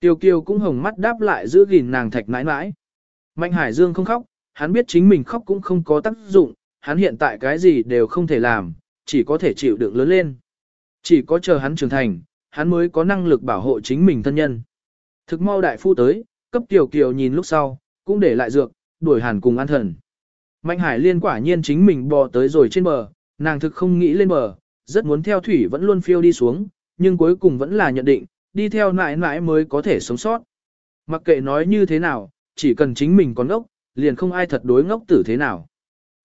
Tiêu Kiều cũng hồng mắt đáp lại giữ gìn nàng thạch mãi mãi. Mạnh Hải Dương không khóc, hắn biết chính mình khóc cũng không có tác dụng, hắn hiện tại cái gì đều không thể làm, chỉ có thể chịu đựng lớn lên. Chỉ có chờ hắn trưởng thành, hắn mới có năng lực bảo hộ chính mình thân nhân. Thực mau đại phu tới, cấp tiểu kiều nhìn lúc sau, cũng để lại dược, đuổi hàn cùng an thần. Mạnh Hải liên quả nhiên chính mình bò tới rồi trên bờ, nàng thực không nghĩ lên bờ, rất muốn theo thủy vẫn luôn phiêu đi xuống, nhưng cuối cùng vẫn là nhận định, đi theo nãi nãi mới có thể sống sót. Mặc kệ nói như thế nào, chỉ cần chính mình có ngốc, liền không ai thật đối ngốc tử thế nào.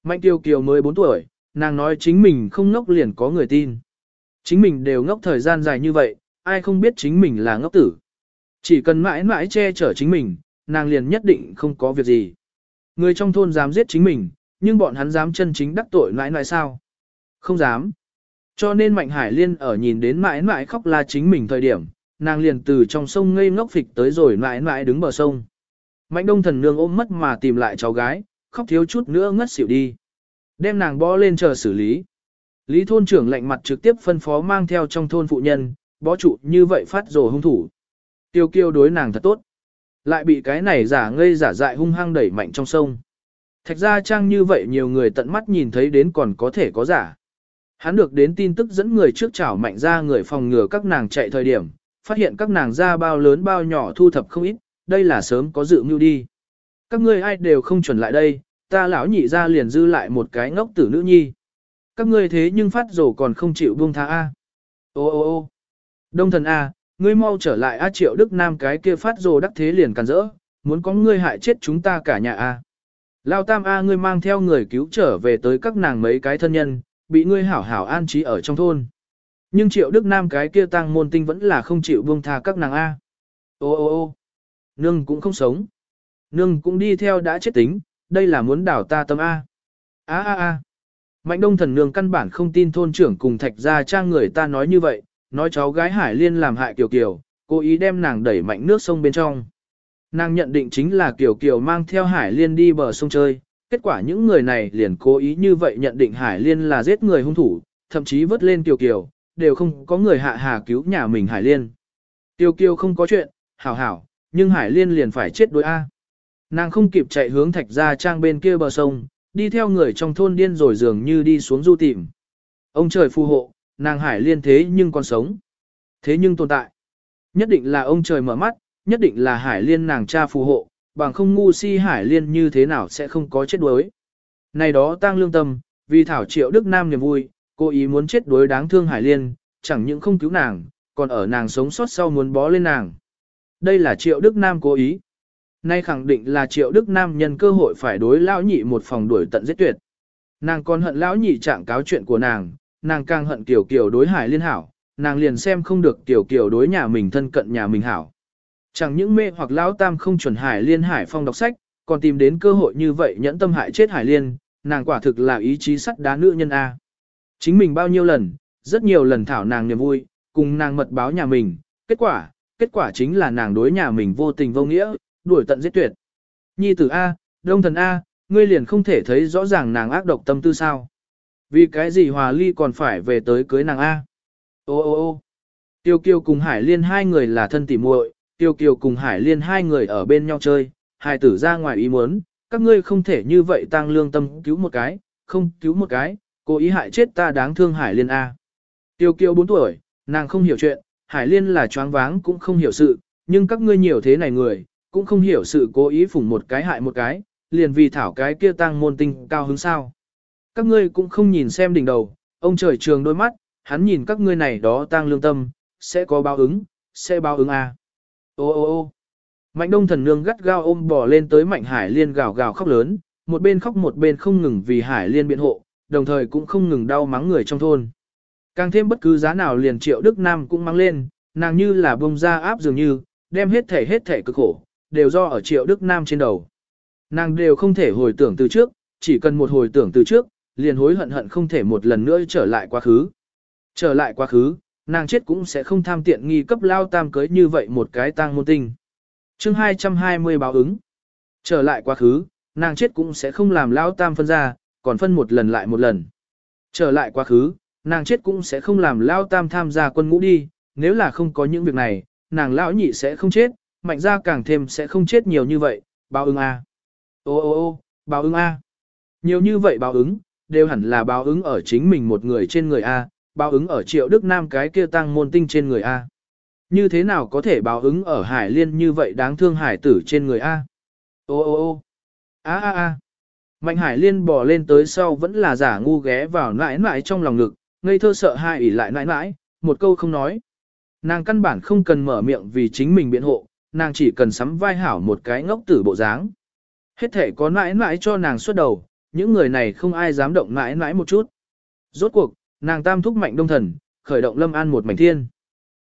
Mạnh Tiêu Kiều mới 4 tuổi, nàng nói chính mình không ngốc liền có người tin. Chính mình đều ngốc thời gian dài như vậy, ai không biết chính mình là ngốc tử. Chỉ cần mãi mãi che chở chính mình, nàng liền nhất định không có việc gì. Người trong thôn dám giết chính mình, nhưng bọn hắn dám chân chính đắc tội mãi mãi sao? Không dám. Cho nên Mạnh Hải Liên ở nhìn đến mãi mãi khóc la chính mình thời điểm, nàng liền từ trong sông ngây ngốc phịch tới rồi mãi mãi đứng bờ sông. Mạnh đông thần nương ôm mất mà tìm lại cháu gái, khóc thiếu chút nữa ngất xỉu đi. Đem nàng bó lên chờ xử lý. Lý thôn trưởng lạnh mặt trực tiếp phân phó mang theo trong thôn phụ nhân, bó trụ như vậy phát rồ hung thủ. Tiêu kiêu đối nàng thật tốt. Lại bị cái này giả ngây giả dại hung hăng đẩy mạnh trong sông. Thạch ra trang như vậy nhiều người tận mắt nhìn thấy đến còn có thể có giả. Hắn được đến tin tức dẫn người trước chảo mạnh ra người phòng ngừa các nàng chạy thời điểm, phát hiện các nàng ra bao lớn bao nhỏ thu thập không ít, đây là sớm có dự mưu đi. Các ngươi ai đều không chuẩn lại đây, ta lão nhị ra liền dư lại một cái ngốc tử nữ nhi. Các ngươi thế nhưng phát rồ còn không chịu buông tha A. Ô ô ô đông thần A, ngươi mau trở lại A triệu Đức Nam cái kia phát rồ đắc thế liền càn rỡ, muốn có ngươi hại chết chúng ta cả nhà A. Lao tam A ngươi mang theo người cứu trở về tới các nàng mấy cái thân nhân, bị ngươi hảo hảo an trí ở trong thôn. Nhưng triệu đức nam cái kia tăng môn tinh vẫn là không chịu buông tha các nàng A. Ô ô ô nương cũng không sống. Nương cũng đi theo đã chết tính, đây là muốn đảo ta tâm A. A a a. Mạnh đông thần nương căn bản không tin thôn trưởng cùng thạch gia trang người ta nói như vậy, nói cháu gái Hải Liên làm hại Kiều Kiều, cố ý đem nàng đẩy mạnh nước sông bên trong. Nàng nhận định chính là Kiều Kiều mang theo Hải Liên đi bờ sông chơi, kết quả những người này liền cố ý như vậy nhận định Hải Liên là giết người hung thủ, thậm chí vớt lên Tiểu Kiều, đều không có người hạ hà cứu nhà mình Hải Liên. Tiểu Kiều không có chuyện, hảo hảo, nhưng Hải Liên liền phải chết đối A. Nàng không kịp chạy hướng thạch ra trang bên kia bờ sông, đi theo người trong thôn điên rồi dường như đi xuống du tìm. Ông trời phù hộ, nàng Hải Liên thế nhưng còn sống. Thế nhưng tồn tại. Nhất định là ông trời mở mắt, nhất định là Hải Liên nàng cha phù hộ, bằng không ngu si Hải Liên như thế nào sẽ không có chết đuối. Này đó tăng lương tâm, vì Thảo Triệu Đức Nam niềm vui, cô ý muốn chết đuối đáng thương Hải Liên, chẳng những không cứu nàng, còn ở nàng sống sót sau muốn bó lên nàng. Đây là Triệu Đức Nam cố ý. Nay khẳng định là Triệu Đức Nam nhân cơ hội phải đối lão nhị một phòng đuổi tận giết tuyệt. Nàng còn hận lão nhị trạng cáo chuyện của nàng, nàng càng hận tiểu Kiều đối Hải Liên hảo, nàng liền xem không được tiểu Kiều đối nhà mình thân cận nhà mình hảo. Chẳng những mê hoặc lão tam không chuẩn Hải Liên Hải Phong đọc sách, còn tìm đến cơ hội như vậy nhẫn tâm hại chết Hải Liên, nàng quả thực là ý chí sắt đá nữ nhân A. Chính mình bao nhiêu lần, rất nhiều lần thảo nàng niềm vui, cùng nàng mật báo nhà mình, kết quả, kết quả chính là nàng đối nhà mình vô tình vô nghĩa, đuổi tận giết tuyệt. Nhi tử A, đông thần A, ngươi liền không thể thấy rõ ràng nàng ác độc tâm tư sao. Vì cái gì hòa ly còn phải về tới cưới nàng A. Ô ô ô Tiêu Kiêu cùng Hải Liên hai người là thân tỉ muội, Tiêu kiều cùng Hải Liên hai người ở bên nhau chơi, hai tử ra ngoài ý muốn, các ngươi không thể như vậy tăng lương tâm cứu một cái, không cứu một cái, cố ý hại chết ta đáng thương Hải Liên A. Tiêu kiều 4 tuổi, nàng không hiểu chuyện, Hải Liên là choáng váng cũng không hiểu sự, nhưng các ngươi nhiều thế này người, cũng không hiểu sự cố ý phủng một cái hại một cái, liền vì thảo cái kia tăng môn tinh cao hứng sao. Các ngươi cũng không nhìn xem đỉnh đầu, ông trời trường đôi mắt, hắn nhìn các ngươi này đó tăng lương tâm, sẽ có báo ứng, sẽ báo ứng a. Ô ô ô Mạnh đông thần nương gắt gao ôm bò lên tới mạnh hải liên gào gào khóc lớn, một bên khóc một bên không ngừng vì hải liên biện hộ, đồng thời cũng không ngừng đau mắng người trong thôn. Càng thêm bất cứ giá nào liền triệu Đức Nam cũng mắng lên, nàng như là bông ra áp dường như, đem hết thể hết thể cực khổ, đều do ở triệu Đức Nam trên đầu. Nàng đều không thể hồi tưởng từ trước, chỉ cần một hồi tưởng từ trước, liền hối hận hận không thể một lần nữa trở lại quá khứ. Trở lại quá khứ, nàng chết cũng sẽ không tham tiện nghi cấp lao tam cưới như vậy một cái tang môn tinh. chương 220 báo ứng. Trở lại quá khứ, nàng chết cũng sẽ không làm lao tam phân ra, còn phân một lần lại một lần. Trở lại quá khứ, nàng chết cũng sẽ không làm lao tam tham gia quân ngũ đi, nếu là không có những việc này, nàng lão nhị sẽ không chết, mạnh ra càng thêm sẽ không chết nhiều như vậy, báo ứng A. Ô ô ô, báo ứng A. Nhiều như vậy báo ứng, đều hẳn là báo ứng ở chính mình một người trên người A, báo ứng ở triệu đức nam cái kia tăng môn tinh trên người A. Như thế nào có thể báo ứng ở hải liên như vậy đáng thương hải tử trên người A. Ô ô ô, a a a. Mạnh hải liên bò lên tới sau vẫn là giả ngu ghé vào nãi nãi trong lòng ngực, ngây thơ sợ hai ỉ lại nãi nãi, một câu không nói. Nàng căn bản không cần mở miệng vì chính mình biện hộ, nàng chỉ cần sắm vai hảo một cái ngốc tử bộ dáng. Hết thể có nãi nãi cho nàng xuất đầu, những người này không ai dám động nãi nãi một chút. Rốt cuộc, nàng tam thúc mạnh đông thần, khởi động lâm an một mảnh thiên.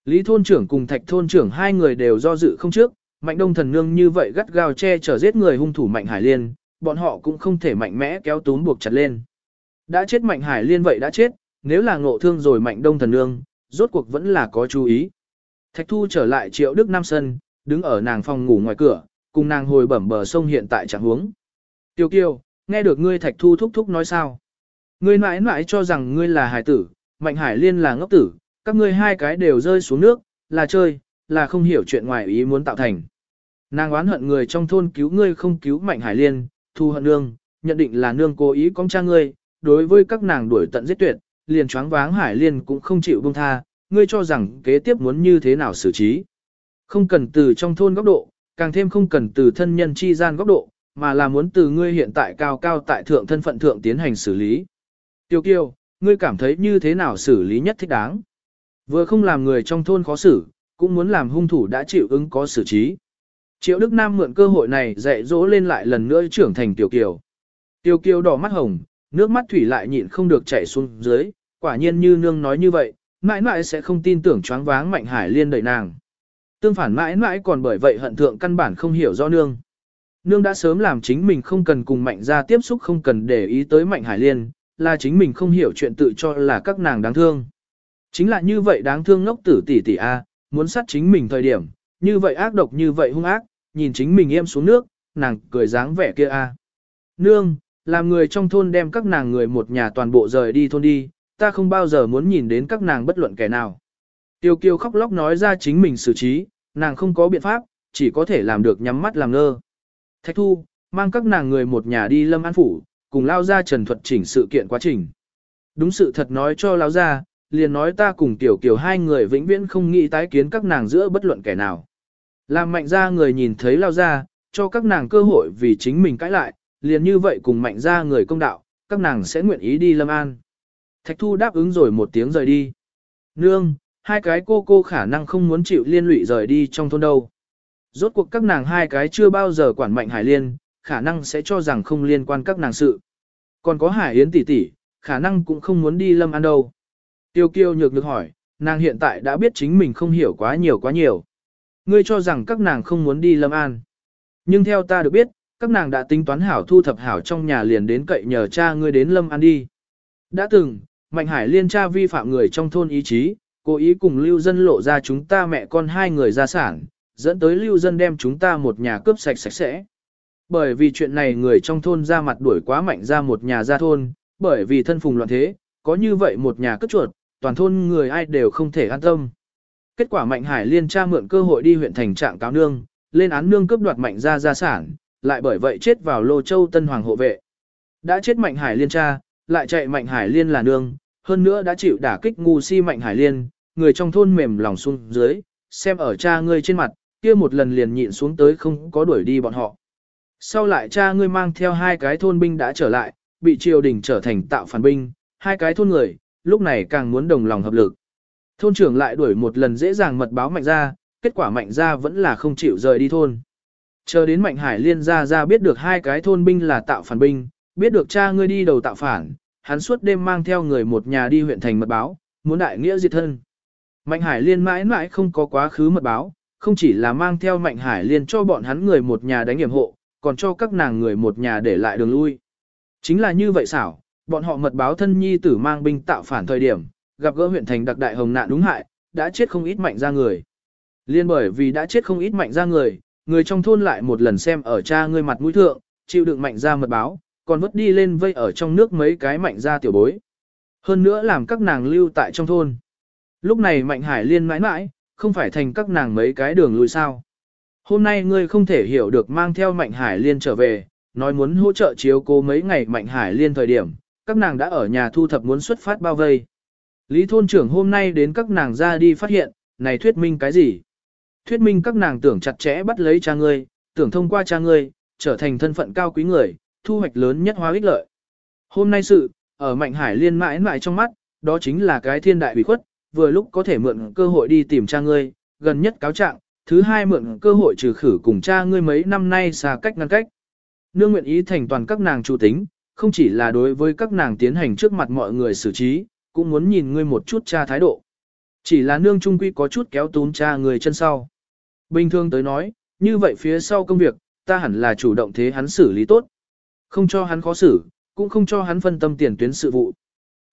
Lý thôn trưởng cùng thạch thôn trưởng hai người đều do dự không trước, mạnh đông thần nương như vậy gắt gao che chở giết người hung thủ mạnh hải liên, bọn họ cũng không thể mạnh mẽ kéo túm buộc chặt lên. Đã chết mạnh hải liên vậy đã chết, nếu là ngộ thương rồi mạnh đông thần nương, rốt cuộc vẫn là có chú ý. Thạch thu trở lại triệu đức nam sân, đứng ở nàng phòng ngủ ngoài cửa, cùng nàng hồi bẩm bờ sông hiện tại trạng huống. Tiêu kiều, nghe được ngươi thạch thu thúc thúc nói sao? Ngươi mãi mãi cho rằng ngươi là hải tử, mạnh hải liên là ngốc tử, các ngươi hai cái đều rơi xuống nước, là chơi, là không hiểu chuyện ngoài ý muốn tạo thành. Nàng oán hận người trong thôn cứu ngươi không cứu mạnh hải liên, thu hận nương, nhận định là nương cố ý con cha ngươi, đối với các nàng đuổi tận giết tuyệt, liền choáng váng hải liên cũng không chịu buông tha, ngươi cho rằng kế tiếp muốn như thế nào xử trí. Không cần từ trong thôn góc độ, càng thêm không cần từ thân nhân chi gian góc độ, mà là muốn từ ngươi hiện tại cao cao tại thượng thân phận thượng tiến hành xử lý. Tiêu kiêu, ngươi cảm thấy như thế nào xử lý nhất thích đáng? Vừa không làm người trong thôn khó xử, cũng muốn làm hung thủ đã chịu ứng có xử trí. Triệu Đức Nam mượn cơ hội này dạy dỗ lên lại lần nữa trưởng thành tiểu kiều. Tiểu kiều đỏ mắt hồng, nước mắt thủy lại nhịn không được chảy xuống dưới, quả nhiên như nương nói như vậy, mãi mãi sẽ không tin tưởng choáng váng Mạnh Hải Liên đợi nàng. Tương phản mãi mãi còn bởi vậy hận thượng căn bản không hiểu do nương. Nương đã sớm làm chính mình không cần cùng Mạnh ra tiếp xúc không cần để ý tới Mạnh Hải Liên, là chính mình không hiểu chuyện tự cho là các nàng đáng thương. Chính là như vậy đáng thương ngốc tử tỷ tỷ A, muốn sát chính mình thời điểm, như vậy ác độc như vậy hung ác, nhìn chính mình em xuống nước, nàng cười dáng vẻ kia A. Nương, làm người trong thôn đem các nàng người một nhà toàn bộ rời đi thôn đi, ta không bao giờ muốn nhìn đến các nàng bất luận kẻ nào. Tiêu kiêu khóc lóc nói ra chính mình xử trí, nàng không có biện pháp, chỉ có thể làm được nhắm mắt làm ngơ. Thạch thu, mang các nàng người một nhà đi lâm an phủ, cùng lao ra trần thuật chỉnh sự kiện quá trình. Đúng sự thật nói cho lao ra, liền nói ta cùng tiểu kiều hai người vĩnh viễn không nghĩ tái kiến các nàng giữa bất luận kẻ nào. Làm mạnh ra người nhìn thấy lao ra, cho các nàng cơ hội vì chính mình cãi lại, liền như vậy cùng mạnh ra người công đạo, các nàng sẽ nguyện ý đi lâm an. Thạch thu đáp ứng rồi một tiếng rời đi. Nương, hai cái cô cô khả năng không muốn chịu liên lụy rời đi trong thôn đâu. Rốt cuộc các nàng hai cái chưa bao giờ quản mạnh hải liên, khả năng sẽ cho rằng không liên quan các nàng sự. Còn có hải yến tỷ tỷ, khả năng cũng không muốn đi lâm an đâu. Tiêu kiêu nhược được hỏi, nàng hiện tại đã biết chính mình không hiểu quá nhiều quá nhiều. Ngươi cho rằng các nàng không muốn đi lâm an. Nhưng theo ta được biết, các nàng đã tính toán hảo thu thập hảo trong nhà liền đến cậy nhờ cha ngươi đến lâm an đi. Đã từng, Mạnh Hải liên cha vi phạm người trong thôn ý chí, cố ý cùng lưu dân lộ ra chúng ta mẹ con hai người gia sản, dẫn tới lưu dân đem chúng ta một nhà cướp sạch sạch sẽ. Bởi vì chuyện này người trong thôn ra mặt đuổi quá mạnh ra một nhà ra thôn, bởi vì thân phùng loạn thế, có như vậy một nhà cướp chuột, toàn thôn người ai đều không thể an tâm. Kết quả Mạnh Hải liên cha mượn cơ hội đi huyện thành trạng cáo nương, lên án nương cướp đoạt mạnh ra gia sản, lại bởi vậy chết vào Lô Châu Tân Hoàng hộ vệ. Đã chết Mạnh Hải liên cha, lại chạy Mạnh Hải liên là nương, hơn nữa đã chịu đả kích ngu si Mạnh Hải liên, người trong thôn mềm lòng xuống dưới, xem ở cha ngươi trên mặt, kia một lần liền nhịn xuống tới không có đuổi đi bọn họ. Sau lại cha ngươi mang theo hai cái thôn binh đã trở lại, bị triều đình trở thành tạo phản binh, hai cái thôn người, lúc này càng muốn đồng lòng hợp lực. Thôn trưởng lại đuổi một lần dễ dàng mật báo mạnh ra, kết quả mạnh ra vẫn là không chịu rời đi thôn. Chờ đến mạnh hải liên ra ra biết được hai cái thôn binh là tạo phản binh, biết được cha ngươi đi đầu tạo phản, hắn suốt đêm mang theo người một nhà đi huyện thành mật báo, muốn đại nghĩa diệt thân. Mạnh hải liên mãi mãi không có quá khứ mật báo, không chỉ là mang theo mạnh hải liên cho bọn hắn người một nhà đánh hiểm hộ, còn cho các nàng người một nhà để lại đường lui. Chính là như vậy xảo, bọn họ mật báo thân nhi tử mang binh tạo phản thời điểm, gặp gỡ huyện thành đặc đại hồng nạn đúng hại, đã chết không ít mạnh ra người. Liên bởi vì đã chết không ít mạnh ra người, người trong thôn lại một lần xem ở cha ngươi mặt mũi thượng, chịu đựng mạnh ra mật báo, còn vứt đi lên vây ở trong nước mấy cái mạnh ra tiểu bối. Hơn nữa làm các nàng lưu tại trong thôn. Lúc này mạnh hải liên mãi mãi, không phải thành các nàng mấy cái đường lui sao. Hôm nay ngươi không thể hiểu được mang theo mạnh hải liên trở về, nói muốn hỗ trợ chiếu cố mấy ngày mạnh hải liên thời điểm, các nàng đã ở nhà thu thập muốn xuất phát bao vây. Lý thôn trưởng hôm nay đến các nàng ra đi phát hiện, này thuyết minh cái gì? Thuyết minh các nàng tưởng chặt chẽ bắt lấy cha ngươi, tưởng thông qua cha ngươi, trở thành thân phận cao quý người, thu hoạch lớn nhất hóa ích lợi. Hôm nay sự, ở Mạnh Hải liên mãi mãi trong mắt, đó chính là cái thiên đại bị khuất, vừa lúc có thể mượn cơ hội đi tìm cha ngươi, gần nhất cáo trạng, thứ hai mượn cơ hội trừ khử cùng cha ngươi mấy năm nay xa cách ngăn cách. Nương nguyện ý thành toàn các nàng chủ tính, không chỉ là đối với các nàng tiến hành trước mặt mọi người xử trí, cũng muốn nhìn ngươi một chút cha thái độ. Chỉ là nương trung quy có chút kéo tún cha người chân sau. Bình thường tới nói, như vậy phía sau công việc, ta hẳn là chủ động thế hắn xử lý tốt. Không cho hắn khó xử, cũng không cho hắn phân tâm tiền tuyến sự vụ.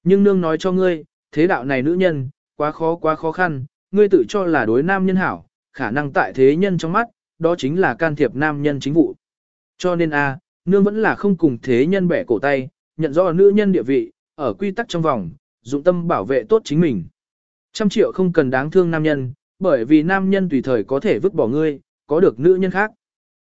Nhưng nương nói cho ngươi, thế đạo này nữ nhân, quá khó quá khó khăn, ngươi tự cho là đối nam nhân hảo, khả năng tại thế nhân trong mắt, đó chính là can thiệp nam nhân chính vụ. Cho nên a, nương vẫn là không cùng thế nhân bẻ cổ tay, nhận rõ nữ nhân địa vị, ở quy tắc trong vòng, dụng tâm bảo vệ tốt chính mình. Trăm triệu không cần đáng thương nam nhân, bởi vì nam nhân tùy thời có thể vứt bỏ ngươi, có được nữ nhân khác.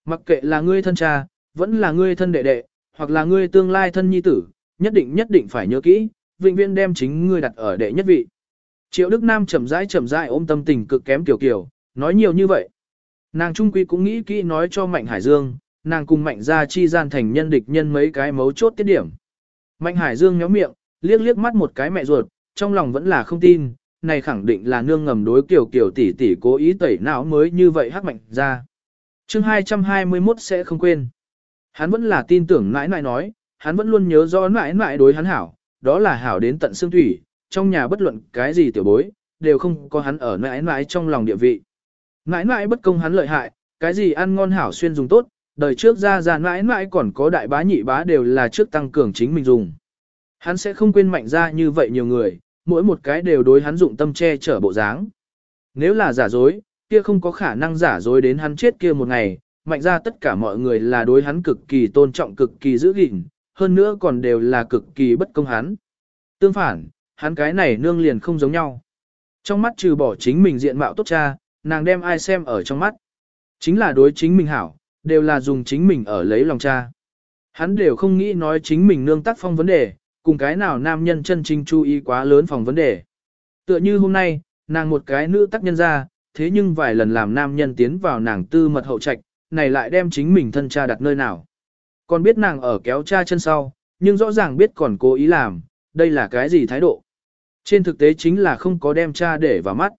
Mặc kệ là ngươi thân cha, vẫn là ngươi thân đệ đệ, hoặc là ngươi tương lai thân nhi tử, nhất định nhất định phải nhớ kỹ, vĩnh viễn đem chính ngươi đặt ở đệ nhất vị. Triệu Đức Nam chậm rãi chậm rãi ôm tâm tình cực kém tiểu kiểu, nói nhiều như vậy. Nàng Trung Quy cũng nghĩ kỹ nói cho Mạnh Hải Dương, nàng cùng Mạnh gia chi gian thành nhân địch nhân mấy cái mấu chốt tiết điểm. Mạnh Hải Dương nhó miệng, liếc liếc mắt một cái mẹ ruột, trong lòng vẫn là không tin, này khẳng định là nương ngầm đối kiểu kiểu tỷ tỷ cố ý tẩy não mới như vậy hắc mạnh ra. chương 221 sẽ không quên. Hắn vẫn là tin tưởng nãi nãi nói, hắn vẫn luôn nhớ rõ nãi nãi đối hắn hảo, đó là hảo đến tận xương thủy, trong nhà bất luận cái gì tiểu bối, đều không có hắn ở nãi mãi trong lòng địa vị. Mãi mãi bất công hắn lợi hại, cái gì ăn ngon hảo xuyên dùng tốt, đời trước ra ra mãi mãi còn có đại bá nhị bá đều là trước tăng cường chính mình dùng. Hắn sẽ không quên mạnh ra như vậy nhiều người, mỗi một cái đều đối hắn dụng tâm che chở bộ dáng. Nếu là giả dối, kia không có khả năng giả dối đến hắn chết kia một ngày, mạnh ra tất cả mọi người là đối hắn cực kỳ tôn trọng cực kỳ giữ gìn, hơn nữa còn đều là cực kỳ bất công hắn. Tương phản, hắn cái này nương liền không giống nhau. Trong mắt trừ bỏ chính mình diện mạo tốt cha, nàng đem ai xem ở trong mắt. Chính là đối chính mình hảo, đều là dùng chính mình ở lấy lòng cha. Hắn đều không nghĩ nói chính mình nương tác phong vấn đề, cùng cái nào nam nhân chân chính chú ý quá lớn phòng vấn đề. Tựa như hôm nay, nàng một cái nữ tác nhân ra, thế nhưng vài lần làm nam nhân tiến vào nàng tư mật hậu trạch, này lại đem chính mình thân cha đặt nơi nào. Còn biết nàng ở kéo cha chân sau, nhưng rõ ràng biết còn cố ý làm, đây là cái gì thái độ. Trên thực tế chính là không có đem cha để vào mắt.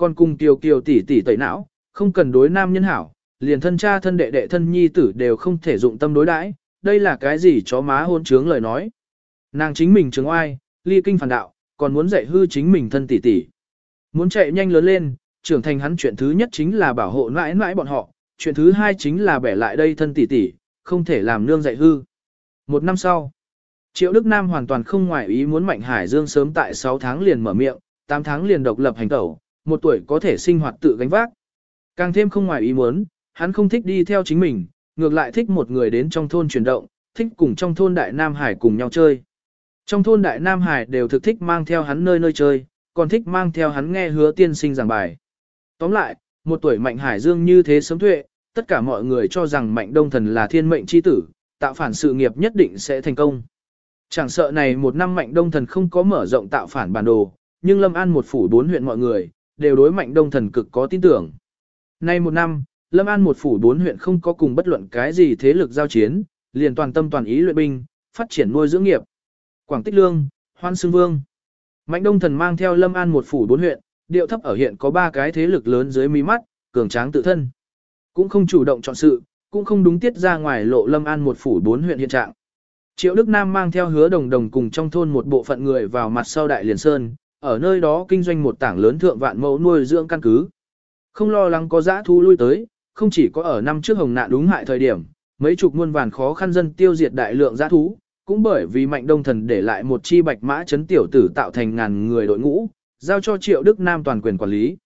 Còn cùng kiều kiều tỷ tỷ tẩy não, không cần đối nam nhân hảo, liền thân cha thân đệ đệ thân nhi tử đều không thể dụng tâm đối đãi, đây là cái gì chó má hôn trướng lời nói. Nàng chính mình trứng oai, ly kinh phản đạo, còn muốn dạy hư chính mình thân tỷ tỷ. Muốn chạy nhanh lớn lên, trưởng thành hắn chuyện thứ nhất chính là bảo hộ mãi mãi bọn họ, chuyện thứ hai chính là bẻ lại đây thân tỷ tỷ, không thể làm nương dạy hư. Một năm sau, Triệu Đức Nam hoàn toàn không ngoại ý muốn Mạnh Hải Dương sớm tại 6 tháng liền mở miệng, 8 tháng liền độc lập hành tẩu, một tuổi có thể sinh hoạt tự gánh vác. Càng thêm không ngoài ý muốn, hắn không thích đi theo chính mình, ngược lại thích một người đến trong thôn chuyển động, thích cùng trong thôn Đại Nam Hải cùng nhau chơi. Trong thôn Đại Nam Hải đều thực thích mang theo hắn nơi nơi chơi, còn thích mang theo hắn nghe hứa tiên sinh giảng bài. Tóm lại, một tuổi Mạnh Hải Dương như thế sớm tuệ, tất cả mọi người cho rằng Mạnh Đông Thần là thiên mệnh chi tử, tạo phản sự nghiệp nhất định sẽ thành công. Chẳng sợ này một năm Mạnh Đông Thần không có mở rộng tạo phản bản đồ, nhưng Lâm An một phủ bốn huyện mọi người, đều đối Mạnh Đông Thần cực có tin tưởng. Nay một năm, Lâm An một phủ bốn huyện không có cùng bất luận cái gì thế lực giao chiến, liền toàn tâm toàn ý luyện binh, phát triển nuôi dưỡng nghiệp. Quảng Tích Lương, Hoan Sương Vương. Mạnh Đông Thần mang theo Lâm An một phủ bốn huyện, điệu thấp ở hiện có ba cái thế lực lớn dưới mí mắt, cường tráng tự thân. Cũng không chủ động chọn sự, cũng không đúng tiết ra ngoài lộ Lâm An một phủ bốn huyện hiện trạng. Triệu Đức Nam mang theo hứa đồng đồng cùng trong thôn một bộ phận người vào mặt sau Đại Liền Sơn, ở nơi đó kinh doanh một tảng lớn thượng vạn mẫu nuôi dưỡng căn cứ. Không lo lắng có giã thu lui tới, không chỉ có ở năm trước hồng nạn đúng hại thời điểm, mấy chục muôn vàn khó khăn dân tiêu diệt đại lượng giã thú, cũng bởi vì mạnh đông thần để lại một chi bạch mã chấn tiểu tử tạo thành ngàn người đội ngũ, giao cho Triệu Đức Nam toàn quyền quản lý.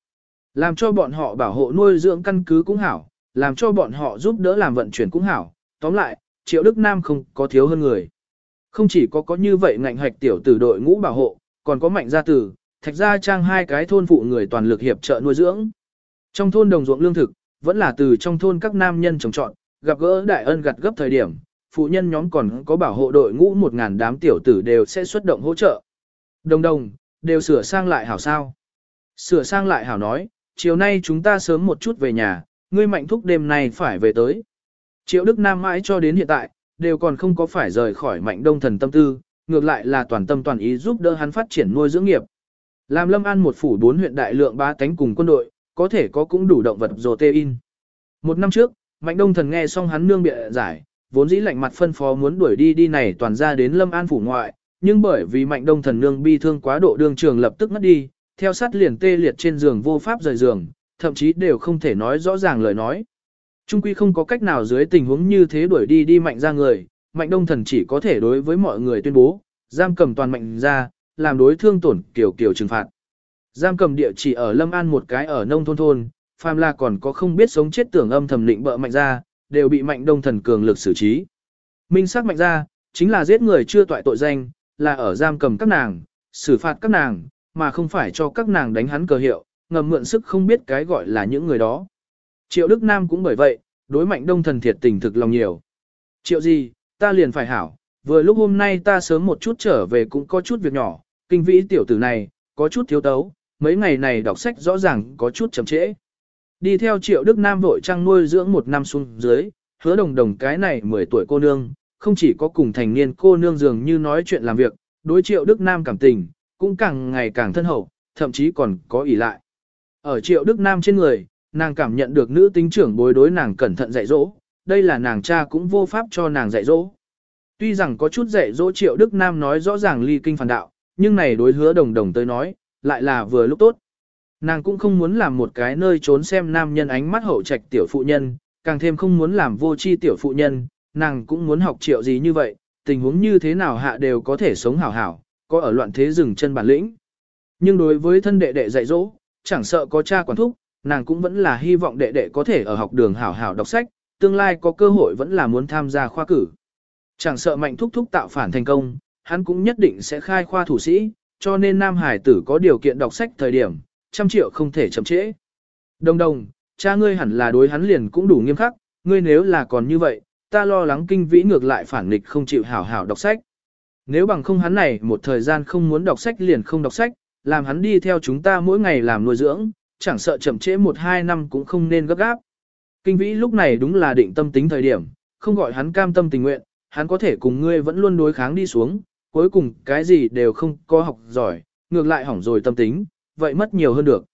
Làm cho bọn họ bảo hộ nuôi dưỡng căn cứ cũng hảo, làm cho bọn họ giúp đỡ làm vận chuyển cũng hảo. Tóm lại, Triệu Đức Nam không có thiếu hơn người. Không chỉ có có như vậy ngạnh hoạch tiểu tử đội ngũ bảo hộ, còn có mạnh gia tử, thạch gia trang hai cái thôn phụ người toàn lực hiệp trợ nuôi dưỡng. Trong thôn đồng ruộng lương thực, vẫn là từ trong thôn các nam nhân trồng trọt, gặp gỡ đại ân gặt gấp thời điểm, phụ nhân nhóm còn có bảo hộ đội ngũ một ngàn đám tiểu tử đều sẽ xuất động hỗ trợ. Đồng đồng, đều sửa sang lại hảo sao. Sửa sang lại hảo nói, chiều nay chúng ta sớm một chút về nhà, ngươi mạnh thúc đêm nay phải về tới. Triệu Đức Nam mãi cho đến hiện tại, đều còn không có phải rời khỏi mạnh đông thần tâm tư, ngược lại là toàn tâm toàn ý giúp đỡ hắn phát triển nuôi dưỡng nghiệp. Làm Lâm An một phủ bốn huyện đại lượng ba cánh cùng quân đội, có thể có cũng đủ động vật protein. Một năm trước, Mạnh Đông Thần nghe xong hắn nương bịa giải, vốn dĩ lạnh mặt phân phó muốn đuổi đi đi này toàn ra đến Lâm An phủ ngoại, nhưng bởi vì Mạnh Đông Thần nương bi thương quá độ đương trường lập tức ngất đi, theo sát liền tê liệt trên giường vô pháp rời giường, thậm chí đều không thể nói rõ ràng lời nói. Trung quy không có cách nào dưới tình huống như thế đuổi đi đi mạnh ra người, Mạnh Đông Thần chỉ có thể đối với mọi người tuyên bố, giam cầm toàn mạnh ra, làm đối thương tổn kiểu kiểu trừng phạt. Giam cầm địa chỉ ở Lâm An một cái ở nông thôn thôn, phàm là còn có không biết sống chết tưởng âm thầm định bợ mạnh ra, đều bị mạnh đông thần cường lực xử trí. Minh sắc mạnh ra, chính là giết người chưa toại tội danh, là ở giam cầm các nàng, xử phạt các nàng, mà không phải cho các nàng đánh hắn cờ hiệu, ngầm mượn sức không biết cái gọi là những người đó. Triệu Đức Nam cũng bởi vậy, đối mạnh đông thần thiệt tình thực lòng nhiều. Triệu gì, ta liền phải hảo, vừa lúc hôm nay ta sớm một chút trở về cũng có chút việc nhỏ, kinh vĩ tiểu tử này, có chút thiếu tấu, mấy ngày này đọc sách rõ ràng có chút chậm trễ. Đi theo triệu Đức Nam vội trăng nuôi dưỡng một năm xuống dưới, hứa đồng đồng cái này 10 tuổi cô nương, không chỉ có cùng thành niên cô nương dường như nói chuyện làm việc, đối triệu Đức Nam cảm tình, cũng càng ngày càng thân hậu, thậm chí còn có ỷ lại. Ở triệu Đức Nam trên người, nàng cảm nhận được nữ tính trưởng bối đối nàng cẩn thận dạy dỗ, đây là nàng cha cũng vô pháp cho nàng dạy dỗ. Tuy rằng có chút dạy dỗ triệu Đức Nam nói rõ ràng ly kinh phản đạo, nhưng này đối hứa đồng đồng tới nói, lại là vừa lúc tốt. Nàng cũng không muốn làm một cái nơi trốn xem nam nhân ánh mắt hậu trạch tiểu phụ nhân, càng thêm không muốn làm vô chi tiểu phụ nhân, nàng cũng muốn học triệu gì như vậy, tình huống như thế nào hạ đều có thể sống hảo hảo, có ở loạn thế rừng chân bản lĩnh. Nhưng đối với thân đệ đệ dạy dỗ, chẳng sợ có cha quản thúc, nàng cũng vẫn là hy vọng đệ đệ có thể ở học đường hảo hảo đọc sách, tương lai có cơ hội vẫn là muốn tham gia khoa cử. Chẳng sợ mạnh thúc thúc tạo phản thành công, hắn cũng nhất định sẽ khai khoa thủ sĩ, cho nên nam hải tử có điều kiện đọc sách thời điểm, trăm triệu không thể chậm trễ. Đồng đồng, cha ngươi hẳn là đối hắn liền cũng đủ nghiêm khắc, ngươi nếu là còn như vậy, ta lo lắng kinh vĩ ngược lại phản nghịch không chịu hảo hảo đọc sách. Nếu bằng không hắn này một thời gian không muốn đọc sách liền không đọc sách, làm hắn đi theo chúng ta mỗi ngày làm nuôi dưỡng, chẳng sợ chậm trễ một hai năm cũng không nên gấp gáp. Kinh vĩ lúc này đúng là định tâm tính thời điểm, không gọi hắn cam tâm tình nguyện, hắn có thể cùng ngươi vẫn luôn đối kháng đi xuống, cuối cùng cái gì đều không có học giỏi, ngược lại hỏng rồi tâm tính, vậy mất nhiều hơn được.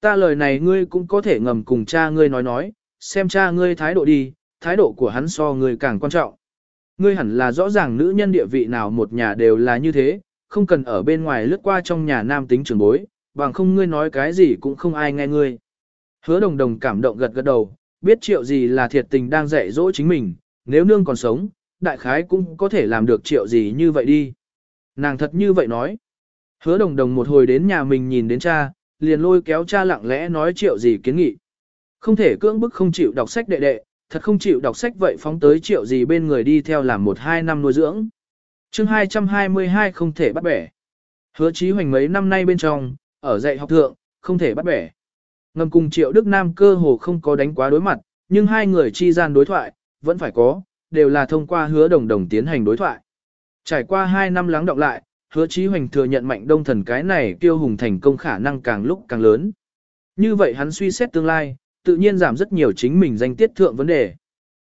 Ta lời này ngươi cũng có thể ngầm cùng cha ngươi nói nói, xem cha ngươi thái độ đi, thái độ của hắn so ngươi càng quan trọng. Ngươi hẳn là rõ ràng nữ nhân địa vị nào một nhà đều là như thế, không cần ở bên ngoài lướt qua trong nhà nam tính trường bối, bằng không ngươi nói cái gì cũng không ai nghe ngươi. Hứa đồng đồng cảm động gật gật đầu, biết triệu gì là thiệt tình đang dạy dỗ chính mình, nếu nương còn sống, đại khái cũng có thể làm được triệu gì như vậy đi. Nàng thật như vậy nói. Hứa đồng đồng một hồi đến nhà mình nhìn đến cha, liền lôi kéo cha lặng lẽ nói triệu gì kiến nghị. Không thể cưỡng bức không chịu đọc sách đệ đệ, thật không chịu đọc sách vậy phóng tới triệu gì bên người đi theo làm một hai năm nuôi dưỡng. chương 222 không thể bắt bẻ. Hứa chí hoành mấy năm nay bên trong, ở dạy học thượng, không thể bắt bẻ. Ngầm cùng triệu Đức Nam cơ hồ không có đánh quá đối mặt, nhưng hai người chi gian đối thoại, vẫn phải có, đều là thông qua hứa đồng đồng tiến hành đối thoại. Trải qua hai năm lắng đọng lại, hứa chí hoành thừa nhận mạnh đông thần cái này tiêu hùng thành công khả năng càng lúc càng lớn. Như vậy hắn suy xét tương lai, tự nhiên giảm rất nhiều chính mình danh tiết thượng vấn đề.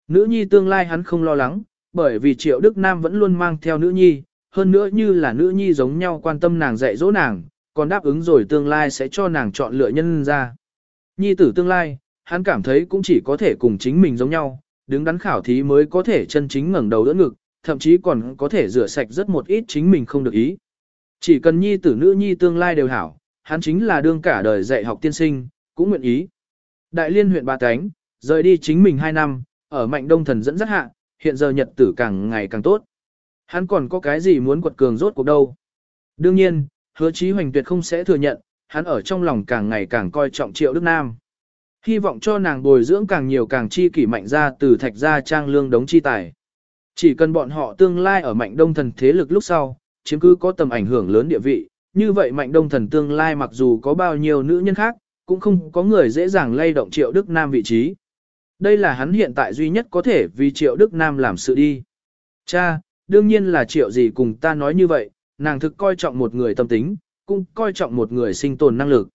Nữ nhi tương lai hắn không lo lắng, bởi vì triệu Đức Nam vẫn luôn mang theo nữ nhi, hơn nữa như là nữ nhi giống nhau quan tâm nàng dạy dỗ nàng, còn đáp ứng rồi tương lai sẽ cho nàng chọn lựa nhân ra. Nhi tử tương lai, hắn cảm thấy cũng chỉ có thể cùng chính mình giống nhau, đứng đắn khảo thí mới có thể chân chính ngẩng đầu đỡ ngực, thậm chí còn có thể rửa sạch rất một ít chính mình không được ý. Chỉ cần nhi tử nữ nhi tương lai đều hảo, hắn chính là đương cả đời dạy học tiên sinh, cũng nguyện ý. Đại liên huyện Ba Cánh, rời đi chính mình 2 năm, ở mạnh đông thần dẫn rất hạ, hiện giờ nhật tử càng ngày càng tốt. Hắn còn có cái gì muốn quật cường rốt cuộc đâu. Đương nhiên, hứa chí hoành tuyệt không sẽ thừa nhận, hắn ở trong lòng càng ngày càng coi trọng triệu Đức Nam. Hy vọng cho nàng bồi dưỡng càng nhiều càng chi kỷ mạnh ra từ thạch gia trang lương đống chi tài. Chỉ cần bọn họ tương lai ở mạnh đông thần thế lực lúc sau, chiếm cứ có tầm ảnh hưởng lớn địa vị, như vậy mạnh đông thần tương lai mặc dù có bao nhiêu nữ nhân khác, cũng không có người dễ dàng lay động triệu Đức Nam vị trí. Đây là hắn hiện tại duy nhất có thể vì triệu Đức Nam làm sự đi. Cha, đương nhiên là triệu gì cùng ta nói như vậy, nàng thực coi trọng một người tâm tính, cũng coi trọng một người sinh tồn năng lực.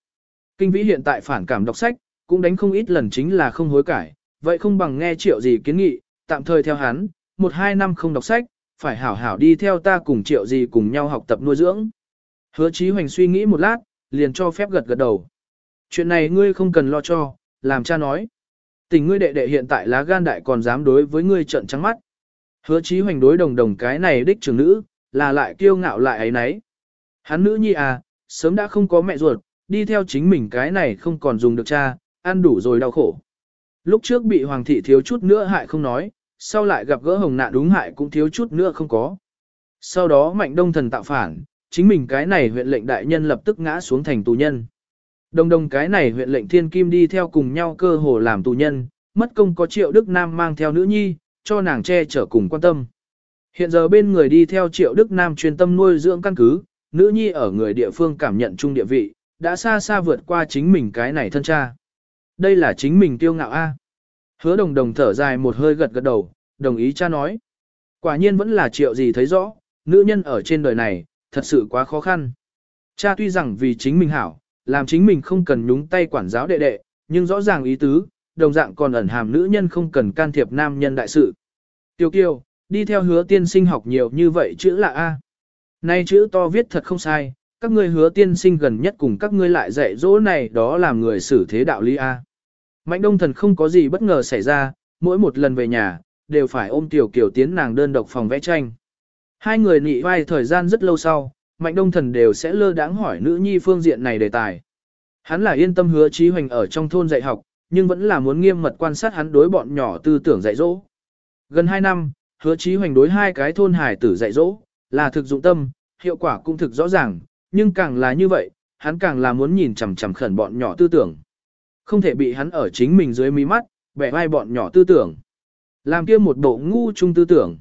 Kinh vĩ hiện tại phản cảm đọc sách, cũng đánh không ít lần chính là không hối cải, vậy không bằng nghe triệu gì kiến nghị, tạm thời theo hắn, một hai năm không đọc sách, phải hảo hảo đi theo ta cùng triệu gì cùng nhau học tập nuôi dưỡng. Hứa Chí Hoành suy nghĩ một lát, liền cho phép gật gật đầu. Chuyện này ngươi không cần lo cho, làm cha nói. Tình ngươi đệ đệ hiện tại lá gan đại còn dám đối với ngươi trận trắng mắt. Hứa Chí Hoành đối đồng đồng cái này đích trưởng nữ, là lại kiêu ngạo lại ấy nấy. Hắn nữ nhi à, sớm đã không có mẹ ruột, đi theo chính mình cái này không còn dùng được cha, ăn đủ rồi đau khổ. Lúc trước bị hoàng thị thiếu chút nữa hại không nói, sau lại gặp gỡ hồng nạn đúng hại cũng thiếu chút nữa không có. Sau đó mạnh đông thần tạo phản, chính mình cái này huyện lệnh đại nhân lập tức ngã xuống thành tù nhân. Đồng đồng cái này huyện lệnh thiên kim đi theo cùng nhau cơ hồ làm tù nhân, mất công có triệu Đức Nam mang theo nữ nhi, cho nàng che chở cùng quan tâm. Hiện giờ bên người đi theo triệu Đức Nam chuyên tâm nuôi dưỡng căn cứ, nữ nhi ở người địa phương cảm nhận chung địa vị, đã xa xa vượt qua chính mình cái này thân cha. Đây là chính mình tiêu ngạo A. Hứa đồng đồng thở dài một hơi gật gật đầu, đồng ý cha nói. Quả nhiên vẫn là triệu gì thấy rõ, nữ nhân ở trên đời này, thật sự quá khó khăn. Cha tuy rằng vì chính mình hảo, làm chính mình không cần nhúng tay quản giáo đệ đệ, nhưng rõ ràng ý tứ, đồng dạng còn ẩn hàm nữ nhân không cần can thiệp nam nhân đại sự. Tiêu kiêu, đi theo hứa tiên sinh học nhiều như vậy chữ là A. Nay chữ to viết thật không sai, các ngươi hứa tiên sinh gần nhất cùng các ngươi lại dạy dỗ này đó làm người xử thế đạo lý A. Mạnh đông thần không có gì bất ngờ xảy ra, mỗi một lần về nhà, đều phải ôm tiểu kiểu tiến nàng đơn độc phòng vẽ tranh. Hai người nị vai thời gian rất lâu sau, Mạnh Đông Thần đều sẽ lơ đãng hỏi nữ nhi phương diện này đề tài. Hắn là yên tâm hứa trí hoành ở trong thôn dạy học, nhưng vẫn là muốn nghiêm mật quan sát hắn đối bọn nhỏ tư tưởng dạy dỗ. Gần 2 năm, hứa trí hoành đối hai cái thôn hải tử dạy dỗ, là thực dụng tâm, hiệu quả cũng thực rõ ràng, nhưng càng là như vậy, hắn càng là muốn nhìn chằm chằm khẩn bọn nhỏ tư tưởng. Không thể bị hắn ở chính mình dưới mí mắt, bẻ vai bọn nhỏ tư tưởng. Làm kia một bộ ngu chung tư tưởng.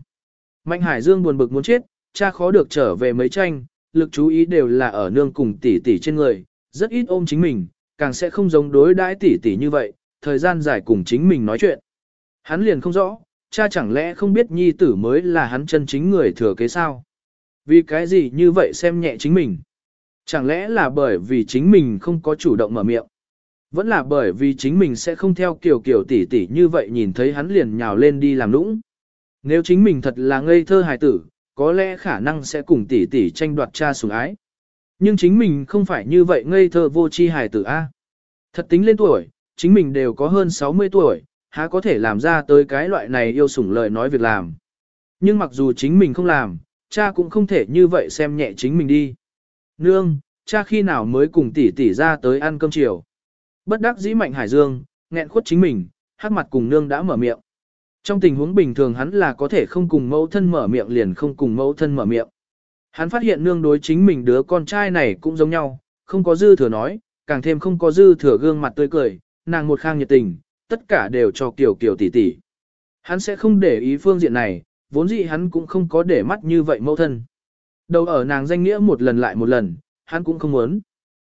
Mạnh Hải Dương buồn bực muốn chết, cha khó được trở về mấy tranh, lực chú ý đều là ở nương cùng tỷ tỷ trên người, rất ít ôm chính mình, càng sẽ không giống đối đãi tỷ tỷ như vậy, thời gian dài cùng chính mình nói chuyện. Hắn liền không rõ, cha chẳng lẽ không biết nhi tử mới là hắn chân chính người thừa kế sao? Vì cái gì như vậy xem nhẹ chính mình? Chẳng lẽ là bởi vì chính mình không có chủ động mở miệng? Vẫn là bởi vì chính mình sẽ không theo kiểu kiểu tỷ tỷ như vậy nhìn thấy hắn liền nhào lên đi làm nũng. Nếu chính mình thật là ngây thơ hài tử, có lẽ khả năng sẽ cùng tỷ tỷ tranh đoạt cha sủng ái. Nhưng chính mình không phải như vậy ngây thơ vô chi hài tử A. Thật tính lên tuổi, chính mình đều có hơn 60 tuổi, há có thể làm ra tới cái loại này yêu sủng lời nói việc làm. Nhưng mặc dù chính mình không làm, cha cũng không thể như vậy xem nhẹ chính mình đi. Nương, cha khi nào mới cùng tỷ tỷ ra tới ăn cơm chiều. Bất đắc dĩ mạnh hải dương, nghẹn khuất chính mình, hắc mặt cùng nương đã mở miệng. Trong tình huống bình thường hắn là có thể không cùng mẫu thân mở miệng liền không cùng mẫu thân mở miệng. Hắn phát hiện nương đối chính mình đứa con trai này cũng giống nhau, không có dư thừa nói, càng thêm không có dư thừa gương mặt tươi cười, nàng một khang nhiệt tình, tất cả đều cho kiểu kiểu tỷ tỷ. Hắn sẽ không để ý phương diện này, vốn dĩ hắn cũng không có để mắt như vậy mẫu thân. Đầu ở nàng danh nghĩa một lần lại một lần, hắn cũng không muốn.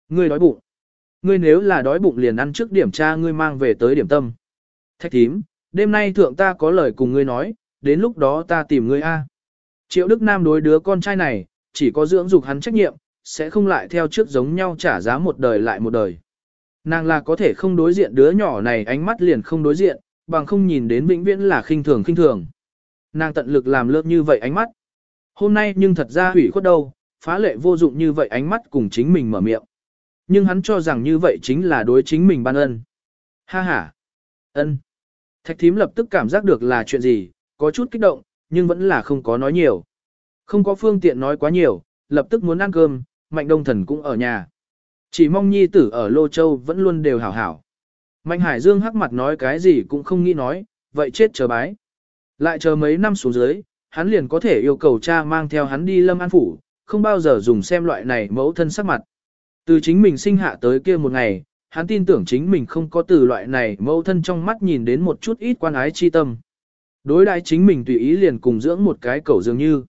Ngươi đói bụng. Ngươi nếu là đói bụng liền ăn trước điểm tra ngươi mang về tới điểm tâm. Thạch thím, đêm nay thượng ta có lời cùng ngươi nói, đến lúc đó ta tìm ngươi a. Triệu Đức Nam đối đứa con trai này, chỉ có dưỡng dục hắn trách nhiệm, sẽ không lại theo trước giống nhau trả giá một đời lại một đời. Nàng là có thể không đối diện đứa nhỏ này ánh mắt liền không đối diện, bằng không nhìn đến vĩnh viễn là khinh thường khinh thường. Nàng tận lực làm lớp như vậy ánh mắt. Hôm nay nhưng thật ra hủy khuất đâu, phá lệ vô dụng như vậy ánh mắt cùng chính mình mở miệng. Nhưng hắn cho rằng như vậy chính là đối chính mình ban ân. Ha ha. ân. Thạch thím lập tức cảm giác được là chuyện gì, có chút kích động, nhưng vẫn là không có nói nhiều. Không có phương tiện nói quá nhiều, lập tức muốn ăn cơm, mạnh đông thần cũng ở nhà. Chỉ mong nhi tử ở Lô Châu vẫn luôn đều hảo hảo. Mạnh Hải Dương hắc mặt nói cái gì cũng không nghĩ nói, vậy chết chờ bái. Lại chờ mấy năm xuống dưới, hắn liền có thể yêu cầu cha mang theo hắn đi lâm an phủ, không bao giờ dùng xem loại này mẫu thân sắc mặt. Từ chính mình sinh hạ tới kia một ngày, hắn tin tưởng chính mình không có từ loại này mẫu thân trong mắt nhìn đến một chút ít quan ái chi tâm. Đối đãi chính mình tùy ý liền cùng dưỡng một cái cầu dường như.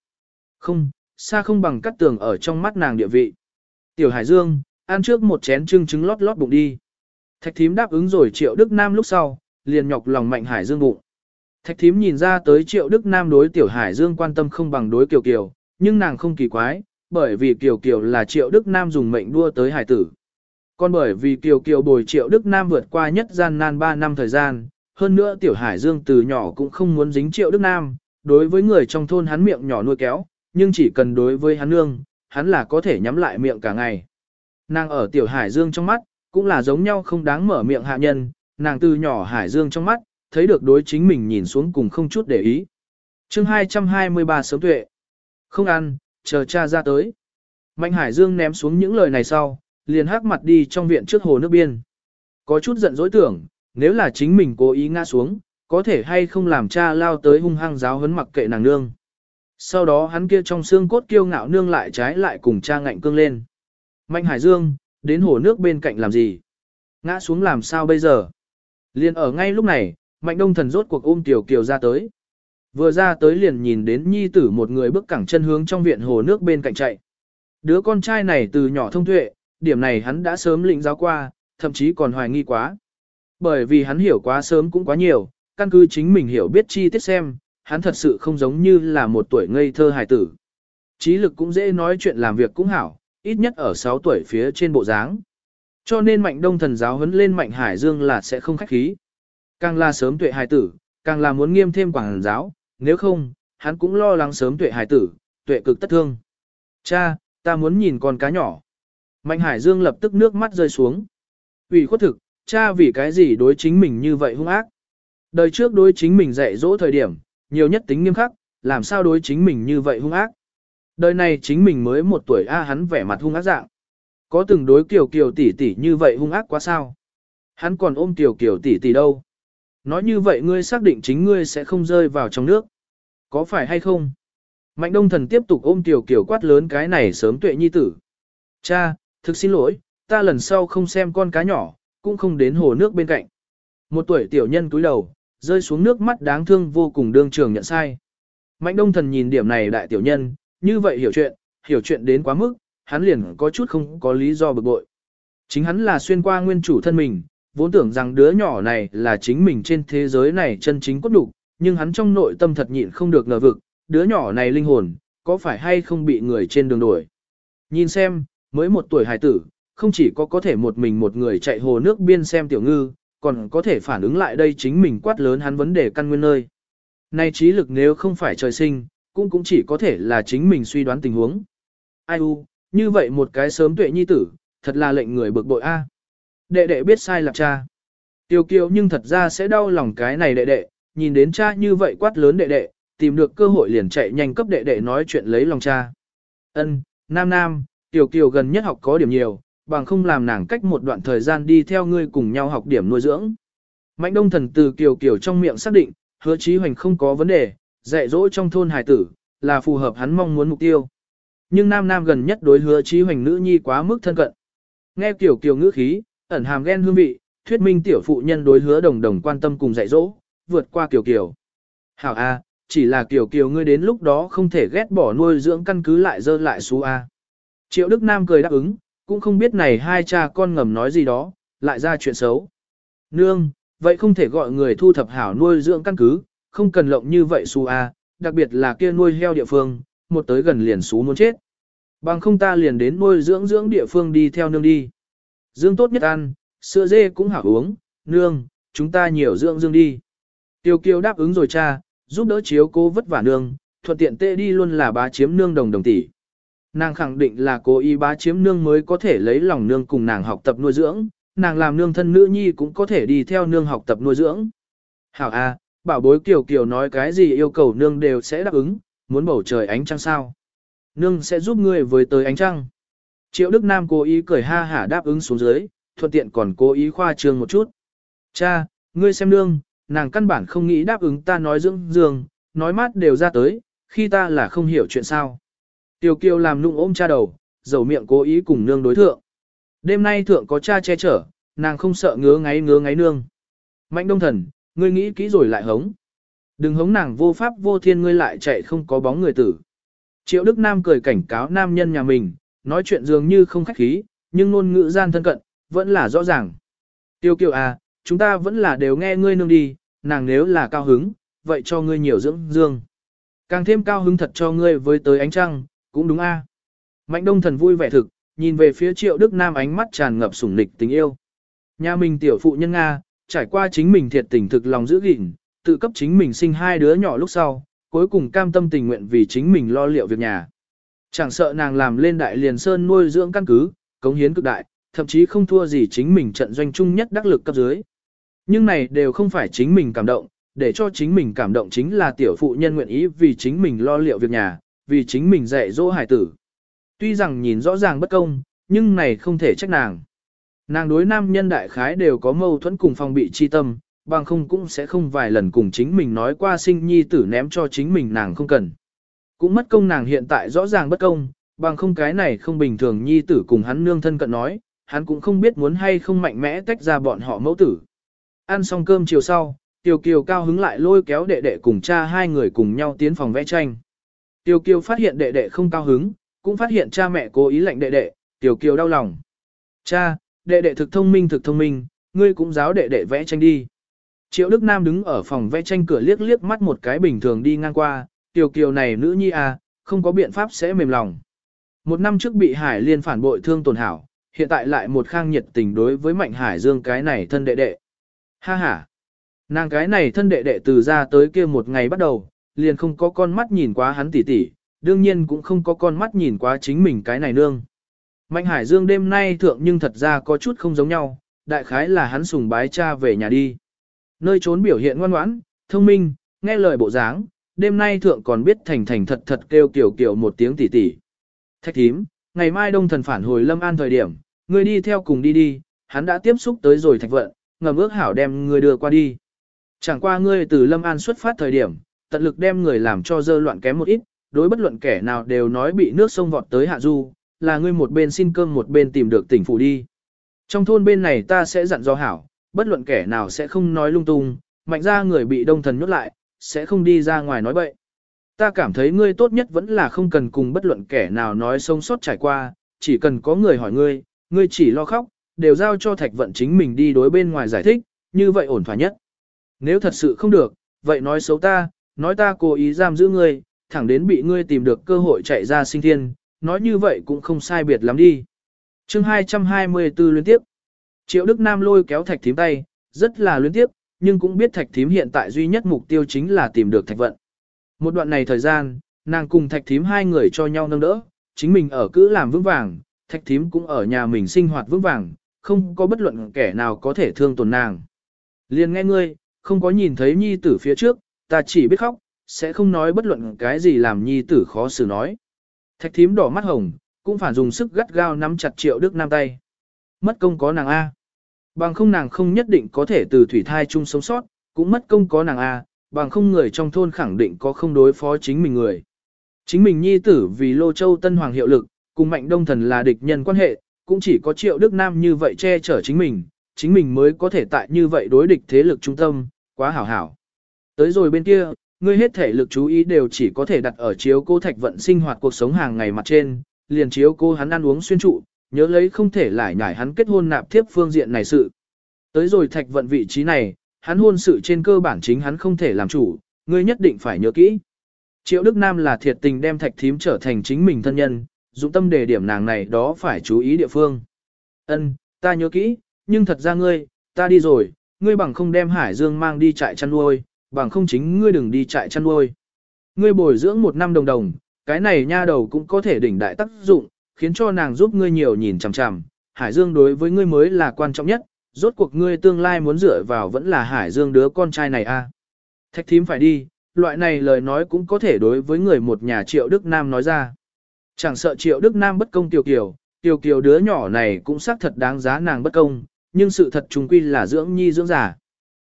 Không, xa không bằng cắt tường ở trong mắt nàng địa vị. Tiểu Hải Dương, ăn trước một chén trưng trứng lót lót bụng đi. Thạch thím đáp ứng rồi triệu Đức Nam lúc sau, liền nhọc lòng mạnh Hải Dương bụng. Thạch thím nhìn ra tới triệu Đức Nam đối tiểu Hải Dương quan tâm không bằng đối Kiều Kiều, nhưng nàng không kỳ quái, bởi vì Kiều Kiều là triệu Đức Nam dùng mệnh đua tới hải tử. Còn bởi vì Kiều Kiều bồi triệu Đức Nam vượt qua nhất gian nan 3 năm thời gian, hơn nữa tiểu Hải Dương từ nhỏ cũng không muốn dính triệu Đức Nam, đối với người trong thôn hắn miệng nhỏ nuôi kéo, nhưng chỉ cần đối với hắn nương, hắn là có thể nhắm lại miệng cả ngày. Nàng ở tiểu Hải Dương trong mắt, cũng là giống nhau không đáng mở miệng hạ nhân, nàng từ nhỏ Hải Dương trong mắt, thấy được đối chính mình nhìn xuống cùng không chút để ý. chương 223 sớm tuệ. Không ăn, chờ cha ra tới. Mạnh Hải Dương ném xuống những lời này sau, liền hắc mặt đi trong viện trước hồ nước biên. Có chút giận dỗi tưởng, nếu là chính mình cố ý ngã xuống, có thể hay không làm cha lao tới hung hăng giáo hấn mặc kệ nàng nương. Sau đó hắn kia trong xương cốt kiêu ngạo nương lại trái lại cùng cha ngạnh cương lên. Mạnh Hải Dương, đến hồ nước bên cạnh làm gì? Ngã xuống làm sao bây giờ? Liền ở ngay lúc này, Mạnh Đông Thần rốt cuộc ôm Tiểu Kiều ra tới. Vừa ra tới liền nhìn đến nhi tử một người bước cẳng chân hướng trong viện hồ nước bên cạnh chạy. Đứa con trai này từ nhỏ thông tuệ, điểm này hắn đã sớm lĩnh giáo qua, thậm chí còn hoài nghi quá. Bởi vì hắn hiểu quá sớm cũng quá nhiều, căn cứ chính mình hiểu biết chi tiết xem, hắn thật sự không giống như là một tuổi ngây thơ hài tử. Trí lực cũng dễ nói chuyện làm việc cũng hảo, ít nhất ở 6 tuổi phía trên bộ dáng. Cho nên mạnh đông thần giáo huấn lên mạnh hải dương là sẽ không khách khí. Càng là sớm tuệ hài tử, càng là muốn nghiêm thêm quảng giáo, nếu không, hắn cũng lo lắng sớm tuệ hài tử, tuệ cực tất thương. Cha, ta muốn nhìn con cá nhỏ. Mạnh hải dương lập tức nước mắt rơi xuống. Vì khuất thực, cha vì cái gì đối chính mình như vậy hung ác. Đời trước đối chính mình dạy dỗ thời điểm, nhiều nhất tính nghiêm khắc, làm sao đối chính mình như vậy hung ác. Đời này chính mình mới một tuổi A hắn vẻ mặt hung ác dạng. Có từng đối kiểu kiểu tỷ tỷ như vậy hung ác quá sao? Hắn còn ôm kiều kiểu tỷ tỷ đâu? Nói như vậy ngươi xác định chính ngươi sẽ không rơi vào trong nước. Có phải hay không? Mạnh đông thần tiếp tục ôm tiểu kiểu quát lớn cái này sớm tuệ nhi tử. Cha, thực xin lỗi, ta lần sau không xem con cá nhỏ, cũng không đến hồ nước bên cạnh. Một tuổi tiểu nhân cúi đầu, rơi xuống nước mắt đáng thương vô cùng đương trường nhận sai. Mạnh đông thần nhìn điểm này đại tiểu nhân, như vậy hiểu chuyện, hiểu chuyện đến quá mức, hắn liền có chút không có lý do bực bội. Chính hắn là xuyên qua nguyên chủ thân mình, vốn tưởng rằng đứa nhỏ này là chính mình trên thế giới này chân chính cốt đủ, nhưng hắn trong nội tâm thật nhịn không được ngờ vực, đứa nhỏ này linh hồn, có phải hay không bị người trên đường đuổi. Nhìn xem, mới một tuổi hài tử, không chỉ có có thể một mình một người chạy hồ nước biên xem tiểu ngư, còn có thể phản ứng lại đây chính mình quát lớn hắn vấn đề căn nguyên nơi. nay trí lực nếu không phải trời sinh, cũng cũng chỉ có thể là chính mình suy đoán tình huống. Ai u, như vậy một cái sớm tuệ nhi tử, thật là lệnh người bực bội a. Đệ đệ biết sai lạc cha. Tiêu kiều nhưng thật ra sẽ đau lòng cái này đệ đệ, nhìn đến cha như vậy quát lớn đệ đệ, tìm được cơ hội liền chạy nhanh cấp đệ đệ nói chuyện lấy lòng cha. Ân, nam nam, tiểu kiều gần nhất học có điểm nhiều, bằng không làm nàng cách một đoạn thời gian đi theo ngươi cùng nhau học điểm nuôi dưỡng. Mạnh đông thần từ kiều kiều trong miệng xác định, hứa trí hoành không có vấn đề, dạy dỗ trong thôn hài tử, là phù hợp hắn mong muốn mục tiêu. Nhưng nam nam gần nhất đối hứa trí hoành nữ nhi quá mức thân cận. Nghe kiều kiều ngữ khí, ẩn hàm ghen hương vị, thuyết minh tiểu phụ nhân đối hứa đồng đồng quan tâm cùng dạy dỗ, vượt qua kiều kiều. Hảo A, chỉ là kiều kiều ngươi đến lúc đó không thể ghét bỏ nuôi dưỡng căn cứ lại dơ lại xú A. Triệu Đức Nam cười đáp ứng, cũng không biết này hai cha con ngầm nói gì đó, lại ra chuyện xấu. Nương, vậy không thể gọi người thu thập hảo nuôi dưỡng căn cứ, không cần lộng như vậy xú A, đặc biệt là kia nuôi heo địa phương, một tới gần liền xú muốn chết. Bằng không ta liền đến nuôi dưỡng dưỡng địa phương đi theo nương đi. Dương tốt nhất ăn, sữa dê cũng hảo uống, nương, chúng ta nhiều dưỡng dương đi. Tiêu kiều đáp ứng rồi cha, giúp đỡ chiếu cô vất vả nương, thuận tiện tê đi luôn là bá chiếm nương đồng đồng tỷ. Nàng khẳng định là cố ý bá chiếm nương mới có thể lấy lòng nương cùng nàng học tập nuôi dưỡng, nàng làm nương thân nữ nhi cũng có thể đi theo nương học tập nuôi dưỡng. Hảo a, bảo bối kiều kiều nói cái gì yêu cầu nương đều sẽ đáp ứng, muốn bầu trời ánh trăng sao. Nương sẽ giúp ngươi với tới ánh trăng. Triệu Đức Nam cố ý cười ha hả đáp ứng xuống dưới, thuận tiện còn cố ý khoa trương một chút. Cha, ngươi xem nương, nàng căn bản không nghĩ đáp ứng ta nói dưỡng dương, nói mát đều ra tới, khi ta là không hiểu chuyện sao. Tiểu kiều làm nụng ôm cha đầu, dầu miệng cố ý cùng nương đối thượng. Đêm nay thượng có cha che chở, nàng không sợ ngứa ngáy ngứa ngáy nương. Mạnh đông thần, ngươi nghĩ kỹ rồi lại hống. Đừng hống nàng vô pháp vô thiên ngươi lại chạy không có bóng người tử. Triệu Đức Nam cười cảnh cáo nam nhân nhà mình, nói chuyện dường như không khách khí, nhưng ngôn ngữ gian thân cận, vẫn là rõ ràng. Tiêu kiều à, chúng ta vẫn là đều nghe ngươi nương đi, nàng nếu là cao hứng, vậy cho ngươi nhiều dưỡng dương. Càng thêm cao hứng thật cho ngươi với tới ánh trăng, cũng đúng a. Mạnh đông thần vui vẻ thực, nhìn về phía triệu Đức Nam ánh mắt tràn ngập sủng nịch tình yêu. Nhà mình tiểu phụ nhân Nga, trải qua chính mình thiệt tình thực lòng giữ gìn, tự cấp chính mình sinh hai đứa nhỏ lúc sau, cuối cùng cam tâm tình nguyện vì chính mình lo liệu việc nhà. Chẳng sợ nàng làm lên đại liền sơn nuôi dưỡng căn cứ, cống hiến cực đại, thậm chí không thua gì chính mình trận doanh chung nhất đắc lực cấp dưới. Nhưng này đều không phải chính mình cảm động, để cho chính mình cảm động chính là tiểu phụ nhân nguyện ý vì chính mình lo liệu việc nhà, vì chính mình dạy dỗ hải tử. Tuy rằng nhìn rõ ràng bất công, nhưng này không thể trách nàng. Nàng đối nam nhân đại khái đều có mâu thuẫn cùng phòng bị chi tâm, bằng không cũng sẽ không vài lần cùng chính mình nói qua sinh nhi tử ném cho chính mình nàng không cần. Cũng mất công nàng hiện tại rõ ràng bất công, bằng không cái này không bình thường nhi tử cùng hắn nương thân cận nói, hắn cũng không biết muốn hay không mạnh mẽ tách ra bọn họ mẫu tử. Ăn xong cơm chiều sau, Tiêu Kiều cao hứng lại lôi kéo đệ đệ cùng cha hai người cùng nhau tiến phòng vẽ tranh. Tiêu Kiều phát hiện đệ đệ không cao hứng, cũng phát hiện cha mẹ cố ý lệnh đệ đệ, Tiêu Kiều đau lòng. Cha, đệ đệ thực thông minh thực thông minh, ngươi cũng giáo đệ đệ vẽ tranh đi. Triệu Đức Nam đứng ở phòng vẽ tranh cửa liếc liếc mắt một cái bình thường đi ngang qua, Tiểu Kiều này nữ nhi à, không có biện pháp sẽ mềm lòng. Một năm trước bị Hải Liên phản bội thương tổn hảo, hiện tại lại một khang nhiệt tình đối với Mạnh Hải Dương cái này thân đệ đệ. Ha ha! Nàng cái này thân đệ đệ từ ra tới kia một ngày bắt đầu, liền không có con mắt nhìn quá hắn tỉ tỉ, đương nhiên cũng không có con mắt nhìn quá chính mình cái này nương. Mạnh Hải Dương đêm nay thượng nhưng thật ra có chút không giống nhau, đại khái là hắn sùng bái cha về nhà đi. Nơi trốn biểu hiện ngoan ngoãn, thông minh, nghe lời bộ dáng, đêm nay thượng còn biết thành thành thật thật kêu kiểu kiểu một tiếng tỉ tỉ. Thạch thím, ngày mai đông thần phản hồi lâm an thời điểm, ngươi đi theo cùng đi đi, hắn đã tiếp xúc tới rồi thạch vận, ngầm ước hảo đem ngươi đưa qua đi. Chẳng qua ngươi từ lâm an xuất phát thời điểm, tận lực đem người làm cho dơ loạn kém một ít, đối bất luận kẻ nào đều nói bị nước sông vọt tới hạ du, là ngươi một bên xin cơm một bên tìm được tỉnh phủ đi. Trong thôn bên này ta sẽ dặn do hảo, bất luận kẻ nào sẽ không nói lung tung, mạnh ra người bị đông thần nhốt lại, sẽ không đi ra ngoài nói bậy. Ta cảm thấy ngươi tốt nhất vẫn là không cần cùng bất luận kẻ nào nói sống sót trải qua, chỉ cần có người hỏi ngươi, ngươi chỉ lo khóc, đều giao cho thạch vận chính mình đi đối bên ngoài giải thích, như vậy ổn thỏa nhất. Nếu thật sự không được, vậy nói xấu ta, nói ta cố ý giam giữ ngươi, thẳng đến bị ngươi tìm được cơ hội chạy ra sinh thiên, nói như vậy cũng không sai biệt lắm đi. chương 224 liên tiếp. Triệu Đức Nam lôi kéo thạch thím tay, rất là luyến tiếp, nhưng cũng biết thạch thím hiện tại duy nhất mục tiêu chính là tìm được thạch vận. Một đoạn này thời gian, nàng cùng thạch thím hai người cho nhau nâng đỡ, chính mình ở cữ làm vững vàng, thạch thím cũng ở nhà mình sinh hoạt vững vàng, không có bất luận kẻ nào có thể thương tổn nàng. Liền nghe ngươi, không có nhìn thấy nhi tử phía trước, ta chỉ biết khóc, sẽ không nói bất luận cái gì làm nhi tử khó xử nói. Thạch thím đỏ mắt hồng, cũng phản dùng sức gắt gao nắm chặt triệu đức nam tay. Mất công có nàng A. Bằng không nàng không nhất định có thể từ thủy thai chung sống sót, cũng mất công có nàng A, bằng không người trong thôn khẳng định có không đối phó chính mình người. Chính mình nhi tử vì Lô Châu Tân Hoàng hiệu lực, cùng Mạnh Đông Thần là địch nhân quan hệ, cũng chỉ có Triệu Đức Nam như vậy che chở chính mình, chính mình mới có thể tại như vậy đối địch thế lực trung tâm, quá hảo hảo. Tới rồi bên kia, ngươi hết thể lực chú ý đều chỉ có thể đặt ở chiếu cô thạch vận sinh hoạt cuộc sống hàng ngày mặt trên, liền chiếu cô hắn ăn uống xuyên trụ, nhớ lấy không thể lại nhải hắn kết hôn nạp thiếp phương diện này sự. Tới rồi thạch vận vị trí này, hắn hôn sự trên cơ bản chính hắn không thể làm chủ, ngươi nhất định phải nhớ kỹ. Triệu Đức Nam là thiệt tình đem thạch thím trở thành chính mình thân nhân, dụng tâm đề điểm nàng này đó phải chú ý địa phương. Ân, ta nhớ kỹ, nhưng thật ra ngươi, ta đi rồi, ngươi bằng không đem Hải Dương mang đi trại chăn nuôi, bằng không chính ngươi đừng đi trại chăn nuôi. Ngươi bồi dưỡng một năm đồng đồng, cái này nha đầu cũng có thể đỉnh đại tác dụng, khiến cho nàng giúp ngươi nhiều nhìn chằm chằm. Hải Dương đối với ngươi mới là quan trọng nhất, rốt cuộc ngươi tương lai muốn dựa vào vẫn là Hải Dương đứa con trai này a. À. Thạch thím phải đi, loại này lời nói cũng có thể đối với người một nhà Triệu Đức Nam nói ra. Chẳng sợ Triệu Đức Nam bất công Tiểu Kiều, Tiểu Kiều đứa nhỏ này cũng xác thật đáng giá nàng bất công, nhưng sự thật trùng quy là dưỡng nhi dưỡng giả.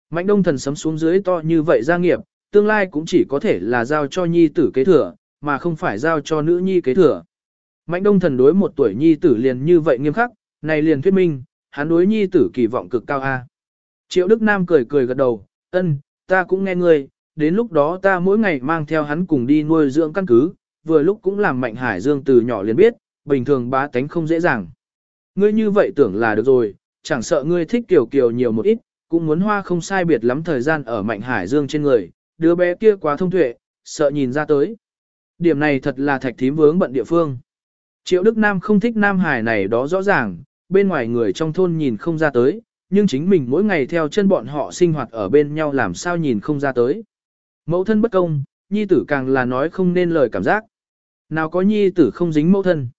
Mạnh đông thần sấm xuống dưới to như vậy gia nghiệp, tương lai cũng chỉ có thể là giao cho nhi tử kế thừa, mà không phải giao cho nữ nhi kế thừa. Mạnh đông thần đối một tuổi nhi tử liền như vậy nghiêm khắc, này liền thuyết minh, hắn đối nhi tử kỳ vọng cực cao a. Triệu Đức Nam cười cười gật đầu, ân, ta cũng nghe ngươi, đến lúc đó ta mỗi ngày mang theo hắn cùng đi nuôi dưỡng căn cứ, vừa lúc cũng làm Mạnh Hải Dương từ nhỏ liền biết, bình thường bá tánh không dễ dàng. Ngươi như vậy tưởng là được rồi, chẳng sợ ngươi thích kiểu kiểu nhiều một ít, cũng muốn hoa không sai biệt lắm thời gian ở Mạnh Hải Dương trên người, đứa bé kia quá thông tuệ, sợ nhìn ra tới. Điểm này thật là thạch thím vướng bận địa phương. Triệu Đức Nam không thích Nam Hải này đó rõ ràng, bên ngoài người trong thôn nhìn không ra tới, nhưng chính mình mỗi ngày theo chân bọn họ sinh hoạt ở bên nhau làm sao nhìn không ra tới. Mẫu thân bất công, nhi tử càng là nói không nên lời cảm giác. Nào có nhi tử không dính mẫu thân.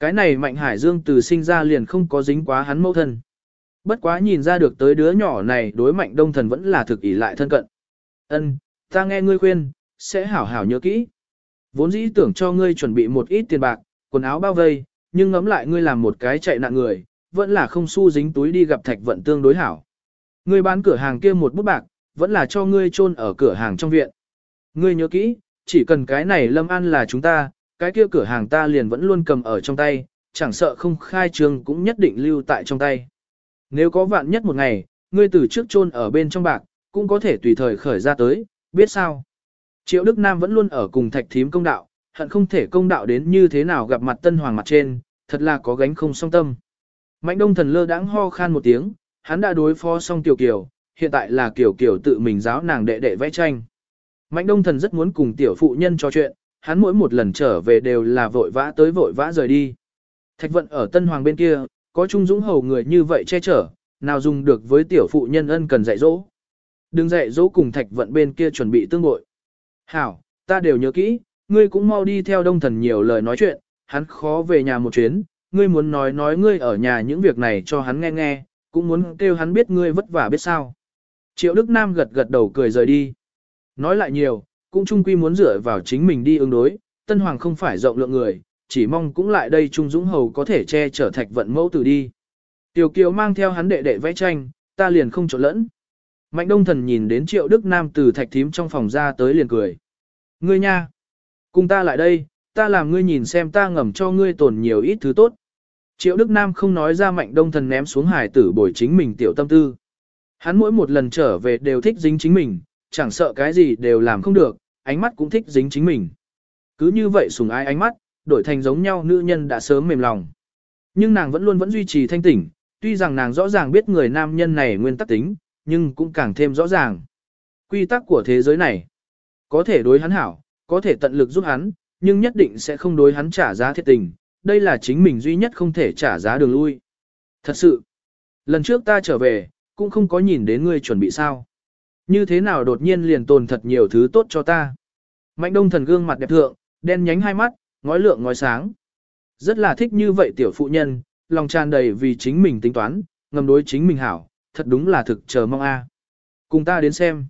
Cái này Mạnh Hải Dương từ sinh ra liền không có dính quá hắn mẫu thân. Bất quá nhìn ra được tới đứa nhỏ này đối Mạnh Đông Thần vẫn là thực ỷ lại thân cận. Ân, ta nghe ngươi khuyên, sẽ hảo hảo nhớ kỹ. Vốn dĩ tưởng cho ngươi chuẩn bị một ít tiền bạc, quần áo bao vây, nhưng ngẫm lại ngươi làm một cái chạy nạn người, vẫn là không xu dính túi đi gặp thạch vận tương đối hảo. Ngươi bán cửa hàng kia một bút bạc, vẫn là cho ngươi chôn ở cửa hàng trong viện. Ngươi nhớ kỹ, chỉ cần cái này lâm an là chúng ta, cái kia cửa hàng ta liền vẫn luôn cầm ở trong tay, chẳng sợ không khai trương cũng nhất định lưu tại trong tay. Nếu có vạn nhất một ngày, ngươi từ trước chôn ở bên trong bạc, cũng có thể tùy thời khởi ra tới, biết sao? Triệu Đức Nam vẫn luôn ở cùng thạch thím công đạo, hận không thể công đạo đến như thế nào gặp mặt tân hoàng mặt trên, thật là có gánh không song tâm. Mạnh đông thần lơ đãng ho khan một tiếng, hắn đã đối phó xong tiểu kiều, hiện tại là kiểu kiểu tự mình giáo nàng đệ đệ vẽ tranh. Mạnh đông thần rất muốn cùng tiểu phụ nhân trò chuyện, hắn mỗi một lần trở về đều là vội vã tới vội vã rời đi. Thạch vận ở tân hoàng bên kia, có trung dũng hầu người như vậy che chở, nào dùng được với tiểu phụ nhân ân cần dạy dỗ. Đừng dạy dỗ cùng thạch vận bên kia chuẩn bị tương bội. Hảo, ta đều nhớ kỹ, ngươi cũng mau đi theo đông thần nhiều lời nói chuyện, hắn khó về nhà một chuyến, ngươi muốn nói nói ngươi ở nhà những việc này cho hắn nghe nghe, cũng muốn kêu hắn biết ngươi vất vả biết sao. Triệu Đức Nam gật gật đầu cười rời đi. Nói lại nhiều, cũng chung quy muốn dựa vào chính mình đi ứng đối, tân hoàng không phải rộng lượng người, chỉ mong cũng lại đây Trung Dũng Hầu có thể che chở thạch vận mẫu tử đi. Tiểu Kiều mang theo hắn đệ đệ vẽ tranh, ta liền không trộn lẫn. Mạnh Đông Thần nhìn đến Triệu Đức Nam từ thạch thím trong phòng ra tới liền cười. Ngươi nha, cùng ta lại đây, ta làm ngươi nhìn xem ta ngầm cho ngươi tổn nhiều ít thứ tốt. Triệu Đức Nam không nói ra Mạnh Đông Thần ném xuống hải tử bồi chính mình tiểu tâm tư. Hắn mỗi một lần trở về đều thích dính chính mình, chẳng sợ cái gì đều làm không được, ánh mắt cũng thích dính chính mình. Cứ như vậy sùng ái ánh mắt, đổi thành giống nhau nữ nhân đã sớm mềm lòng. Nhưng nàng vẫn luôn vẫn duy trì thanh tỉnh, tuy rằng nàng rõ ràng biết người nam nhân này nguyên tắc tính, nhưng cũng càng thêm rõ ràng. Quy tắc của thế giới này, có thể đối hắn hảo, có thể tận lực giúp hắn, nhưng nhất định sẽ không đối hắn trả giá thiệt tình, đây là chính mình duy nhất không thể trả giá đường lui. Thật sự, lần trước ta trở về, cũng không có nhìn đến ngươi chuẩn bị sao. Như thế nào đột nhiên liền tồn thật nhiều thứ tốt cho ta. Mạnh đông thần gương mặt đẹp thượng, đen nhánh hai mắt, ngói lượng ngói sáng. Rất là thích như vậy tiểu phụ nhân, lòng tràn đầy vì chính mình tính toán, ngầm đối chính mình hảo, thật đúng là thực chờ mong a. Cùng ta đến xem.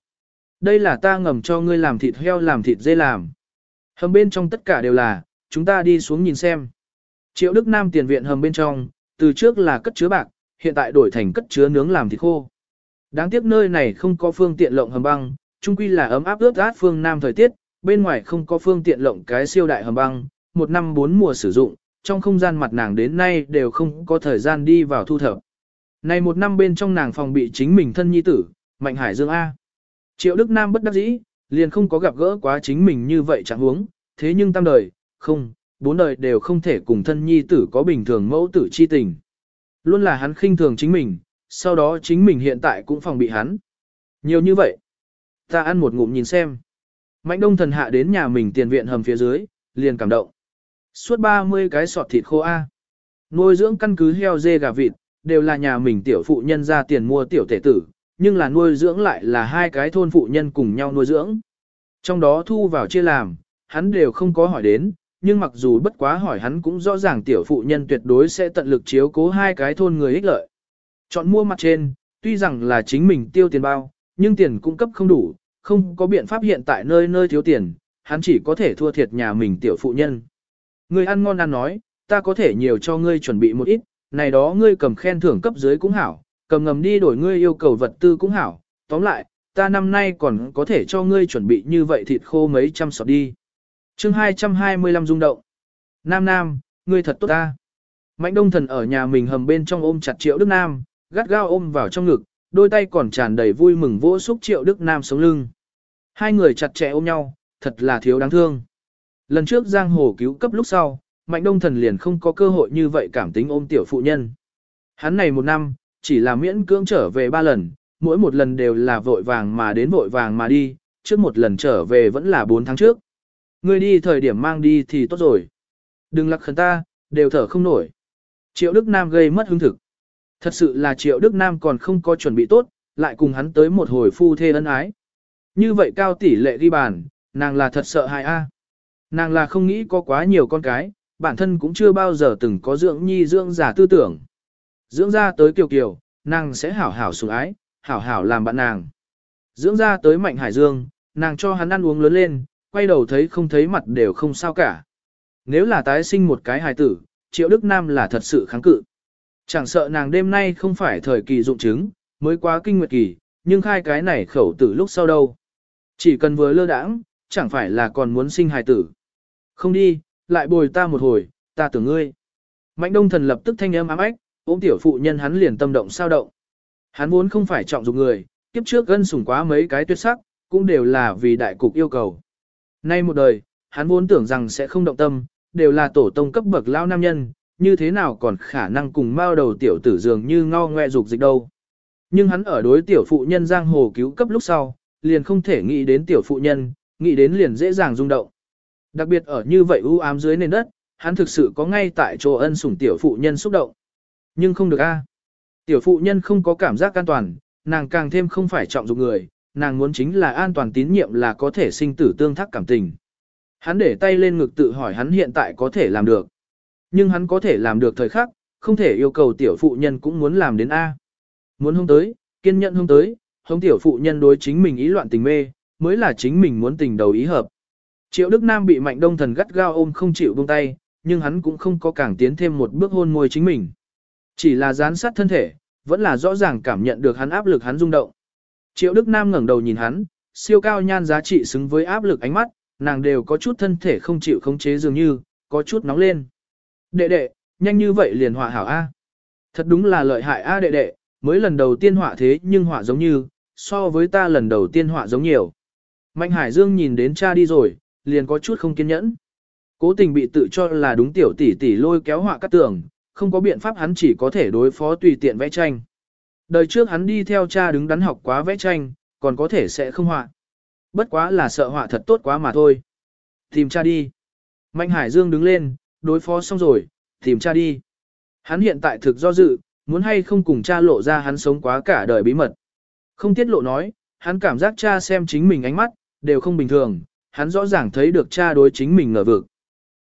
Đây là ta ngầm cho ngươi làm thịt heo làm thịt dê làm. Hầm bên trong tất cả đều là, chúng ta đi xuống nhìn xem. Triệu Đức Nam tiền viện hầm bên trong, từ trước là cất chứa bạc, hiện tại đổi thành cất chứa nướng làm thịt khô. Đáng tiếc nơi này không có phương tiện lộng hầm băng, chung quy là ấm áp ướt át phương Nam thời tiết, bên ngoài không có phương tiện lộng cái siêu đại hầm băng, một năm bốn mùa sử dụng, trong không gian mặt nàng đến nay đều không có thời gian đi vào thu thập. Này một năm bên trong nàng phòng bị chính mình thân nhi tử, Mạnh Hải Dương A. Triệu Đức Nam bất đắc dĩ, liền không có gặp gỡ quá chính mình như vậy chẳng huống, thế nhưng tam đời, không, bốn đời đều không thể cùng thân nhi tử có bình thường mẫu tử chi tình. Luôn là hắn khinh thường chính mình, sau đó chính mình hiện tại cũng phòng bị hắn. Nhiều như vậy. Ta ăn một ngụm nhìn xem. Mạnh đông thần hạ đến nhà mình tiền viện hầm phía dưới, liền cảm động. Suốt 30 cái sọt thịt khô A. Nuôi dưỡng căn cứ heo dê gà vịt, đều là nhà mình tiểu phụ nhân ra tiền mua tiểu tể tử, nhưng là nuôi dưỡng lại là hai cái thôn phụ nhân cùng nhau nuôi dưỡng. Trong đó thu vào chia làm, hắn đều không có hỏi đến, nhưng mặc dù bất quá hỏi hắn cũng rõ ràng tiểu phụ nhân tuyệt đối sẽ tận lực chiếu cố hai cái thôn người ích lợi. Chọn mua mặt trên, tuy rằng là chính mình tiêu tiền bao, nhưng tiền cung cấp không đủ, không có biện pháp hiện tại nơi nơi thiếu tiền, hắn chỉ có thể thua thiệt nhà mình tiểu phụ nhân. Người ăn ngon ăn nói, ta có thể nhiều cho ngươi chuẩn bị một ít, này đó ngươi cầm khen thưởng cấp dưới cũng hảo, cầm ngầm đi đổi ngươi yêu cầu vật tư cũng hảo, tóm lại, ta năm nay còn có thể cho ngươi chuẩn bị như vậy thịt khô mấy trăm sọt đi. chương 225 rung động. Nam Nam, ngươi thật tốt ta. Mạnh đông thần ở nhà mình hầm bên trong ôm chặt triệu Đức Nam, gắt gao ôm vào trong ngực, đôi tay còn tràn đầy vui mừng vỗ xúc triệu Đức Nam sống lưng. Hai người chặt chẽ ôm nhau, thật là thiếu đáng thương. Lần trước giang hồ cứu cấp lúc sau, mạnh đông thần liền không có cơ hội như vậy cảm tính ôm tiểu phụ nhân. Hắn này một năm, chỉ là miễn cưỡng trở về ba lần, mỗi một lần đều là vội vàng mà đến vội vàng mà đi, trước một lần trở về vẫn là bốn tháng trước. Ngươi đi thời điểm mang đi thì tốt rồi. Đừng lắc khẩn ta, đều thở không nổi. Triệu Đức Nam gây mất hứng thực. Thật sự là Triệu Đức Nam còn không có chuẩn bị tốt, lại cùng hắn tới một hồi phu thê ân ái. Như vậy cao tỷ lệ ghi bàn, nàng là thật sợ hại a. Nàng là không nghĩ có quá nhiều con cái, bản thân cũng chưa bao giờ từng có dưỡng nhi dưỡng giả tư tưởng. Dưỡng ra tới kiều kiều, nàng sẽ hảo hảo sủng ái, hảo hảo làm bạn nàng. Dưỡng ra tới mạnh hải dương, nàng cho hắn ăn uống lớn lên, quay đầu thấy không thấy mặt đều không sao cả. Nếu là tái sinh một cái hài tử, triệu Đức Nam là thật sự kháng cự. Chẳng sợ nàng đêm nay không phải thời kỳ dụng chứng, mới quá kinh nguyệt kỳ, nhưng khai cái này khẩu tử lúc sau đâu. Chỉ cần vừa lơ đãng, chẳng phải là còn muốn sinh hài tử. Không đi, lại bồi ta một hồi, ta tưởng ngươi. Mạnh đông thần lập tức thanh âm ám ách, ôm tiểu phụ nhân hắn liền tâm động sao động. Hắn vốn không phải trọng dụng người, kiếp trước gân sủng quá mấy cái tuyệt sắc, cũng đều là vì đại cục yêu cầu. Nay một đời, hắn vốn tưởng rằng sẽ không động tâm, đều là tổ tông cấp bậc lao nam nhân, như thế nào còn khả năng cùng mao đầu tiểu tử dường như ngao ngoe dục dịch đâu. Nhưng hắn ở đối tiểu phụ nhân giang hồ cứu cấp lúc sau, liền không thể nghĩ đến tiểu phụ nhân, nghĩ đến liền dễ dàng rung động. Đặc biệt ở như vậy u ám dưới nền đất, hắn thực sự có ngay tại chỗ ân sủng tiểu phụ nhân xúc động. Nhưng không được a. Tiểu phụ nhân không có cảm giác an toàn, nàng càng thêm không phải trọng dụng người, nàng muốn chính là an toàn tín nhiệm là có thể sinh tử tương thác cảm tình. Hắn để tay lên ngực tự hỏi hắn hiện tại có thể làm được. Nhưng hắn có thể làm được thời khắc, không thể yêu cầu tiểu phụ nhân cũng muốn làm đến A. Muốn hông tới, kiên nhẫn hông tới, hông tiểu phụ nhân đối chính mình ý loạn tình mê, mới là chính mình muốn tình đầu ý hợp. Triệu Đức Nam bị Mạnh Đông Thần gắt gao ôm không chịu buông tay, nhưng hắn cũng không có càng tiến thêm một bước hôn môi chính mình. Chỉ là dán sát thân thể, vẫn là rõ ràng cảm nhận được hắn áp lực hắn rung động. Triệu Đức Nam ngẩng đầu nhìn hắn, siêu cao nhan giá trị xứng với áp lực ánh mắt, nàng đều có chút thân thể không chịu khống chế dường như, có chút nóng lên. Đệ đệ, nhanh như vậy liền họa hảo A. Thật đúng là lợi hại A đệ đệ, mới lần đầu tiên họa thế nhưng họa giống như, so với ta lần đầu tiên họa giống nhiều. Mạnh Hải Dương nhìn đến cha đi rồi, liền có chút không kiên nhẫn. Cố tình bị tự cho là đúng tiểu tỷ tỷ lôi kéo họa cắt tường, không có biện pháp hắn chỉ có thể đối phó tùy tiện vẽ tranh. Đời trước hắn đi theo cha đứng đắn học quá vẽ tranh, còn có thể sẽ không họa. Bất quá là sợ họa thật tốt quá mà thôi. Tìm cha đi. Mạnh Hải Dương đứng lên, đối phó xong rồi, tìm cha đi. Hắn hiện tại thực do dự, muốn hay không cùng cha lộ ra hắn sống quá cả đời bí mật. Không tiết lộ nói, hắn cảm giác cha xem chính mình ánh mắt, đều không bình thường, hắn rõ ràng thấy được cha đối chính mình ngờ vực.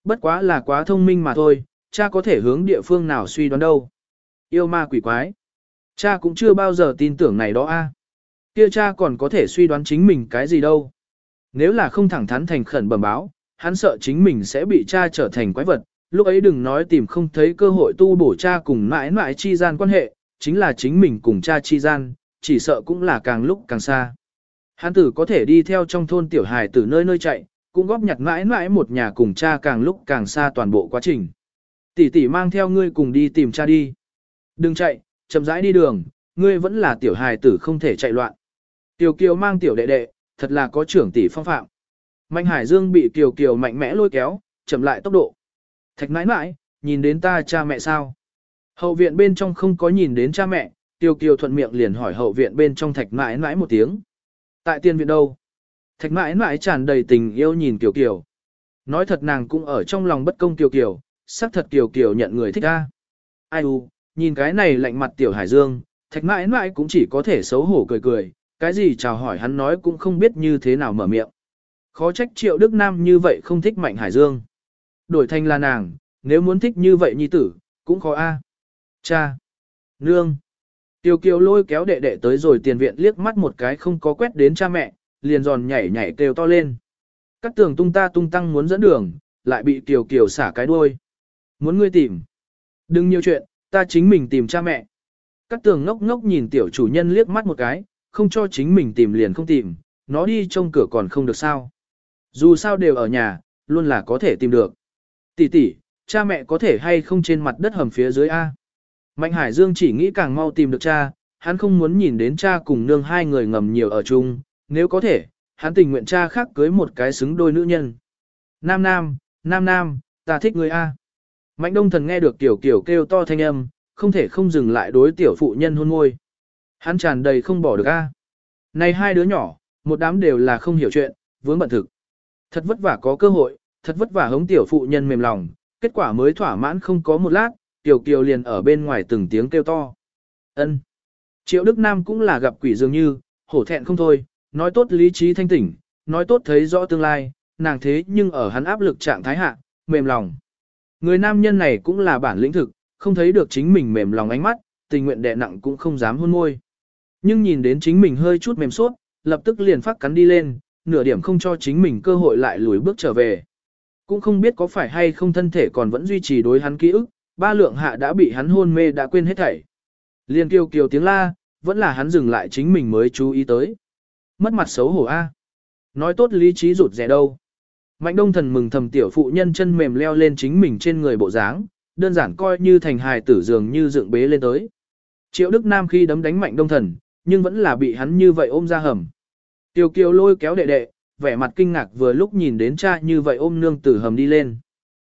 Bất quá là quá thông minh mà thôi, cha có thể hướng địa phương nào suy đoán đâu. Yêu ma quỷ quái. Cha cũng chưa bao giờ tin tưởng này đó a. Kia cha còn có thể suy đoán chính mình cái gì đâu. Nếu là không thẳng thắn thành khẩn bẩm báo, hắn sợ chính mình sẽ bị cha trở thành quái vật, lúc ấy đừng nói tìm không thấy cơ hội tu bổ cha cùng mãi mãi chi gian quan hệ, chính là chính mình cùng cha chi gian, chỉ sợ cũng là càng lúc càng xa. Hắn tử có thể đi theo trong thôn tiểu hài từ nơi nơi chạy, cũng góp nhặt mãi mãi một nhà cùng cha càng lúc càng xa toàn bộ quá trình. Tỷ tỷ mang theo ngươi cùng đi tìm cha đi. Đừng chạy, chậm rãi đi đường, ngươi vẫn là tiểu hài tử không thể chạy loạn. Tiểu Kiều mang tiểu đệ đệ, thật là có trưởng tỷ phong phạm. Mạnh Hải Dương bị Kiều Kiều mạnh mẽ lôi kéo, chậm lại tốc độ. Thạch nãi nãi, nhìn đến ta cha mẹ sao? Hậu viện bên trong không có nhìn đến cha mẹ, Tiêu Kiều thuận miệng liền hỏi hậu viện bên trong thạch nãi nãi một tiếng. Tại tiên viện đâu? Thạch Mãi Mãi tràn đầy tình yêu nhìn Kiều Kiều. Nói thật nàng cũng ở trong lòng bất công Kiều Kiều, sắc thật Kiều Kiều nhận người thích ta. Ai u, nhìn cái này lạnh mặt tiểu Hải Dương, thạch mãi mãi cũng chỉ có thể xấu hổ cười cười, cái gì chào hỏi hắn nói cũng không biết như thế nào mở miệng. Khó trách triệu Đức Nam như vậy không thích Mạnh Hải Dương. Đổi thành là nàng, nếu muốn thích như vậy nhi tử, cũng khó a. Cha. Nương. Tiêu kiều lôi kéo đệ đệ tới rồi tiền viện liếc mắt một cái không có quét đến cha mẹ, liền giòn nhảy nhảy kêu to lên. Các tường tung ta tung tăng muốn dẫn đường, lại bị tiểu Kiều xả cái đuôi. Muốn ngươi tìm. Đừng nhiều chuyện, ta chính mình tìm cha mẹ. Các tường ngốc ngốc nhìn tiểu chủ nhân liếc mắt một cái, không cho chính mình tìm liền không tìm, nó đi trong cửa còn không được sao. Dù sao đều ở nhà, luôn là có thể tìm được. Tỷ tỷ, cha mẹ có thể hay không trên mặt đất hầm phía dưới A. Mạnh Hải Dương chỉ nghĩ càng mau tìm được cha, hắn không muốn nhìn đến cha cùng nương hai người ngầm nhiều ở chung, nếu có thể, hắn tình nguyện cha khác cưới một cái xứng đôi nữ nhân. Nam Nam, Nam Nam, ta thích người A. Mạnh Đông Thần nghe được tiểu kiểu kêu to thanh âm, không thể không dừng lại đối tiểu phụ nhân hôn môi. Hắn tràn đầy không bỏ được A. Này hai đứa nhỏ, một đám đều là không hiểu chuyện, vướng bận thực. Thật vất vả có cơ hội, thật vất vả hống tiểu phụ nhân mềm lòng, kết quả mới thỏa mãn không có một lát, tiểu kiều liền ở bên ngoài từng tiếng kêu to. ân Triệu Đức Nam cũng là gặp quỷ dường như, hổ thẹn không thôi, nói tốt lý trí thanh tỉnh, nói tốt thấy rõ tương lai, nàng thế nhưng ở hắn áp lực trạng thái hạ, mềm lòng. Người nam nhân này cũng là bản lĩnh thực, không thấy được chính mình mềm lòng ánh mắt, tình nguyện đè nặng cũng không dám hôn môi. Nhưng nhìn đến chính mình hơi chút mềm suốt, lập tức liền phát cắn đi lên, nửa điểm không cho chính mình cơ hội lại lùi bước trở về. Cũng không biết có phải hay không thân thể còn vẫn duy trì đối hắn ký ức, ba lượng hạ đã bị hắn hôn mê đã quên hết thảy. Liên kêu kiều tiếng la, vẫn là hắn dừng lại chính mình mới chú ý tới. Mất mặt xấu hổ a. Nói tốt lý trí rụt rè đâu. Mạnh đông thần mừng thầm tiểu phụ nhân chân mềm leo lên chính mình trên người bộ dáng, đơn giản coi như thành hài tử dường như dựng bế lên tới. Triệu Đức Nam khi đấm đánh mạnh đông thần, nhưng vẫn là bị hắn như vậy ôm ra hầm. Tiêu kiều lôi kéo đệ đệ, vẻ mặt kinh ngạc vừa lúc nhìn đến cha như vậy ôm nương tử hầm đi lên.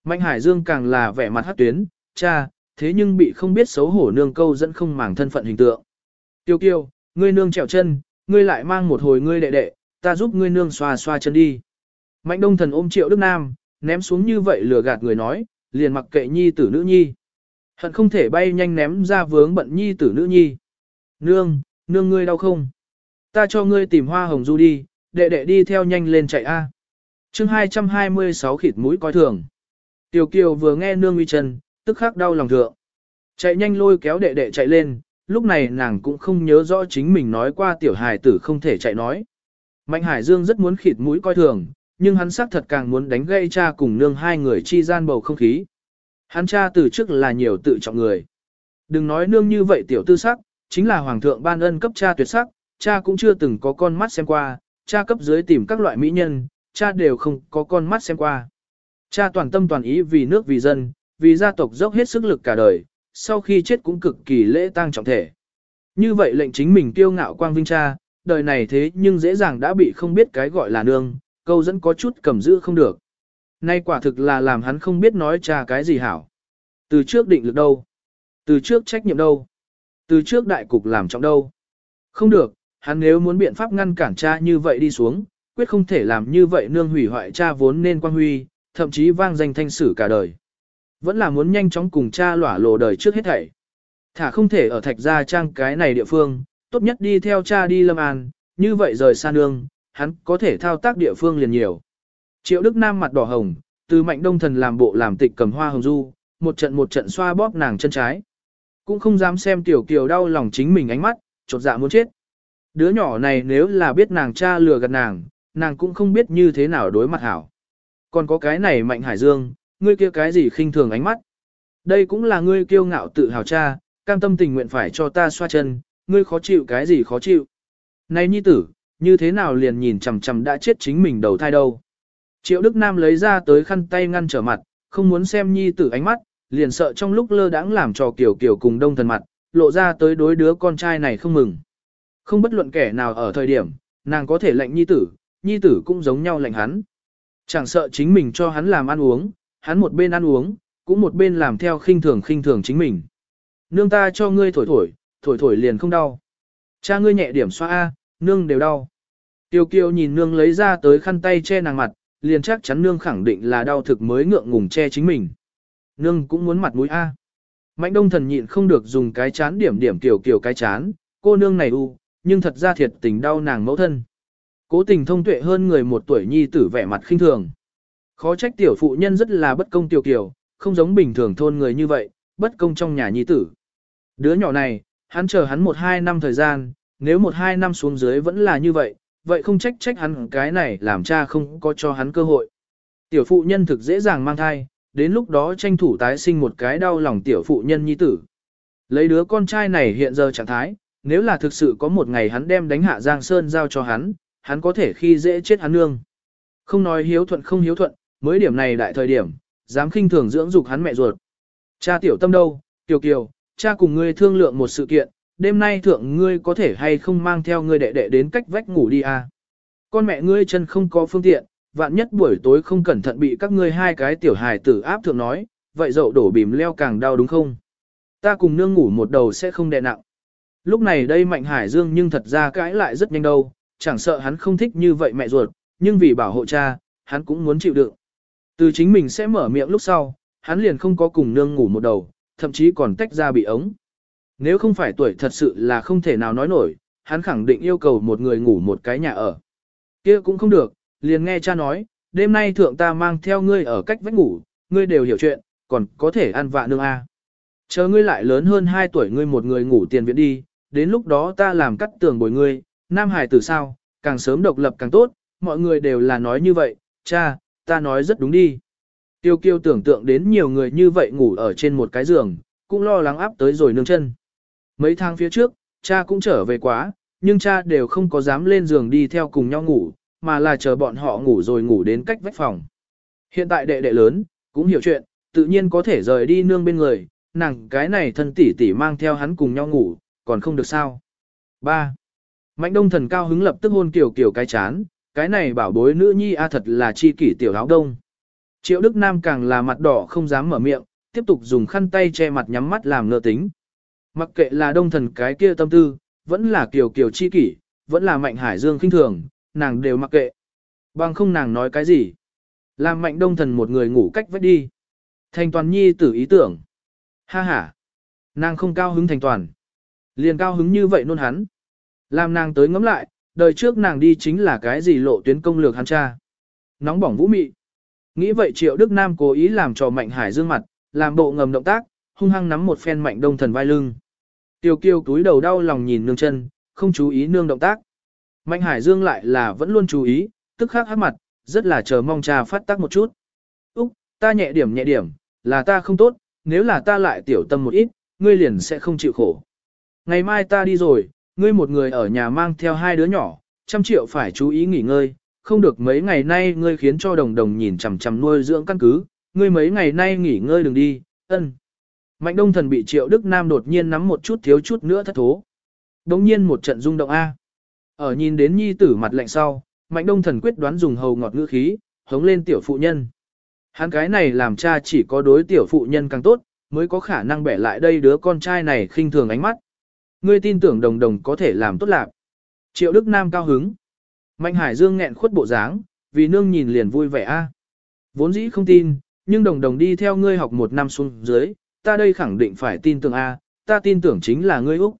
Mạnh Hải Dương càng là vẻ mặt hát tuyến, cha, thế nhưng bị không biết xấu hổ nương câu dẫn không màng thân phận hình tượng. Tiêu kiều, ngươi nương trèo chân, ngươi lại mang một hồi ngươi đệ đệ, ta giúp ngươi nương xoa xoa chân đi. Mạnh đông thần ôm triệu Đức Nam, ném xuống như vậy lừa gạt người nói, liền mặc kệ nhi tử nữ nhi. Hận không thể bay nhanh ném ra vướng bận nhi tử nữ nhi. Nương, nương ngươi đau không? Ta cho ngươi tìm hoa hồng du đi, đệ đệ đi theo nhanh lên chạy A. Chương 226 khịt mũi coi thường. Tiểu Kiều vừa nghe nương uy chân, tức khắc đau lòng thượng. Chạy nhanh lôi kéo đệ đệ chạy lên, lúc này nàng cũng không nhớ rõ chính mình nói qua tiểu hài tử không thể chạy nói. Mạnh Hải Dương rất muốn khịt mũi coi thường, nhưng hắn xác thật càng muốn đánh gây cha cùng nương hai người chi gian bầu không khí. Hắn cha từ trước là nhiều tự trọng người. Đừng nói nương như vậy tiểu tư sắc, chính là hoàng thượng ban ân cấp cha tuyệt sắc, cha cũng chưa từng có con mắt xem qua, cha cấp dưới tìm các loại mỹ nhân, cha đều không có con mắt xem qua. Cha toàn tâm toàn ý vì nước vì dân, vì gia tộc dốc hết sức lực cả đời, sau khi chết cũng cực kỳ lễ tang trọng thể. Như vậy lệnh chính mình kiêu ngạo quang vinh cha, đời này thế nhưng dễ dàng đã bị không biết cái gọi là nương, câu dẫn có chút cầm giữ không được. Nay quả thực là làm hắn không biết nói cha cái gì hảo. Từ trước định lực đâu? Từ trước trách nhiệm đâu? Từ trước đại cục làm trọng đâu? Không được, hắn nếu muốn biện pháp ngăn cản cha như vậy đi xuống, quyết không thể làm như vậy nương hủy hoại cha vốn nên quang huy, thậm chí vang danh thanh sử cả đời. Vẫn là muốn nhanh chóng cùng cha lỏa lộ đời trước hết thảy. Thả không thể ở thạch gia trang cái này địa phương, tốt nhất đi theo cha đi lâm an, như vậy rời xa nương, hắn có thể thao tác địa phương liền nhiều. Triệu Đức Nam mặt đỏ hồng, từ mạnh đông thần làm bộ làm tịch cầm hoa hồng du, một trận một trận xoa bóp nàng chân trái. Cũng không dám xem tiểu kiều đau lòng chính mình ánh mắt, chột dạ muốn chết. Đứa nhỏ này nếu là biết nàng cha lừa gạt nàng, nàng cũng không biết như thế nào đối mặt hảo. Còn có cái này mạnh hải dương, ngươi kia cái gì khinh thường ánh mắt. Đây cũng là ngươi kiêu ngạo tự hào cha, cam tâm tình nguyện phải cho ta xoa chân, ngươi khó chịu cái gì khó chịu. Này nhi tử, như thế nào liền nhìn chằm chằm đã chết chính mình đầu thai đâu. Triệu Đức Nam lấy ra tới khăn tay ngăn trở mặt, không muốn xem nhi tử ánh mắt, liền sợ trong lúc lơ đãng làm trò kiểu kiểu cùng đông thần mặt, lộ ra tới đối đứa con trai này không mừng. Không bất luận kẻ nào ở thời điểm, nàng có thể lệnh nhi tử, nhi tử cũng giống nhau lệnh hắn. Chẳng sợ chính mình cho hắn làm ăn uống, hắn một bên ăn uống, cũng một bên làm theo khinh thường khinh thường chính mình. Nương ta cho ngươi thổi thổi, thổi thổi liền không đau. Cha ngươi nhẹ điểm xoa A, nương đều đau. Tiêu kiều nhìn nương lấy ra tới khăn tay che nàng mặt, liền chắc chắn nương khẳng định là đau thực mới ngượng ngùng che chính mình. Nương cũng muốn mặt mũi A. Mạnh đông thần nhịn không được dùng cái chán điểm điểm kiểu kiểu cái chán, cô nương này u, nhưng thật ra thiệt tình đau nàng mẫu thân. Cố tình thông tuệ hơn người một tuổi nhi tử vẻ mặt khinh thường. Khó trách tiểu phụ nhân rất là bất công tiểu kiểu, không giống bình thường thôn người như vậy, bất công trong nhà nhi tử. Đứa nhỏ này, hắn chờ hắn một hai năm thời gian, nếu một hai năm xuống dưới vẫn là như vậy, vậy không trách trách hắn cái này làm cha không có cho hắn cơ hội. Tiểu phụ nhân thực dễ dàng mang thai, đến lúc đó tranh thủ tái sinh một cái đau lòng tiểu phụ nhân nhi tử. Lấy đứa con trai này hiện giờ trạng thái, nếu là thực sự có một ngày hắn đem đánh hạ Giang Sơn giao cho hắn, hắn có thể khi dễ chết hắn nương. Không nói hiếu thuận không hiếu thuận, mới điểm này đại thời điểm, dám khinh thường dưỡng dục hắn mẹ ruột. Cha tiểu tâm đâu, tiểu kiều, cha cùng ngươi thương lượng một sự kiện, đêm nay thượng ngươi có thể hay không mang theo ngươi đệ đệ đến cách vách ngủ đi à. Con mẹ ngươi chân không có phương tiện, vạn nhất buổi tối không cẩn thận bị các ngươi hai cái tiểu hài tử áp thượng nói, vậy dậu đổ bìm leo càng đau đúng không? Ta cùng nương ngủ một đầu sẽ không đè nặng. Lúc này đây Mạnh Hải Dương nhưng thật ra cãi lại rất nhanh đâu, chẳng sợ hắn không thích như vậy mẹ ruột, nhưng vì bảo hộ cha, hắn cũng muốn chịu đựng. Từ chính mình sẽ mở miệng lúc sau, hắn liền không có cùng nương ngủ một đầu, thậm chí còn tách ra bị ống. Nếu không phải tuổi thật sự là không thể nào nói nổi, hắn khẳng định yêu cầu một người ngủ một cái nhà ở. kia cũng không được, liền nghe cha nói, đêm nay thượng ta mang theo ngươi ở cách vách ngủ, ngươi đều hiểu chuyện, còn có thể ăn vạ nương A. Chờ ngươi lại lớn hơn 2 tuổi ngươi một người ngủ tiền viện đi, đến lúc đó ta làm cắt tường bồi ngươi, nam hải tử sao, càng sớm độc lập càng tốt, mọi người đều là nói như vậy, cha, ta nói rất đúng đi. Tiêu kiêu tưởng tượng đến nhiều người như vậy ngủ ở trên một cái giường, cũng lo lắng áp tới rồi nương chân. Mấy tháng phía trước, cha cũng trở về quá, nhưng cha đều không có dám lên giường đi theo cùng nhau ngủ, mà là chờ bọn họ ngủ rồi ngủ đến cách vách phòng. Hiện tại đệ đệ lớn, cũng hiểu chuyện, tự nhiên có thể rời đi nương bên người, nàng cái này thân tỷ tỷ mang theo hắn cùng nhau ngủ, còn không được sao. 3. Mạnh đông thần cao hứng lập tức hôn kiểu kiểu cái chán, cái này bảo bối nữ nhi a thật là chi kỷ tiểu áo đông. Triệu Đức Nam càng là mặt đỏ không dám mở miệng, tiếp tục dùng khăn tay che mặt nhắm mắt làm ngơ tính. Mặc kệ là đông thần cái kia tâm tư, vẫn là kiều kiều chi kỷ, vẫn là mạnh hải dương khinh thường, nàng đều mặc kệ. Bằng không nàng nói cái gì. Làm mạnh đông thần một người ngủ cách vết đi. Thành toàn nhi tử ý tưởng. Ha ha. Nàng không cao hứng thành toàn. Liền cao hứng như vậy nôn hắn. Làm nàng tới ngắm lại, đời trước nàng đi chính là cái gì lộ tuyến công lược hắn cha. Nóng bỏng vũ mị. Nghĩ vậy triệu Đức Nam cố ý làm cho mạnh hải dương mặt, làm bộ ngầm động tác, hung hăng nắm một phen mạnh đông thần vai lưng. Tiêu kiêu túi đầu đau lòng nhìn nương chân, không chú ý nương động tác. Mạnh Hải Dương lại là vẫn luôn chú ý, tức khắc hát mặt, rất là chờ mong cha phát tác một chút. Úc, ta nhẹ điểm nhẹ điểm, là ta không tốt, nếu là ta lại tiểu tâm một ít, ngươi liền sẽ không chịu khổ. Ngày mai ta đi rồi, ngươi một người ở nhà mang theo hai đứa nhỏ, trăm triệu phải chú ý nghỉ ngơi, không được mấy ngày nay ngươi khiến cho đồng đồng nhìn chằm chằm nuôi dưỡng căn cứ, ngươi mấy ngày nay nghỉ ngơi đừng đi, ân. Mạnh đông thần bị triệu Đức Nam đột nhiên nắm một chút thiếu chút nữa thất thố. Đống nhiên một trận rung động A. Ở nhìn đến nhi tử mặt lạnh sau, mạnh đông thần quyết đoán dùng hầu ngọt ngữ khí, hống lên tiểu phụ nhân. Hắn cái này làm cha chỉ có đối tiểu phụ nhân càng tốt, mới có khả năng bẻ lại đây đứa con trai này khinh thường ánh mắt. Ngươi tin tưởng đồng đồng có thể làm tốt lạc. Triệu Đức Nam cao hứng. Mạnh Hải Dương nghẹn khuất bộ dáng, vì nương nhìn liền vui vẻ a. Vốn dĩ không tin, nhưng đồng đồng đi theo ngươi học một năm xuống dưới, ta đây khẳng định phải tin tưởng a, ta tin tưởng chính là ngươi Úc.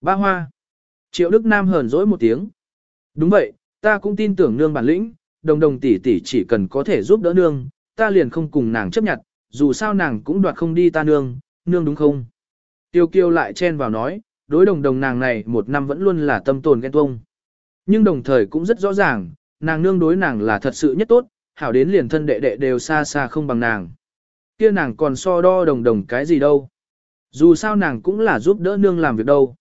Ba Hoa. Triệu Đức Nam hờn dỗi một tiếng. Đúng vậy, ta cũng tin tưởng nương bản lĩnh, đồng đồng tỷ tỷ chỉ cần có thể giúp đỡ nương, ta liền không cùng nàng chấp nhận, dù sao nàng cũng đoạt không đi ta nương, nương đúng không? Tiêu kiêu lại chen vào nói, đối đồng đồng nàng này một năm vẫn luôn là tâm tồn ghen tuông. Nhưng đồng thời cũng rất rõ ràng, nàng nương đối nàng là thật sự nhất tốt, hảo đến liền thân đệ đệ đều xa xa không bằng nàng. Kia nàng còn so đo đồng đồng cái gì đâu. Dù sao nàng cũng là giúp đỡ nương làm việc đâu.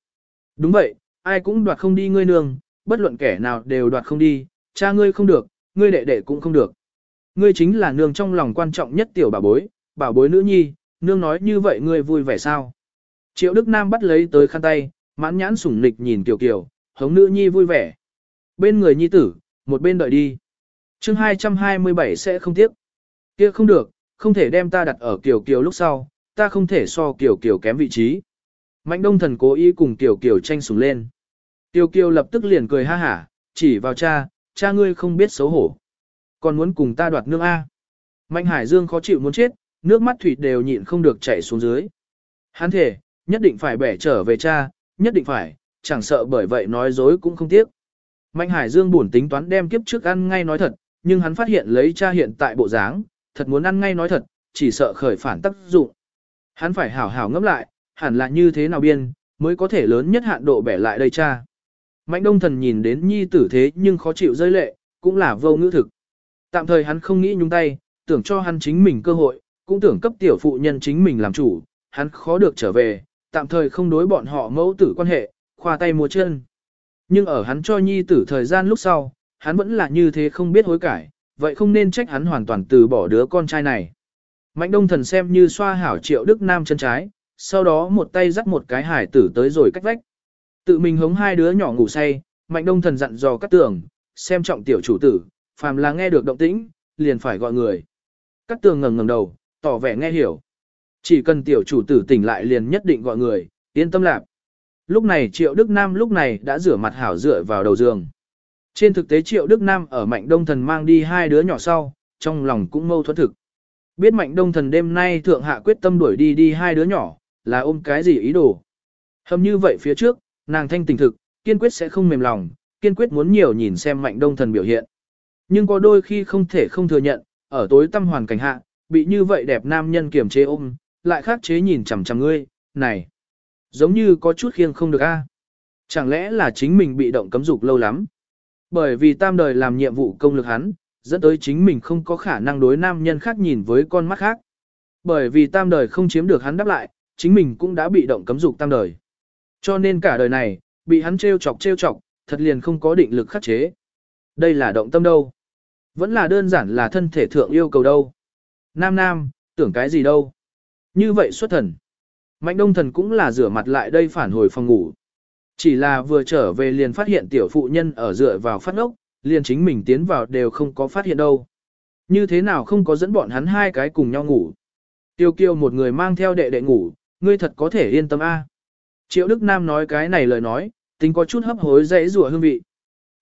Đúng vậy, ai cũng đoạt không đi ngươi nương, bất luận kẻ nào đều đoạt không đi, cha ngươi không được, ngươi đệ đệ cũng không được. Ngươi chính là nương trong lòng quan trọng nhất tiểu bà bối, bảo bối nữ nhi, nương nói như vậy ngươi vui vẻ sao? Triệu Đức Nam bắt lấy tới khăn tay, mãn nhãn sủng nịch nhìn Tiểu Kiều, hống nữ nhi vui vẻ. Bên người nhi tử, một bên đợi đi. chương 227 sẽ không tiếc. kia không được, không thể đem ta đặt ở Kiều Kiều lúc sau, ta không thể so Kiều Kiều kém vị trí. Mạnh đông thần cố ý cùng Kiều Kiều tranh sùng lên. kiều Kiều lập tức liền cười ha hả, chỉ vào cha, cha ngươi không biết xấu hổ. Còn muốn cùng ta đoạt nương A. Mạnh Hải Dương khó chịu muốn chết, nước mắt thủy đều nhịn không được chảy xuống dưới. Hắn thể, nhất định phải bẻ trở về cha, nhất định phải, chẳng sợ bởi vậy nói dối cũng không tiếc. Mạnh Hải Dương buồn tính toán đem kiếp trước ăn ngay nói thật, nhưng hắn phát hiện lấy cha hiện tại bộ dáng, thật muốn ăn ngay nói thật, chỉ sợ khởi phản tác dụng. Hắn phải hảo hảo ngẫm lại, hẳn là như thế nào biên, mới có thể lớn nhất hạn độ bẻ lại đây cha. Mạnh Đông Thần nhìn đến nhi tử thế nhưng khó chịu rơi lệ, cũng là vô ngữ thực. Tạm thời hắn không nghĩ nhúng tay, tưởng cho hắn chính mình cơ hội, cũng tưởng cấp tiểu phụ nhân chính mình làm chủ, hắn khó được trở về, tạm thời không đối bọn họ mẫu tử quan hệ, khoa tay múa chân. Nhưng ở hắn cho nhi tử thời gian lúc sau, hắn vẫn là như thế không biết hối cải, vậy không nên trách hắn hoàn toàn từ bỏ đứa con trai này. Mạnh đông thần xem như xoa hảo triệu đức nam chân trái, sau đó một tay dắt một cái hải tử tới rồi cách vách. Tự mình hống hai đứa nhỏ ngủ say, mạnh đông thần dặn dò cắt tường, xem trọng tiểu chủ tử, phàm là nghe được động tĩnh, liền phải gọi người. Cắt tường ngẩng ngẩng đầu, tỏ vẻ nghe hiểu. Chỉ cần tiểu chủ tử tỉnh lại liền nhất định gọi người, yên tâm lạc. Lúc này Triệu Đức Nam lúc này đã rửa mặt hảo dựa vào đầu giường. Trên thực tế Triệu Đức Nam ở Mạnh Đông Thần mang đi hai đứa nhỏ sau, trong lòng cũng mâu thuẫn thực. Biết Mạnh Đông Thần đêm nay thượng hạ quyết tâm đuổi đi đi hai đứa nhỏ, là ôm cái gì ý đồ. Hầm như vậy phía trước, nàng thanh tình thực, kiên quyết sẽ không mềm lòng, kiên quyết muốn nhiều nhìn xem Mạnh Đông Thần biểu hiện. Nhưng có đôi khi không thể không thừa nhận, ở tối tâm hoàn cảnh hạ, bị như vậy đẹp nam nhân kiềm chế ôm, lại khắc chế nhìn chằm chằm ngươi, này. Giống như có chút khiêng không được a. Chẳng lẽ là chính mình bị động cấm dục lâu lắm? Bởi vì tam đời làm nhiệm vụ công lực hắn, dẫn tới chính mình không có khả năng đối nam nhân khác nhìn với con mắt khác. Bởi vì tam đời không chiếm được hắn đáp lại, chính mình cũng đã bị động cấm dục tam đời. Cho nên cả đời này, bị hắn trêu chọc trêu chọc, thật liền không có định lực khắc chế. Đây là động tâm đâu? Vẫn là đơn giản là thân thể thượng yêu cầu đâu? Nam nam, tưởng cái gì đâu? Như vậy xuất thần. Mạnh đông thần cũng là rửa mặt lại đây phản hồi phòng ngủ. Chỉ là vừa trở về liền phát hiện tiểu phụ nhân ở dựa vào phát ốc, liền chính mình tiến vào đều không có phát hiện đâu. Như thế nào không có dẫn bọn hắn hai cái cùng nhau ngủ. Tiêu kiêu một người mang theo đệ đệ ngủ, ngươi thật có thể yên tâm a. Triệu Đức Nam nói cái này lời nói, tính có chút hấp hối dễ rùa hương vị.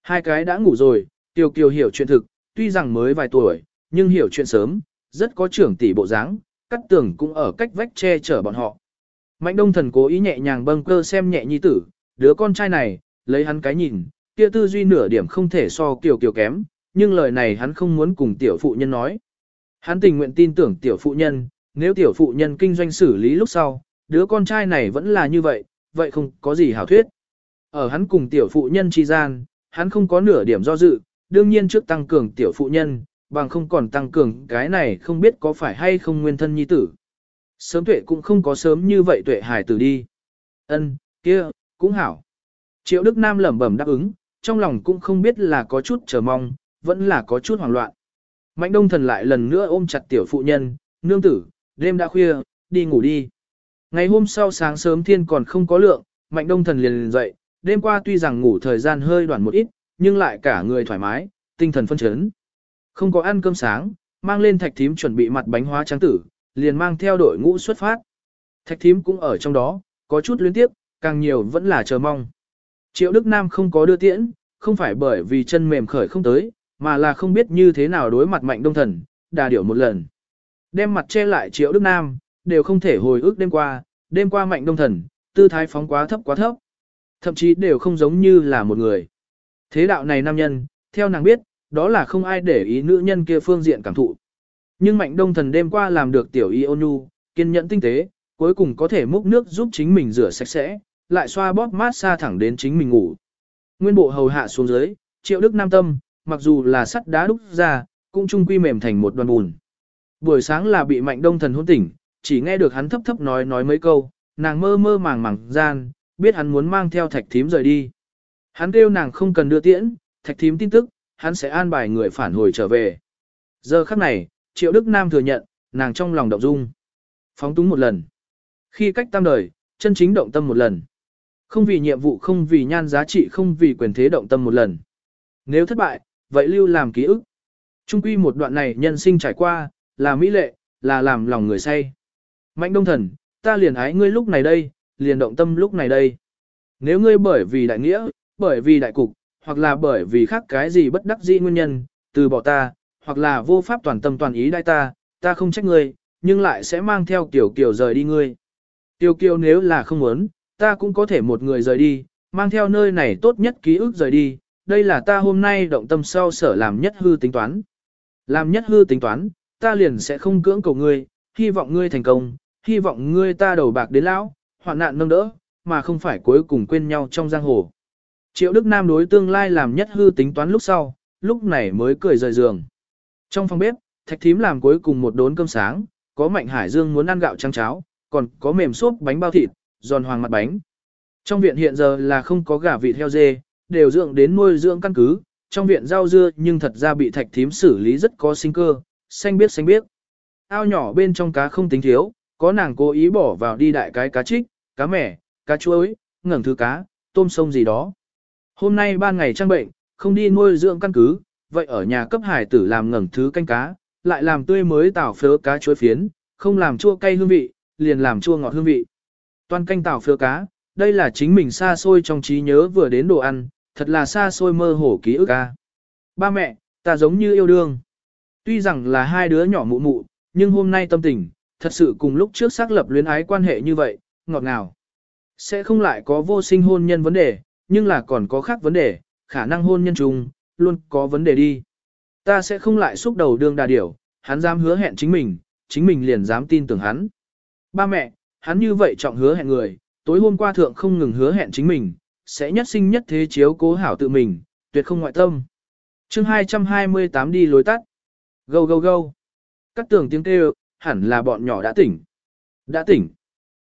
Hai cái đã ngủ rồi, Tiêu kiêu hiểu chuyện thực, tuy rằng mới vài tuổi, nhưng hiểu chuyện sớm, rất có trưởng tỷ bộ dáng, cắt tường cũng ở cách vách che chở bọn họ. Mạnh đông thần cố ý nhẹ nhàng bâng cơ xem nhẹ nhi tử, đứa con trai này, lấy hắn cái nhìn, kia tư duy nửa điểm không thể so kiều kiều kém, nhưng lời này hắn không muốn cùng tiểu phụ nhân nói. Hắn tình nguyện tin tưởng tiểu phụ nhân, nếu tiểu phụ nhân kinh doanh xử lý lúc sau, đứa con trai này vẫn là như vậy, vậy không có gì hảo thuyết. Ở hắn cùng tiểu phụ nhân chi gian, hắn không có nửa điểm do dự, đương nhiên trước tăng cường tiểu phụ nhân, bằng không còn tăng cường cái này không biết có phải hay không nguyên thân nhi tử. Sớm tuệ cũng không có sớm như vậy tuệ hài tử đi. Ân, kia, cũng hảo. Triệu Đức Nam lẩm bẩm đáp ứng, trong lòng cũng không biết là có chút chờ mong, vẫn là có chút hoảng loạn. Mạnh đông thần lại lần nữa ôm chặt tiểu phụ nhân, nương tử, đêm đã khuya, đi ngủ đi. Ngày hôm sau sáng sớm thiên còn không có lượng, mạnh đông thần liền liền dậy, đêm qua tuy rằng ngủ thời gian hơi đoạn một ít, nhưng lại cả người thoải mái, tinh thần phân chấn. Không có ăn cơm sáng, mang lên thạch thím chuẩn bị mặt bánh hóa trắng tử, liền mang theo đội ngũ xuất phát. Thạch thím cũng ở trong đó, có chút luyến tiếp, càng nhiều vẫn là chờ mong. Triệu Đức Nam không có đưa tiễn, không phải bởi vì chân mềm khởi không tới, mà là không biết như thế nào đối mặt mạnh đông thần, đà điểu một lần. Đem mặt che lại Triệu Đức Nam, đều không thể hồi ức đêm qua, đêm qua mạnh đông thần, tư thái phóng quá thấp quá thấp. Thậm chí đều không giống như là một người. Thế đạo này nam nhân, theo nàng biết, đó là không ai để ý nữ nhân kia phương diện cảm thụ. Nhưng mạnh đông thần đêm qua làm được tiểu y ôn nhu, kiên nhẫn tinh tế, cuối cùng có thể múc nước giúp chính mình rửa sạch sẽ, lại xoa bóp mát xa thẳng đến chính mình ngủ. Nguyên bộ hầu hạ xuống dưới, triệu đức nam tâm, mặc dù là sắt đá đúc ra, cũng chung quy mềm thành một đoàn bùn. Buổi sáng là bị mạnh đông thần hôn tỉnh, chỉ nghe được hắn thấp thấp nói nói mấy câu, nàng mơ mơ màng màng gian, biết hắn muốn mang theo thạch thím rời đi. Hắn kêu nàng không cần đưa tiễn, thạch thím tin tức, hắn sẽ an bài người phản hồi trở về. Giờ khắc này, Triệu Đức Nam thừa nhận, nàng trong lòng động dung. Phóng túng một lần. Khi cách tam đời, chân chính động tâm một lần. Không vì nhiệm vụ không vì nhan giá trị không vì quyền thế động tâm một lần. Nếu thất bại, vậy lưu làm ký ức. Trung quy một đoạn này nhân sinh trải qua, là mỹ lệ, là làm lòng người say. Mạnh đông thần, ta liền ái ngươi lúc này đây, liền động tâm lúc này đây. Nếu ngươi bởi vì đại nghĩa, bởi vì đại cục, hoặc là bởi vì khác cái gì bất đắc dĩ nguyên nhân, từ bỏ ta, hoặc là vô pháp toàn tâm toàn ý đai ta, ta không trách ngươi, nhưng lại sẽ mang theo tiểu kiều rời đi ngươi. Tiểu kiều nếu là không muốn, ta cũng có thể một người rời đi, mang theo nơi này tốt nhất ký ức rời đi, đây là ta hôm nay động tâm sau sở làm nhất hư tính toán. Làm nhất hư tính toán, ta liền sẽ không cưỡng cầu ngươi, hy vọng ngươi thành công, hy vọng ngươi ta đầu bạc đến lão, hoạn nạn nâng đỡ, mà không phải cuối cùng quên nhau trong giang hồ. Triệu Đức Nam đối tương lai làm nhất hư tính toán lúc sau, lúc này mới cười rời giường. Trong phòng bếp, thạch thím làm cuối cùng một đốn cơm sáng, có mạnh hải dương muốn ăn gạo trắng cháo, còn có mềm xốp bánh bao thịt, giòn hoàng mặt bánh. Trong viện hiện giờ là không có gà vịt heo dê, đều dưỡng đến nuôi dưỡng căn cứ, trong viện rau dưa nhưng thật ra bị thạch thím xử lý rất có sinh cơ, xanh biết xanh biết. Ao nhỏ bên trong cá không tính thiếu, có nàng cố ý bỏ vào đi đại cái cá trích, cá mẻ, cá chuối, ngẩng thứ cá, tôm sông gì đó. Hôm nay ban ngày trang bệnh, không đi nuôi dưỡng căn cứ, vậy ở nhà cấp hải tử làm ngẩng thứ canh cá, lại làm tươi mới tảo phớ cá chuối phiến, không làm chua cay hương vị, liền làm chua ngọt hương vị. Toàn canh tảo phơ cá, đây là chính mình xa xôi trong trí nhớ vừa đến đồ ăn, thật là xa xôi mơ hồ ký ức ca. Ba mẹ, ta giống như yêu đương. Tuy rằng là hai đứa nhỏ mụ mụ, nhưng hôm nay tâm tình, thật sự cùng lúc trước xác lập luyến ái quan hệ như vậy, ngọt ngào. Sẽ không lại có vô sinh hôn nhân vấn đề, nhưng là còn có khác vấn đề, khả năng hôn nhân chung, luôn có vấn đề đi. Ta sẽ không lại xúc đầu đương đà điểu, hắn dám hứa hẹn chính mình, chính mình liền dám tin tưởng hắn. Ba mẹ, hắn như vậy trọng hứa hẹn người, tối hôm qua thượng không ngừng hứa hẹn chính mình, sẽ nhất sinh nhất thế chiếu cố hảo tự mình, tuyệt không ngoại tâm. chương 228 đi lối tắt. Gâu gâu gâu. cắt tường tiếng kêu, hẳn là bọn nhỏ đã tỉnh. Đã tỉnh.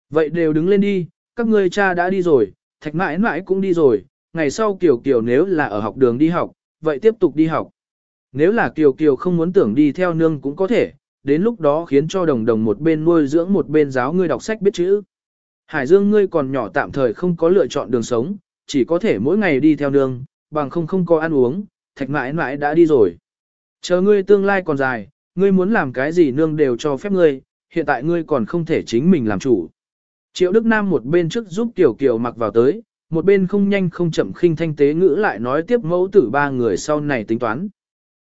Vậy đều đứng lên đi, các ngươi cha đã đi rồi, thạch mãi mãi cũng đi rồi, ngày sau Kiều Kiều nếu là ở học đường đi học, vậy tiếp tục đi học. Nếu là Kiều Kiều không muốn tưởng đi theo nương cũng có thể, đến lúc đó khiến cho đồng đồng một bên nuôi dưỡng một bên giáo ngươi đọc sách biết chữ. Hải Dương ngươi còn nhỏ tạm thời không có lựa chọn đường sống, chỉ có thể mỗi ngày đi theo nương, bằng không không có ăn uống, thạch mãi mãi đã đi rồi. Chờ ngươi tương lai còn dài, ngươi muốn làm cái gì nương đều cho phép ngươi, hiện tại ngươi còn không thể chính mình làm chủ. Triệu Đức Nam một bên trước giúp Tiểu Kiều mặc vào tới, một bên không nhanh không chậm khinh thanh tế ngữ lại nói tiếp mẫu tử ba người sau này tính toán.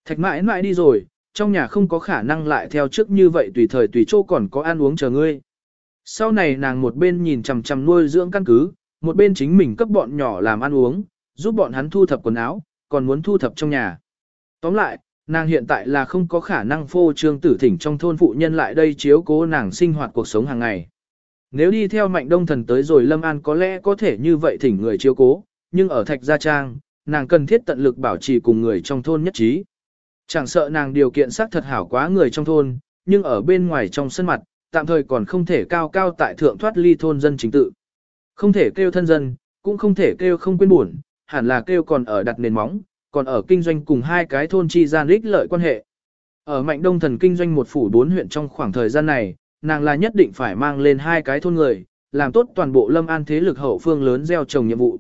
Thạch mãi mãi đi rồi, trong nhà không có khả năng lại theo trước như vậy tùy thời tùy chỗ còn có ăn uống chờ ngươi. Sau này nàng một bên nhìn chằm chằm nuôi dưỡng căn cứ, một bên chính mình cấp bọn nhỏ làm ăn uống, giúp bọn hắn thu thập quần áo, còn muốn thu thập trong nhà. Tóm lại, nàng hiện tại là không có khả năng phô trương tử thỉnh trong thôn phụ nhân lại đây chiếu cố nàng sinh hoạt cuộc sống hàng ngày. Nếu đi theo mạnh đông thần tới rồi Lâm An có lẽ có thể như vậy thỉnh người chiếu cố, nhưng ở Thạch Gia Trang, nàng cần thiết tận lực bảo trì cùng người trong thôn nhất trí. Chẳng sợ nàng điều kiện xác thật hảo quá người trong thôn, nhưng ở bên ngoài trong sân mặt, tạm thời còn không thể cao cao tại thượng thoát ly thôn dân chính tự. Không thể kêu thân dân, cũng không thể kêu không quên buồn, hẳn là kêu còn ở đặt nền móng, còn ở kinh doanh cùng hai cái thôn chi gian ích lợi quan hệ. Ở Mạnh Đông Thần kinh doanh một phủ bốn huyện trong khoảng thời gian này, nàng là nhất định phải mang lên hai cái thôn người, làm tốt toàn bộ lâm an thế lực hậu phương lớn gieo trồng nhiệm vụ.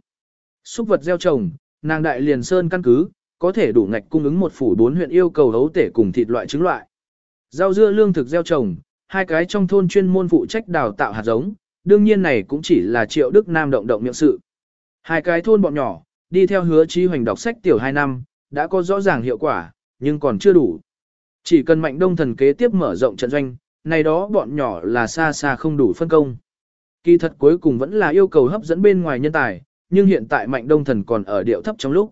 Xúc vật gieo trồng, nàng đại liền sơn căn cứ, có thể đủ ngạch cung ứng một phủ bốn huyện yêu cầu hấu tể cùng thịt loại trứng loại. Rau dưa lương thực gieo trồng, hai cái trong thôn chuyên môn phụ trách đào tạo hạt giống, đương nhiên này cũng chỉ là triệu đức nam động động miệng sự. Hai cái thôn bọn nhỏ, đi theo hứa trí hoành đọc sách tiểu 2 năm, đã có rõ ràng hiệu quả, nhưng còn chưa đủ. Chỉ cần mạnh đông thần kế tiếp mở rộng trận doanh, này đó bọn nhỏ là xa xa không đủ phân công. Kỳ thật cuối cùng vẫn là yêu cầu hấp dẫn bên ngoài nhân tài, nhưng hiện tại mạnh đông thần còn ở điệu thấp trong lúc.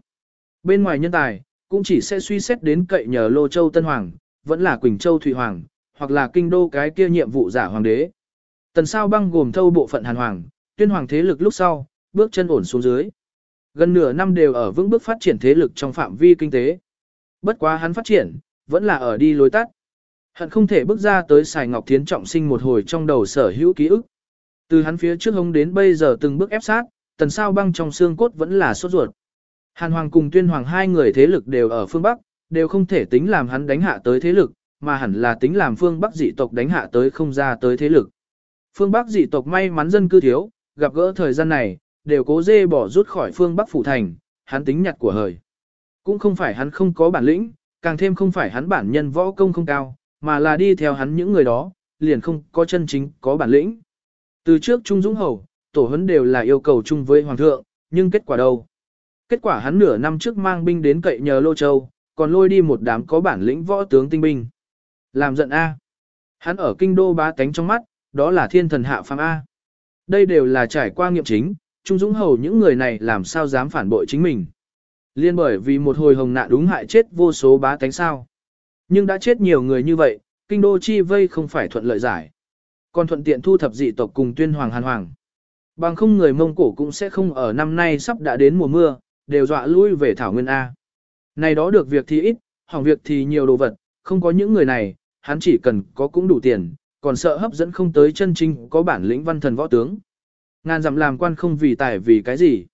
Bên ngoài nhân tài, cũng chỉ sẽ suy xét đến cậy nhờ Lô Châu Tân Hoàng, vẫn là Quỳnh Châu Thụy Hoàng, hoặc là kinh đô cái kia nhiệm vụ giả hoàng đế. Tần sao băng gồm thâu bộ phận Hàn Hoàng, tuyên hoàng thế lực lúc sau, bước chân ổn xuống dưới. Gần nửa năm đều ở vững bước phát triển thế lực trong phạm vi kinh tế. Bất quá hắn phát triển, vẫn là ở đi lối tắt. hắn không thể bước ra tới sài ngọc thiến trọng sinh một hồi trong đầu sở hữu ký ức. Từ hắn phía trước hông đến bây giờ từng bước ép sát, tần sao băng trong xương cốt vẫn là sốt ruột. Hàn Hoàng cùng Tuyên Hoàng hai người thế lực đều ở phương Bắc, đều không thể tính làm hắn đánh hạ tới thế lực, mà hẳn là tính làm phương Bắc dị tộc đánh hạ tới không ra tới thế lực. Phương Bắc dị tộc may mắn dân cư thiếu, gặp gỡ thời gian này, đều cố dê bỏ rút khỏi phương Bắc phủ thành, hắn tính nhặt của hời. Cũng không phải hắn không có bản lĩnh, càng thêm không phải hắn bản nhân võ công không cao, mà là đi theo hắn những người đó, liền không có chân chính có bản lĩnh. Từ trước Trung Dũng Hầu, tổ hấn đều là yêu cầu chung với Hoàng thượng, nhưng kết quả đâu? Kết quả hắn nửa năm trước mang binh đến cậy nhờ Lô Châu, còn lôi đi một đám có bản lĩnh võ tướng tinh binh. Làm giận A. Hắn ở kinh đô bá tánh trong mắt, đó là thiên thần hạ phàm A. Đây đều là trải qua nghiệm chính, Trung Dũng Hầu những người này làm sao dám phản bội chính mình. Liên bởi vì một hồi hồng nạn đúng hại chết vô số bá tánh sao. Nhưng đã chết nhiều người như vậy, kinh đô chi vây không phải thuận lợi giải. Còn thuận tiện thu thập dị tộc cùng tuyên hoàng hàn hoàng. Bằng không người Mông Cổ cũng sẽ không ở năm nay sắp đã đến mùa mưa, đều dọa lui về Thảo Nguyên A. Này đó được việc thì ít, hỏng việc thì nhiều đồ vật, không có những người này, hắn chỉ cần có cũng đủ tiền, còn sợ hấp dẫn không tới chân chính có bản lĩnh văn thần võ tướng. Ngàn dặm làm quan không vì tài vì cái gì.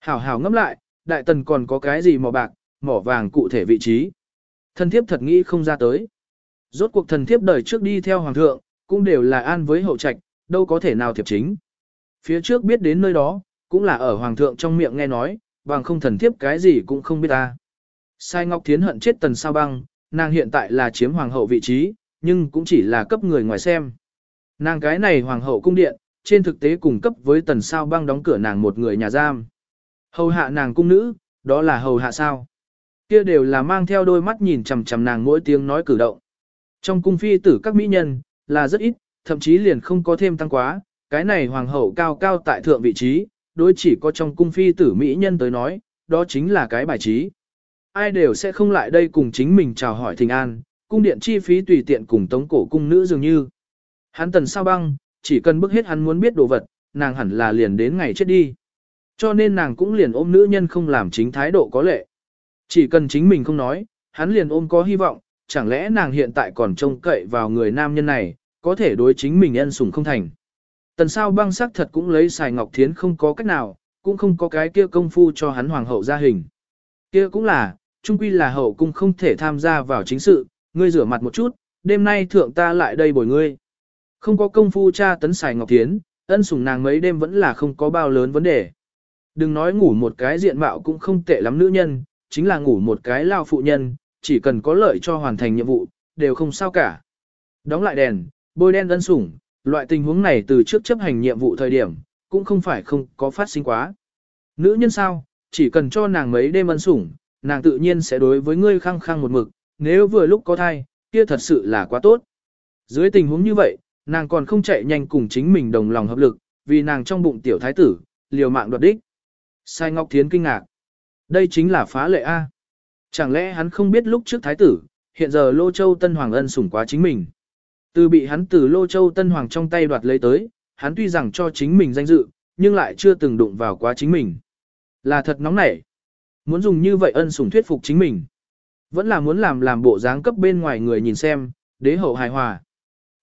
Hảo hảo ngẫm lại, đại tần còn có cái gì mỏ bạc, mỏ vàng cụ thể vị trí. Thần thiếp thật nghĩ không ra tới. Rốt cuộc thần thiếp đời trước đi theo hoàng thượng, cũng đều là an với hậu trạch, đâu có thể nào thiệp chính. Phía trước biết đến nơi đó, cũng là ở hoàng thượng trong miệng nghe nói, bằng không thần thiếp cái gì cũng không biết ta. Sai Ngọc Thiến hận chết tần sao băng, nàng hiện tại là chiếm hoàng hậu vị trí, nhưng cũng chỉ là cấp người ngoài xem. Nàng cái này hoàng hậu cung điện, trên thực tế cùng cấp với tần sao băng đóng cửa nàng một người nhà giam. Hầu hạ nàng cung nữ, đó là hầu hạ sao. Kia đều là mang theo đôi mắt nhìn chằm chằm nàng mỗi tiếng nói cử động. Trong cung phi tử các mỹ nhân, là rất ít, thậm chí liền không có thêm tăng quá, cái này hoàng hậu cao cao tại thượng vị trí, đối chỉ có trong cung phi tử mỹ nhân tới nói, đó chính là cái bài trí. Ai đều sẽ không lại đây cùng chính mình chào hỏi thình an, cung điện chi phí tùy tiện cùng tống cổ cung nữ dường như. Hắn tần sao băng, chỉ cần bức hết hắn muốn biết đồ vật, nàng hẳn là liền đến ngày chết đi. Cho nên nàng cũng liền ôm nữ nhân không làm chính thái độ có lệ. Chỉ cần chính mình không nói, hắn liền ôm có hy vọng, chẳng lẽ nàng hiện tại còn trông cậy vào người nam nhân này, có thể đối chính mình ân sủng không thành. Tần sao băng sắc thật cũng lấy xài ngọc thiến không có cách nào, cũng không có cái kia công phu cho hắn hoàng hậu ra hình. Kia cũng là, trung quy là hậu cung không thể tham gia vào chính sự, ngươi rửa mặt một chút, đêm nay thượng ta lại đây bồi ngươi. Không có công phu cha tấn xài ngọc thiến, ân sủng nàng mấy đêm vẫn là không có bao lớn vấn đề. Đừng nói ngủ một cái diện mạo cũng không tệ lắm nữ nhân, chính là ngủ một cái lao phụ nhân, chỉ cần có lợi cho hoàn thành nhiệm vụ, đều không sao cả. Đóng lại đèn, bôi đen ân sủng, loại tình huống này từ trước chấp hành nhiệm vụ thời điểm, cũng không phải không có phát sinh quá. Nữ nhân sao, chỉ cần cho nàng mấy đêm ân sủng, nàng tự nhiên sẽ đối với ngươi khăng khăng một mực, nếu vừa lúc có thai, kia thật sự là quá tốt. Dưới tình huống như vậy, nàng còn không chạy nhanh cùng chính mình đồng lòng hợp lực, vì nàng trong bụng tiểu thái tử, liều mạng đoạt đích. Sai Ngọc Thiến kinh ngạc. Đây chính là phá lệ A. Chẳng lẽ hắn không biết lúc trước thái tử, hiện giờ Lô Châu Tân Hoàng ân sủng quá chính mình. Từ bị hắn từ Lô Châu Tân Hoàng trong tay đoạt lấy tới, hắn tuy rằng cho chính mình danh dự, nhưng lại chưa từng đụng vào quá chính mình. Là thật nóng nảy. Muốn dùng như vậy ân sủng thuyết phục chính mình. Vẫn là muốn làm làm bộ dáng cấp bên ngoài người nhìn xem, đế hậu hài hòa.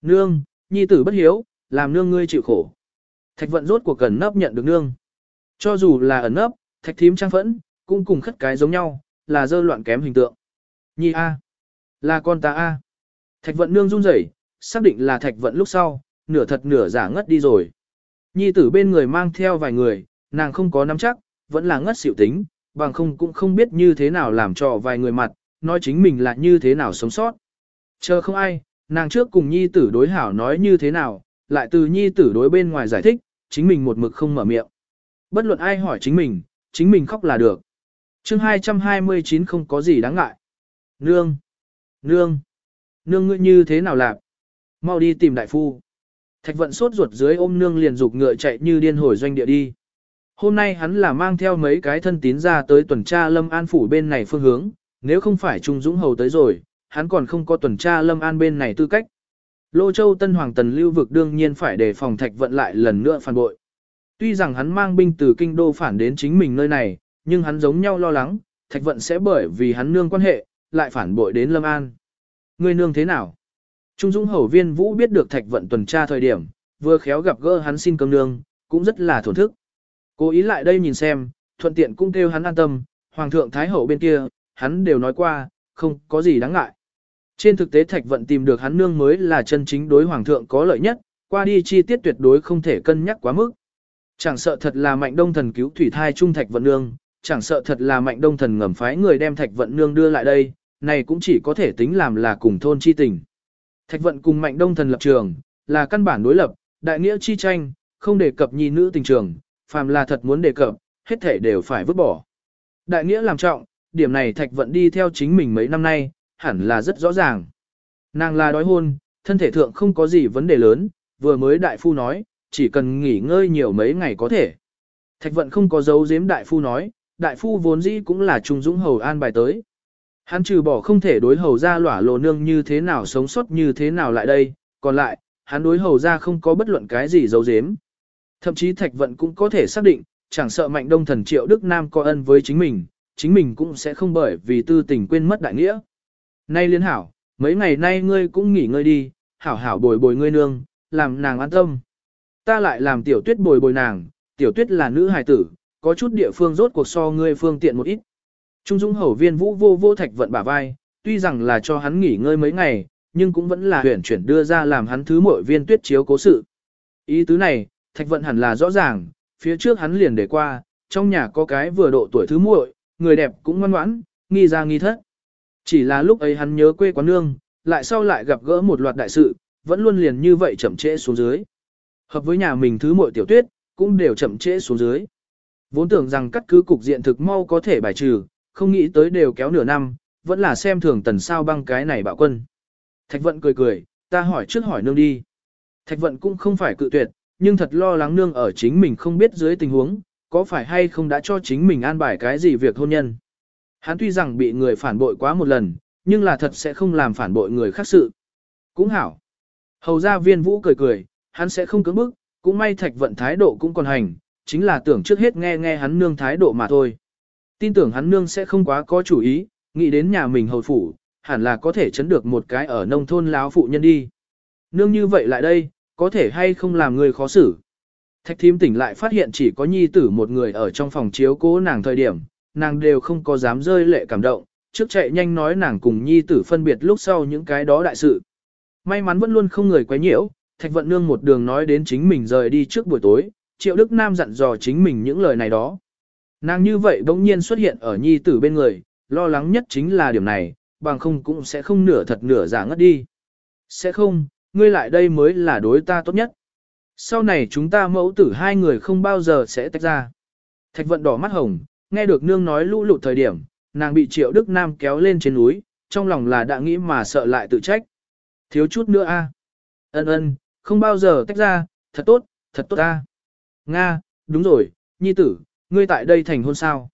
Nương, nhi tử bất hiếu, làm nương ngươi chịu khổ. Thạch vận rốt cuộc cần nấp nhận được nương. Cho dù là ẩn nấp, thạch thím trang phẫn, cũng cùng khất cái giống nhau, là dơ loạn kém hình tượng. Nhi A. Là con ta A. Thạch vận nương run rẩy, xác định là thạch vận lúc sau, nửa thật nửa giả ngất đi rồi. Nhi tử bên người mang theo vài người, nàng không có nắm chắc, vẫn là ngất xỉu tính, bằng không cũng không biết như thế nào làm cho vài người mặt, nói chính mình là như thế nào sống sót. Chờ không ai, nàng trước cùng nhi tử đối hảo nói như thế nào, lại từ nhi tử đối bên ngoài giải thích, chính mình một mực không mở miệng. Bất luận ai hỏi chính mình, chính mình khóc là được. chương 229 không có gì đáng ngại. Nương! Nương! Nương ngươi như thế nào làm? Mau đi tìm đại phu. Thạch vận sốt ruột dưới ôm nương liền dục ngựa chạy như điên hồi doanh địa đi. Hôm nay hắn là mang theo mấy cái thân tín ra tới tuần tra Lâm An phủ bên này phương hướng, nếu không phải Trung Dũng Hầu tới rồi, hắn còn không có tuần tra Lâm An bên này tư cách. Lô Châu Tân Hoàng Tần lưu vực đương nhiên phải đề phòng Thạch vận lại lần nữa phản bội. Tuy rằng hắn mang binh từ kinh đô phản đến chính mình nơi này, nhưng hắn giống nhau lo lắng, Thạch vận sẽ bởi vì hắn nương quan hệ, lại phản bội đến Lâm An. Người nương thế nào? Trung Dũng Hầu viên Vũ biết được Thạch vận tuần tra thời điểm, vừa khéo gặp gỡ hắn xin cơm nương, cũng rất là thổn thức. Cố ý lại đây nhìn xem, thuận tiện cũng kêu hắn an tâm, Hoàng thượng Thái Hậu bên kia, hắn đều nói qua, không có gì đáng ngại. Trên thực tế Thạch Vận tìm được hắn nương mới là chân chính đối Hoàng thượng có lợi nhất, qua đi chi tiết tuyệt đối không thể cân nhắc quá mức. Chẳng sợ thật là mạnh đông thần cứu thủy thai trung Thạch Vận nương, chẳng sợ thật là mạnh đông thần ngầm phái người đem Thạch Vận nương đưa lại đây, này cũng chỉ có thể tính làm là cùng thôn chi tình. Thạch Vận cùng mạnh đông thần lập trường, là căn bản đối lập, đại nghĩa chi tranh, không đề cập nhi nữ tình trường, phàm là thật muốn đề cập, hết thể đều phải vứt bỏ. Đại nghĩa làm trọng, điểm này Thạch Vận đi theo chính mình mấy năm nay, hẳn là rất rõ ràng. Nàng là đói hôn, thân thể thượng không có gì vấn đề lớn, vừa mới đại phu nói, chỉ cần nghỉ ngơi nhiều mấy ngày có thể. Thạch Vận không có dấu giếm đại phu nói, đại phu vốn dĩ cũng là trung dũng hầu an bài tới. Hắn trừ bỏ không thể đối hầu ra lỏa lộ nương như thế nào sống sót như thế nào lại đây, còn lại, hắn đối hầu ra không có bất luận cái gì dấu giếm. Thậm chí Thạch Vận cũng có thể xác định, chẳng sợ mạnh đông thần triệu Đức Nam có ân với chính mình, chính mình cũng sẽ không bởi vì tư tình quên mất đại nghĩa. Nay liên hảo, mấy ngày nay ngươi cũng nghỉ ngơi đi, hảo hảo bồi bồi ngươi nương, làm nàng an tâm. Ta lại làm tiểu tuyết bồi bồi nàng, tiểu tuyết là nữ hài tử, có chút địa phương rốt cuộc so ngươi phương tiện một ít. Trung Dung hầu viên vũ vô vô thạch vận bả vai, tuy rằng là cho hắn nghỉ ngơi mấy ngày, nhưng cũng vẫn là huyển chuyển đưa ra làm hắn thứ mỗi viên tuyết chiếu cố sự. Ý tứ này, thạch vận hẳn là rõ ràng, phía trước hắn liền để qua, trong nhà có cái vừa độ tuổi thứ muội, người đẹp cũng ngoan ngoãn, nghi ra nghi thất. Chỉ là lúc ấy hắn nhớ quê quán nương, lại sau lại gặp gỡ một loạt đại sự, vẫn luôn liền như vậy chậm trễ xuống dưới. Hợp với nhà mình thứ muội tiểu tuyết, cũng đều chậm trễ xuống dưới. Vốn tưởng rằng cắt cứ cục diện thực mau có thể bài trừ, không nghĩ tới đều kéo nửa năm, vẫn là xem thường tần sao băng cái này bạo quân. Thạch vận cười cười, ta hỏi trước hỏi nương đi. Thạch vận cũng không phải cự tuyệt, nhưng thật lo lắng nương ở chính mình không biết dưới tình huống, có phải hay không đã cho chính mình an bài cái gì việc hôn nhân. Hắn tuy rằng bị người phản bội quá một lần, nhưng là thật sẽ không làm phản bội người khác sự. Cũng hảo. Hầu ra viên vũ cười cười, hắn sẽ không cưỡng bức, cũng may thạch vận thái độ cũng còn hành, chính là tưởng trước hết nghe nghe hắn nương thái độ mà thôi. Tin tưởng hắn nương sẽ không quá có chủ ý, nghĩ đến nhà mình hầu phủ, hẳn là có thể chấn được một cái ở nông thôn láo phụ nhân đi. Nương như vậy lại đây, có thể hay không làm người khó xử. Thạch thím tỉnh lại phát hiện chỉ có nhi tử một người ở trong phòng chiếu cố nàng thời điểm, nàng đều không có dám rơi lệ cảm động, trước chạy nhanh nói nàng cùng nhi tử phân biệt lúc sau những cái đó đại sự. May mắn vẫn luôn không người quấy nhiễu, thạch vận nương một đường nói đến chính mình rời đi trước buổi tối, triệu đức nam dặn dò chính mình những lời này đó. Nàng như vậy bỗng nhiên xuất hiện ở nhi tử bên người, lo lắng nhất chính là điểm này, bằng không cũng sẽ không nửa thật nửa giả ngất đi. Sẽ không, ngươi lại đây mới là đối ta tốt nhất. Sau này chúng ta mẫu tử hai người không bao giờ sẽ tách ra. Thạch vận đỏ mắt hồng, nghe được nương nói lũ lụt thời điểm, nàng bị triệu Đức Nam kéo lên trên núi, trong lòng là đã nghĩ mà sợ lại tự trách. Thiếu chút nữa a à. Ân ân, không bao giờ tách ra, thật tốt, thật tốt a Nga, đúng rồi, nhi tử, ngươi tại đây thành hôn sao?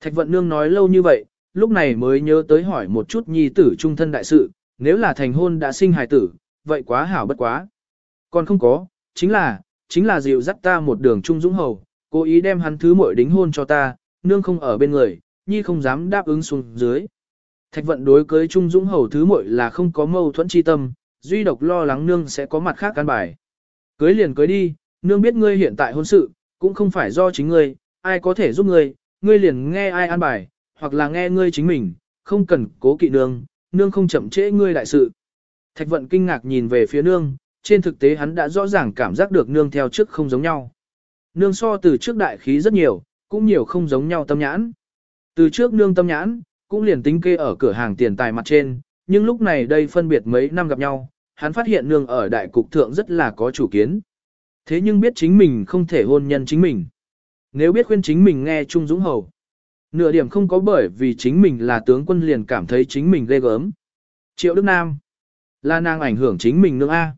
Thạch vận nương nói lâu như vậy, lúc này mới nhớ tới hỏi một chút nhi tử trung thân đại sự, nếu là thành hôn đã sinh hài tử, vậy quá hảo bất quá. Còn không có, chính là, chính là dịu dắt ta một đường trung dũng hầu, cố ý đem hắn thứ muội đính hôn cho ta, nương không ở bên người, nhi không dám đáp ứng xuống dưới. Thạch vận đối cưới Trung Dũng hầu thứ muội là không có mâu thuẫn chi tâm, duy độc lo lắng nương sẽ có mặt khác căn bài. Cưới liền cưới đi, nương biết ngươi hiện tại hôn sự, cũng không phải do chính ngươi, ai có thể giúp ngươi, ngươi liền nghe ai an bài, hoặc là nghe ngươi chính mình, không cần cố kỵ nương, nương không chậm trễ ngươi đại sự. Thạch vận kinh ngạc nhìn về phía nương, trên thực tế hắn đã rõ ràng cảm giác được nương theo trước không giống nhau. Nương so từ trước đại khí rất nhiều, cũng nhiều không giống nhau tâm nhãn. Từ trước nương tâm nhãn, cũng liền tính kê ở cửa hàng tiền tài mặt trên, nhưng lúc này đây phân biệt mấy năm gặp nhau, hắn phát hiện nương ở đại cục thượng rất là có chủ kiến. Thế nhưng biết chính mình không thể hôn nhân chính mình. Nếu biết khuyên chính mình nghe Trung Dũng Hầu, nửa điểm không có bởi vì chính mình là tướng quân liền cảm thấy chính mình ghê gớm. Triệu Đức Nam, là nàng ảnh hưởng chính mình nương A.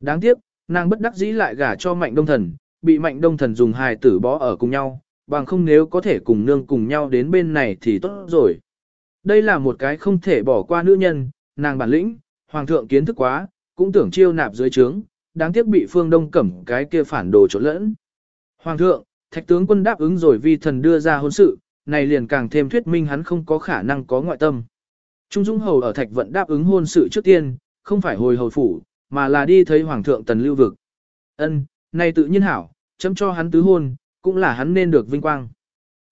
Đáng tiếc, nàng bất đắc dĩ lại gả cho mạnh đông thần, bị mạnh đông thần dùng hài tử bó ở cùng nhau, bằng không nếu có thể cùng nương cùng nhau đến bên này thì tốt rồi. Đây là một cái không thể bỏ qua nữ nhân, nàng bản lĩnh, hoàng thượng kiến thức quá, cũng tưởng chiêu nạp dưới trướng, đáng tiếc bị phương đông cẩm cái kia phản đồ trộn lẫn. Hoàng thượng, thạch tướng quân đáp ứng rồi Vi thần đưa ra hôn sự, này liền càng thêm thuyết minh hắn không có khả năng có ngoại tâm. Trung Dung Hầu ở thạch vận đáp ứng hôn sự trước tiên, không phải hồi hầu phủ, mà là đi thấy hoàng thượng tần lưu vực. Ân, này tự nhiên hảo, chấm cho hắn tứ hôn, cũng là hắn nên được vinh quang.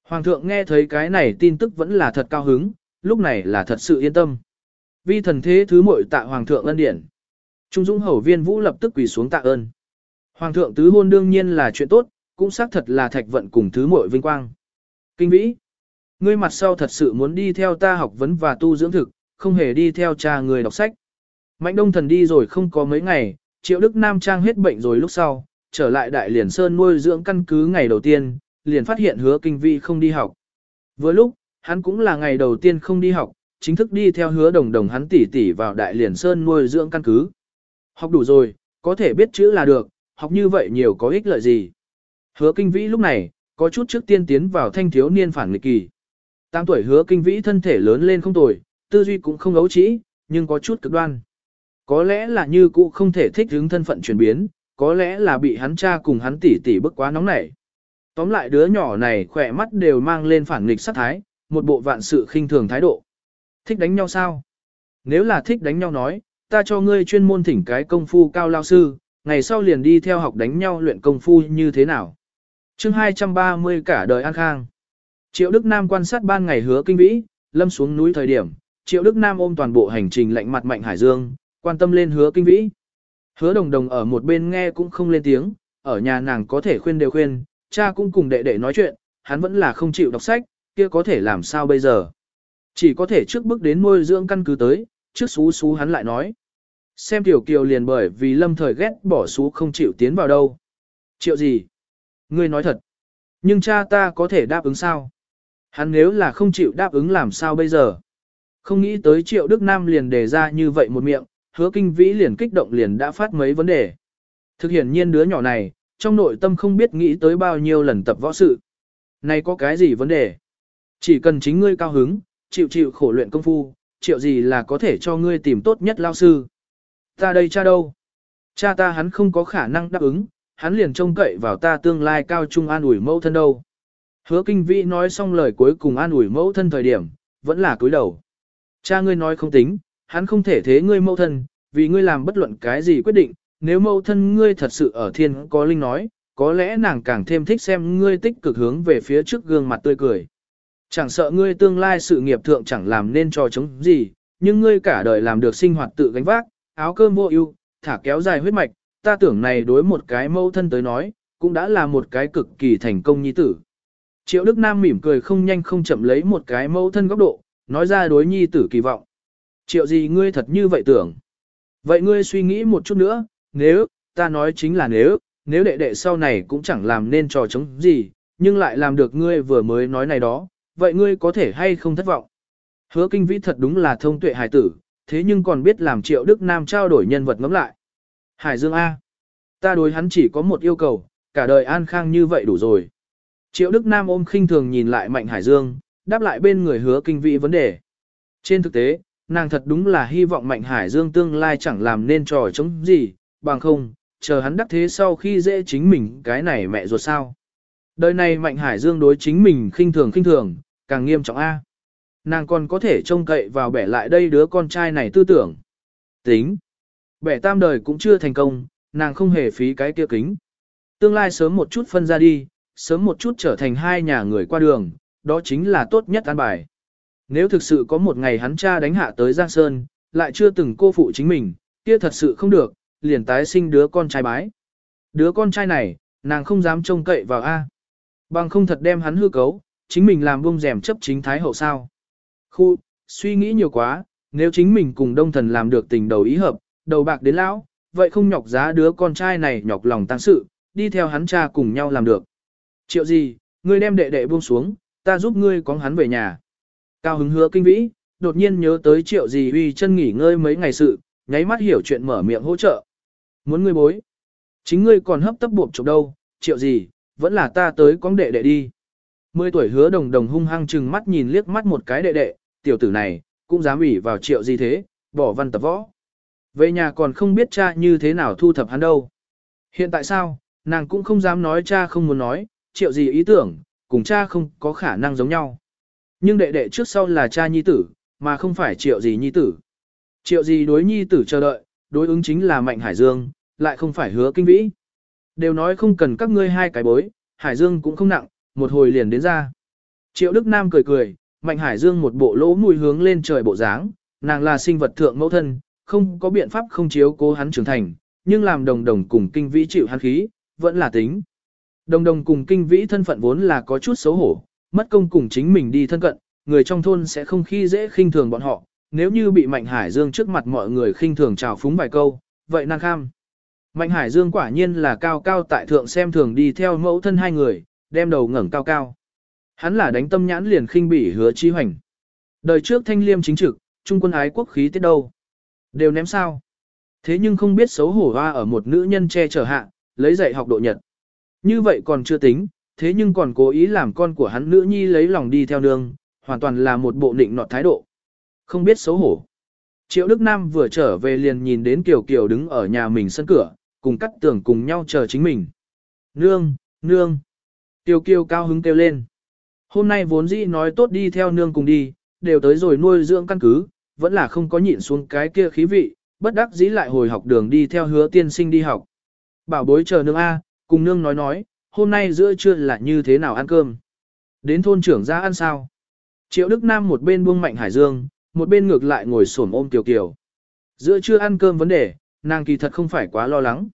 Hoàng thượng nghe thấy cái này tin tức vẫn là thật cao hứng, lúc này là thật sự yên tâm. Vi thần thế thứ muội tạ hoàng thượng ân điển. Trung Dũng hầu viên vũ lập tức quỳ xuống tạ ơn. Hoàng thượng tứ hôn đương nhiên là chuyện tốt, cũng xác thật là thạch vận cùng thứ muội vinh quang. Kinh vĩ, ngươi mặt sau thật sự muốn đi theo ta học vấn và tu dưỡng thực, không hề đi theo cha người đọc sách. Mạnh đông thần đi rồi không có mấy ngày, triệu đức nam trang hết bệnh rồi lúc sau, trở lại đại liền sơn nuôi dưỡng căn cứ ngày đầu tiên, liền phát hiện hứa kinh vĩ không đi học. Vừa lúc, hắn cũng là ngày đầu tiên không đi học, chính thức đi theo hứa đồng đồng hắn tỉ tỉ vào đại liền sơn nuôi dưỡng căn cứ. Học đủ rồi, có thể biết chữ là được, học như vậy nhiều có ích lợi gì. Hứa kinh vĩ lúc này, có chút trước tiên tiến vào thanh thiếu niên phản nghịch kỳ. Tám tuổi hứa kinh vĩ thân thể lớn lên không tồi, tư duy cũng không ấu trĩ, nhưng có chút cực đoan. Có lẽ là như cũ không thể thích hướng thân phận chuyển biến, có lẽ là bị hắn cha cùng hắn tỉ tỉ bức quá nóng nảy. Tóm lại đứa nhỏ này khỏe mắt đều mang lên phản nghịch sát thái, một bộ vạn sự khinh thường thái độ. Thích đánh nhau sao? Nếu là thích đánh nhau nói, ta cho ngươi chuyên môn thỉnh cái công phu cao lao sư, ngày sau liền đi theo học đánh nhau luyện công phu như thế nào chương 230 cả đời an khang. Triệu Đức Nam quan sát ban ngày hứa kinh vĩ, lâm xuống núi thời điểm, Triệu Đức Nam ôm toàn bộ hành trình lạnh mặt mạnh hải dương, quan tâm lên hứa kinh vĩ. Hứa đồng đồng ở một bên nghe cũng không lên tiếng, ở nhà nàng có thể khuyên đều khuyên, cha cũng cùng đệ đệ nói chuyện, hắn vẫn là không chịu đọc sách, kia có thể làm sao bây giờ. Chỉ có thể trước bước đến nuôi dưỡng căn cứ tới, trước xú xú hắn lại nói. Xem tiểu kiều liền bởi vì lâm thời ghét bỏ xú không chịu tiến vào đâu. Triệu gì? Ngươi nói thật. Nhưng cha ta có thể đáp ứng sao? Hắn nếu là không chịu đáp ứng làm sao bây giờ? Không nghĩ tới triệu Đức Nam liền đề ra như vậy một miệng, hứa kinh vĩ liền kích động liền đã phát mấy vấn đề. Thực hiện nhiên đứa nhỏ này, trong nội tâm không biết nghĩ tới bao nhiêu lần tập võ sự. Này có cái gì vấn đề? Chỉ cần chính ngươi cao hứng, chịu chịu khổ luyện công phu, triệu gì là có thể cho ngươi tìm tốt nhất lao sư. Ta đây cha đâu? Cha ta hắn không có khả năng đáp ứng, hắn liền trông cậy vào ta tương lai cao trung an ủi mẫu thân đâu. Hứa kinh vĩ nói xong lời cuối cùng an ủi mẫu thân thời điểm, vẫn là cúi đầu. Cha ngươi nói không tính, hắn không thể thế ngươi mẫu thân, vì ngươi làm bất luận cái gì quyết định, nếu mẫu thân ngươi thật sự ở thiên có linh nói, có lẽ nàng càng thêm thích xem ngươi tích cực hướng về phía trước gương mặt tươi cười. Chẳng sợ ngươi tương lai sự nghiệp thượng chẳng làm nên trò chống gì, nhưng ngươi cả đời làm được sinh hoạt tự gánh vác, áo cơm vô ưu, thả kéo dài huyết mạch, ta tưởng này đối một cái mẫu thân tới nói, cũng đã là một cái cực kỳ thành công nhi tử. Triệu Đức Nam mỉm cười không nhanh không chậm lấy một cái mẫu thân góc độ, nói ra đối nhi tử kỳ vọng. Triệu gì ngươi thật như vậy tưởng? Vậy ngươi suy nghĩ một chút nữa, nếu, ta nói chính là nếu, nếu đệ đệ sau này cũng chẳng làm nên trò chống gì, nhưng lại làm được ngươi vừa mới nói này đó, vậy ngươi có thể hay không thất vọng? Hứa kinh vĩ thật đúng là thông tuệ hài tử, thế nhưng còn biết làm triệu Đức Nam trao đổi nhân vật ngẫm lại. Hải Dương A. Ta đối hắn chỉ có một yêu cầu, cả đời an khang như vậy đủ rồi. Triệu Đức Nam ôm khinh thường nhìn lại Mạnh Hải Dương, đáp lại bên người hứa kinh vị vấn đề. Trên thực tế, nàng thật đúng là hy vọng Mạnh Hải Dương tương lai chẳng làm nên trò chống gì, bằng không, chờ hắn đắc thế sau khi dễ chính mình cái này mẹ ruột sao. Đời này Mạnh Hải Dương đối chính mình khinh thường khinh thường, càng nghiêm trọng A. Nàng còn có thể trông cậy vào bẻ lại đây đứa con trai này tư tưởng. Tính. Bẻ tam đời cũng chưa thành công, nàng không hề phí cái kia kính. Tương lai sớm một chút phân ra đi, sớm một chút trở thành hai nhà người qua đường, đó chính là tốt nhất an bài. Nếu thực sự có một ngày hắn cha đánh hạ tới Giang Sơn, lại chưa từng cô phụ chính mình, kia thật sự không được, liền tái sinh đứa con trai bái. Đứa con trai này, nàng không dám trông cậy vào A. Bằng không thật đem hắn hư cấu, chính mình làm bông rèm chấp chính thái hậu sao. Khu, suy nghĩ nhiều quá, nếu chính mình cùng đông thần làm được tình đầu ý hợp, đầu bạc đến lão, vậy không nhọc giá đứa con trai này nhọc lòng tăng sự, đi theo hắn cha cùng nhau làm được. Triệu gì, ngươi đem đệ đệ buông xuống, ta giúp ngươi có hắn về nhà. Cao hứng hứa kinh vĩ, đột nhiên nhớ tới triệu gì uy chân nghỉ ngơi mấy ngày sự, nháy mắt hiểu chuyện mở miệng hỗ trợ. Muốn ngươi bối. Chính ngươi còn hấp tấp buộc chụp đâu, triệu gì, vẫn là ta tới con đệ đệ đi. Mười tuổi hứa đồng đồng hung hăng chừng mắt nhìn liếc mắt một cái đệ đệ, tiểu tử này, cũng dám ủy vào triệu gì thế, bỏ văn tập võ. Về nhà còn không biết cha như thế nào thu thập hắn đâu. Hiện tại sao, nàng cũng không dám nói cha không muốn nói, triệu gì ý tưởng, cùng cha không có khả năng giống nhau. Nhưng đệ đệ trước sau là cha nhi tử, mà không phải triệu gì nhi tử. Triệu gì đối nhi tử chờ đợi, đối ứng chính là Mạnh Hải Dương, lại không phải hứa kinh vĩ. Đều nói không cần các ngươi hai cái bối, Hải Dương cũng không nặng, một hồi liền đến ra. Triệu Đức Nam cười cười, Mạnh Hải Dương một bộ lỗ mùi hướng lên trời bộ dáng, nàng là sinh vật thượng mẫu thân, không có biện pháp không chiếu cố hắn trưởng thành, nhưng làm đồng đồng cùng kinh vĩ chịu hắn khí, vẫn là tính. Đồng đồng cùng kinh vĩ thân phận vốn là có chút xấu hổ, mất công cùng chính mình đi thân cận, người trong thôn sẽ không khi dễ khinh thường bọn họ, nếu như bị Mạnh Hải Dương trước mặt mọi người khinh thường chào phúng vài câu, vậy nàng kham. Mạnh Hải Dương quả nhiên là cao cao tại thượng xem thường đi theo mẫu thân hai người, đem đầu ngẩng cao cao. Hắn là đánh tâm nhãn liền khinh bỉ hứa chi hoành. Đời trước thanh liêm chính trực, trung quân ái quốc khí tiết đâu. Đều ném sao. Thế nhưng không biết xấu hổ hoa ở một nữ nhân che chở hạ, lấy dạy học độ nhật. Như vậy còn chưa tính, thế nhưng còn cố ý làm con của hắn nữ nhi lấy lòng đi theo nương, hoàn toàn là một bộ nịnh nọt thái độ. Không biết xấu hổ. Triệu Đức Nam vừa trở về liền nhìn đến Kiều Kiều đứng ở nhà mình sân cửa, cùng cắt tường cùng nhau chờ chính mình. Nương, nương. Kiều Kiều cao hứng kêu lên. Hôm nay vốn dĩ nói tốt đi theo nương cùng đi, đều tới rồi nuôi dưỡng căn cứ, vẫn là không có nhịn xuống cái kia khí vị, bất đắc dĩ lại hồi học đường đi theo hứa tiên sinh đi học. Bảo bối chờ nương A, cùng nương nói nói, hôm nay giữa trưa là như thế nào ăn cơm. Đến thôn trưởng ra ăn sao? Triệu Đức Nam một bên buông mạnh Hải Dương, một bên ngược lại ngồi xổm ôm Kiều Kiều. Giữa trưa ăn cơm vấn đề, nàng kỳ thật không phải quá lo lắng.